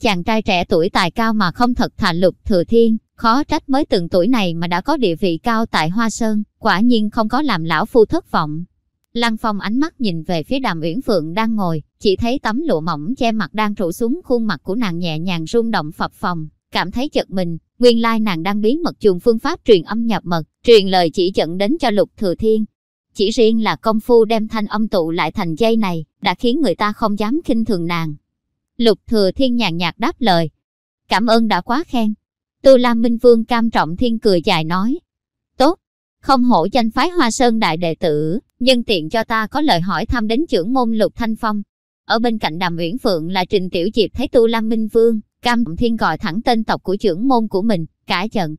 S2: Chàng trai trẻ tuổi tài cao mà không thật thà lục thừa thiên, khó trách mới từng tuổi này mà đã có địa vị cao tại Hoa Sơn, quả nhiên không có làm lão phu thất vọng. Lăng Phong ánh mắt nhìn về phía đàm uyển phượng đang ngồi, chỉ thấy tấm lụa mỏng che mặt đang trụ xuống khuôn mặt của nàng nhẹ nhàng rung động phập phồng, cảm thấy chật mình, Nguyên lai nàng đang bí mật dùng phương pháp truyền âm nhập mật, truyền lời chỉ dẫn đến cho Lục Thừa Thiên. Chỉ riêng là công phu đem thanh âm tụ lại thành dây này, đã khiến người ta không dám khinh thường nàng. Lục Thừa Thiên nhàn nhạt đáp lời. Cảm ơn đã quá khen. Tu Lam Minh Vương cam trọng thiên cười dài nói. Tốt, không hổ danh phái Hoa Sơn đại đệ tử, nhân tiện cho ta có lời hỏi thăm đến trưởng môn Lục Thanh Phong. Ở bên cạnh Đàm Uyển Phượng là Trình Tiểu Diệp thấy Tu Lam Minh Vương, Cam Thiên gọi thẳng tên tộc của trưởng môn của mình, cả giận,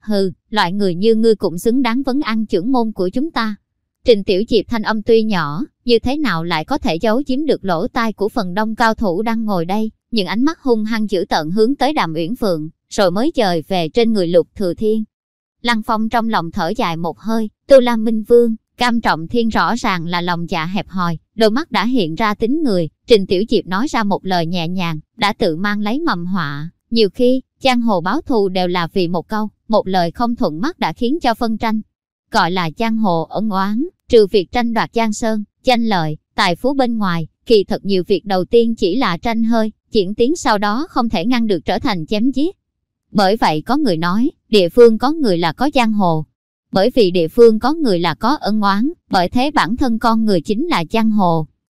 S2: Hừ, loại người như ngươi cũng xứng đáng vấn ăn trưởng môn của chúng ta. Trình Tiểu Diệp thanh âm tuy nhỏ, như thế nào lại có thể giấu chiếm được lỗ tai của phần đông cao thủ đang ngồi đây, những ánh mắt hung hăng dữ tợn hướng tới Đàm Uyển Phượng, rồi mới dời về trên người Lục Thừa Thiên. Lăng Phong trong lòng thở dài một hơi, Tu Lam Minh Vương, Cam Trọng Thiên rõ ràng là lòng dạ hẹp hòi, đôi mắt đã hiện ra tính người, Trình Tiểu Diệp nói ra một lời nhẹ nhàng, đã tự mang lấy mầm họa. Nhiều khi, giang hồ báo thù đều là vì một câu, một lời không thuận mắt đã khiến cho phân tranh. Gọi là giang hồ ẩn oán, trừ việc tranh đoạt giang sơn, tranh lợi, tài phú bên ngoài, kỳ thật nhiều việc đầu tiên chỉ là tranh hơi, diễn tiến sau đó không thể ngăn được trở thành chém giết. Bởi vậy có người nói, địa phương có người là có giang hồ. Bởi vì địa phương có người là có ân oán, bởi thế bản thân con người chính là giang hồ.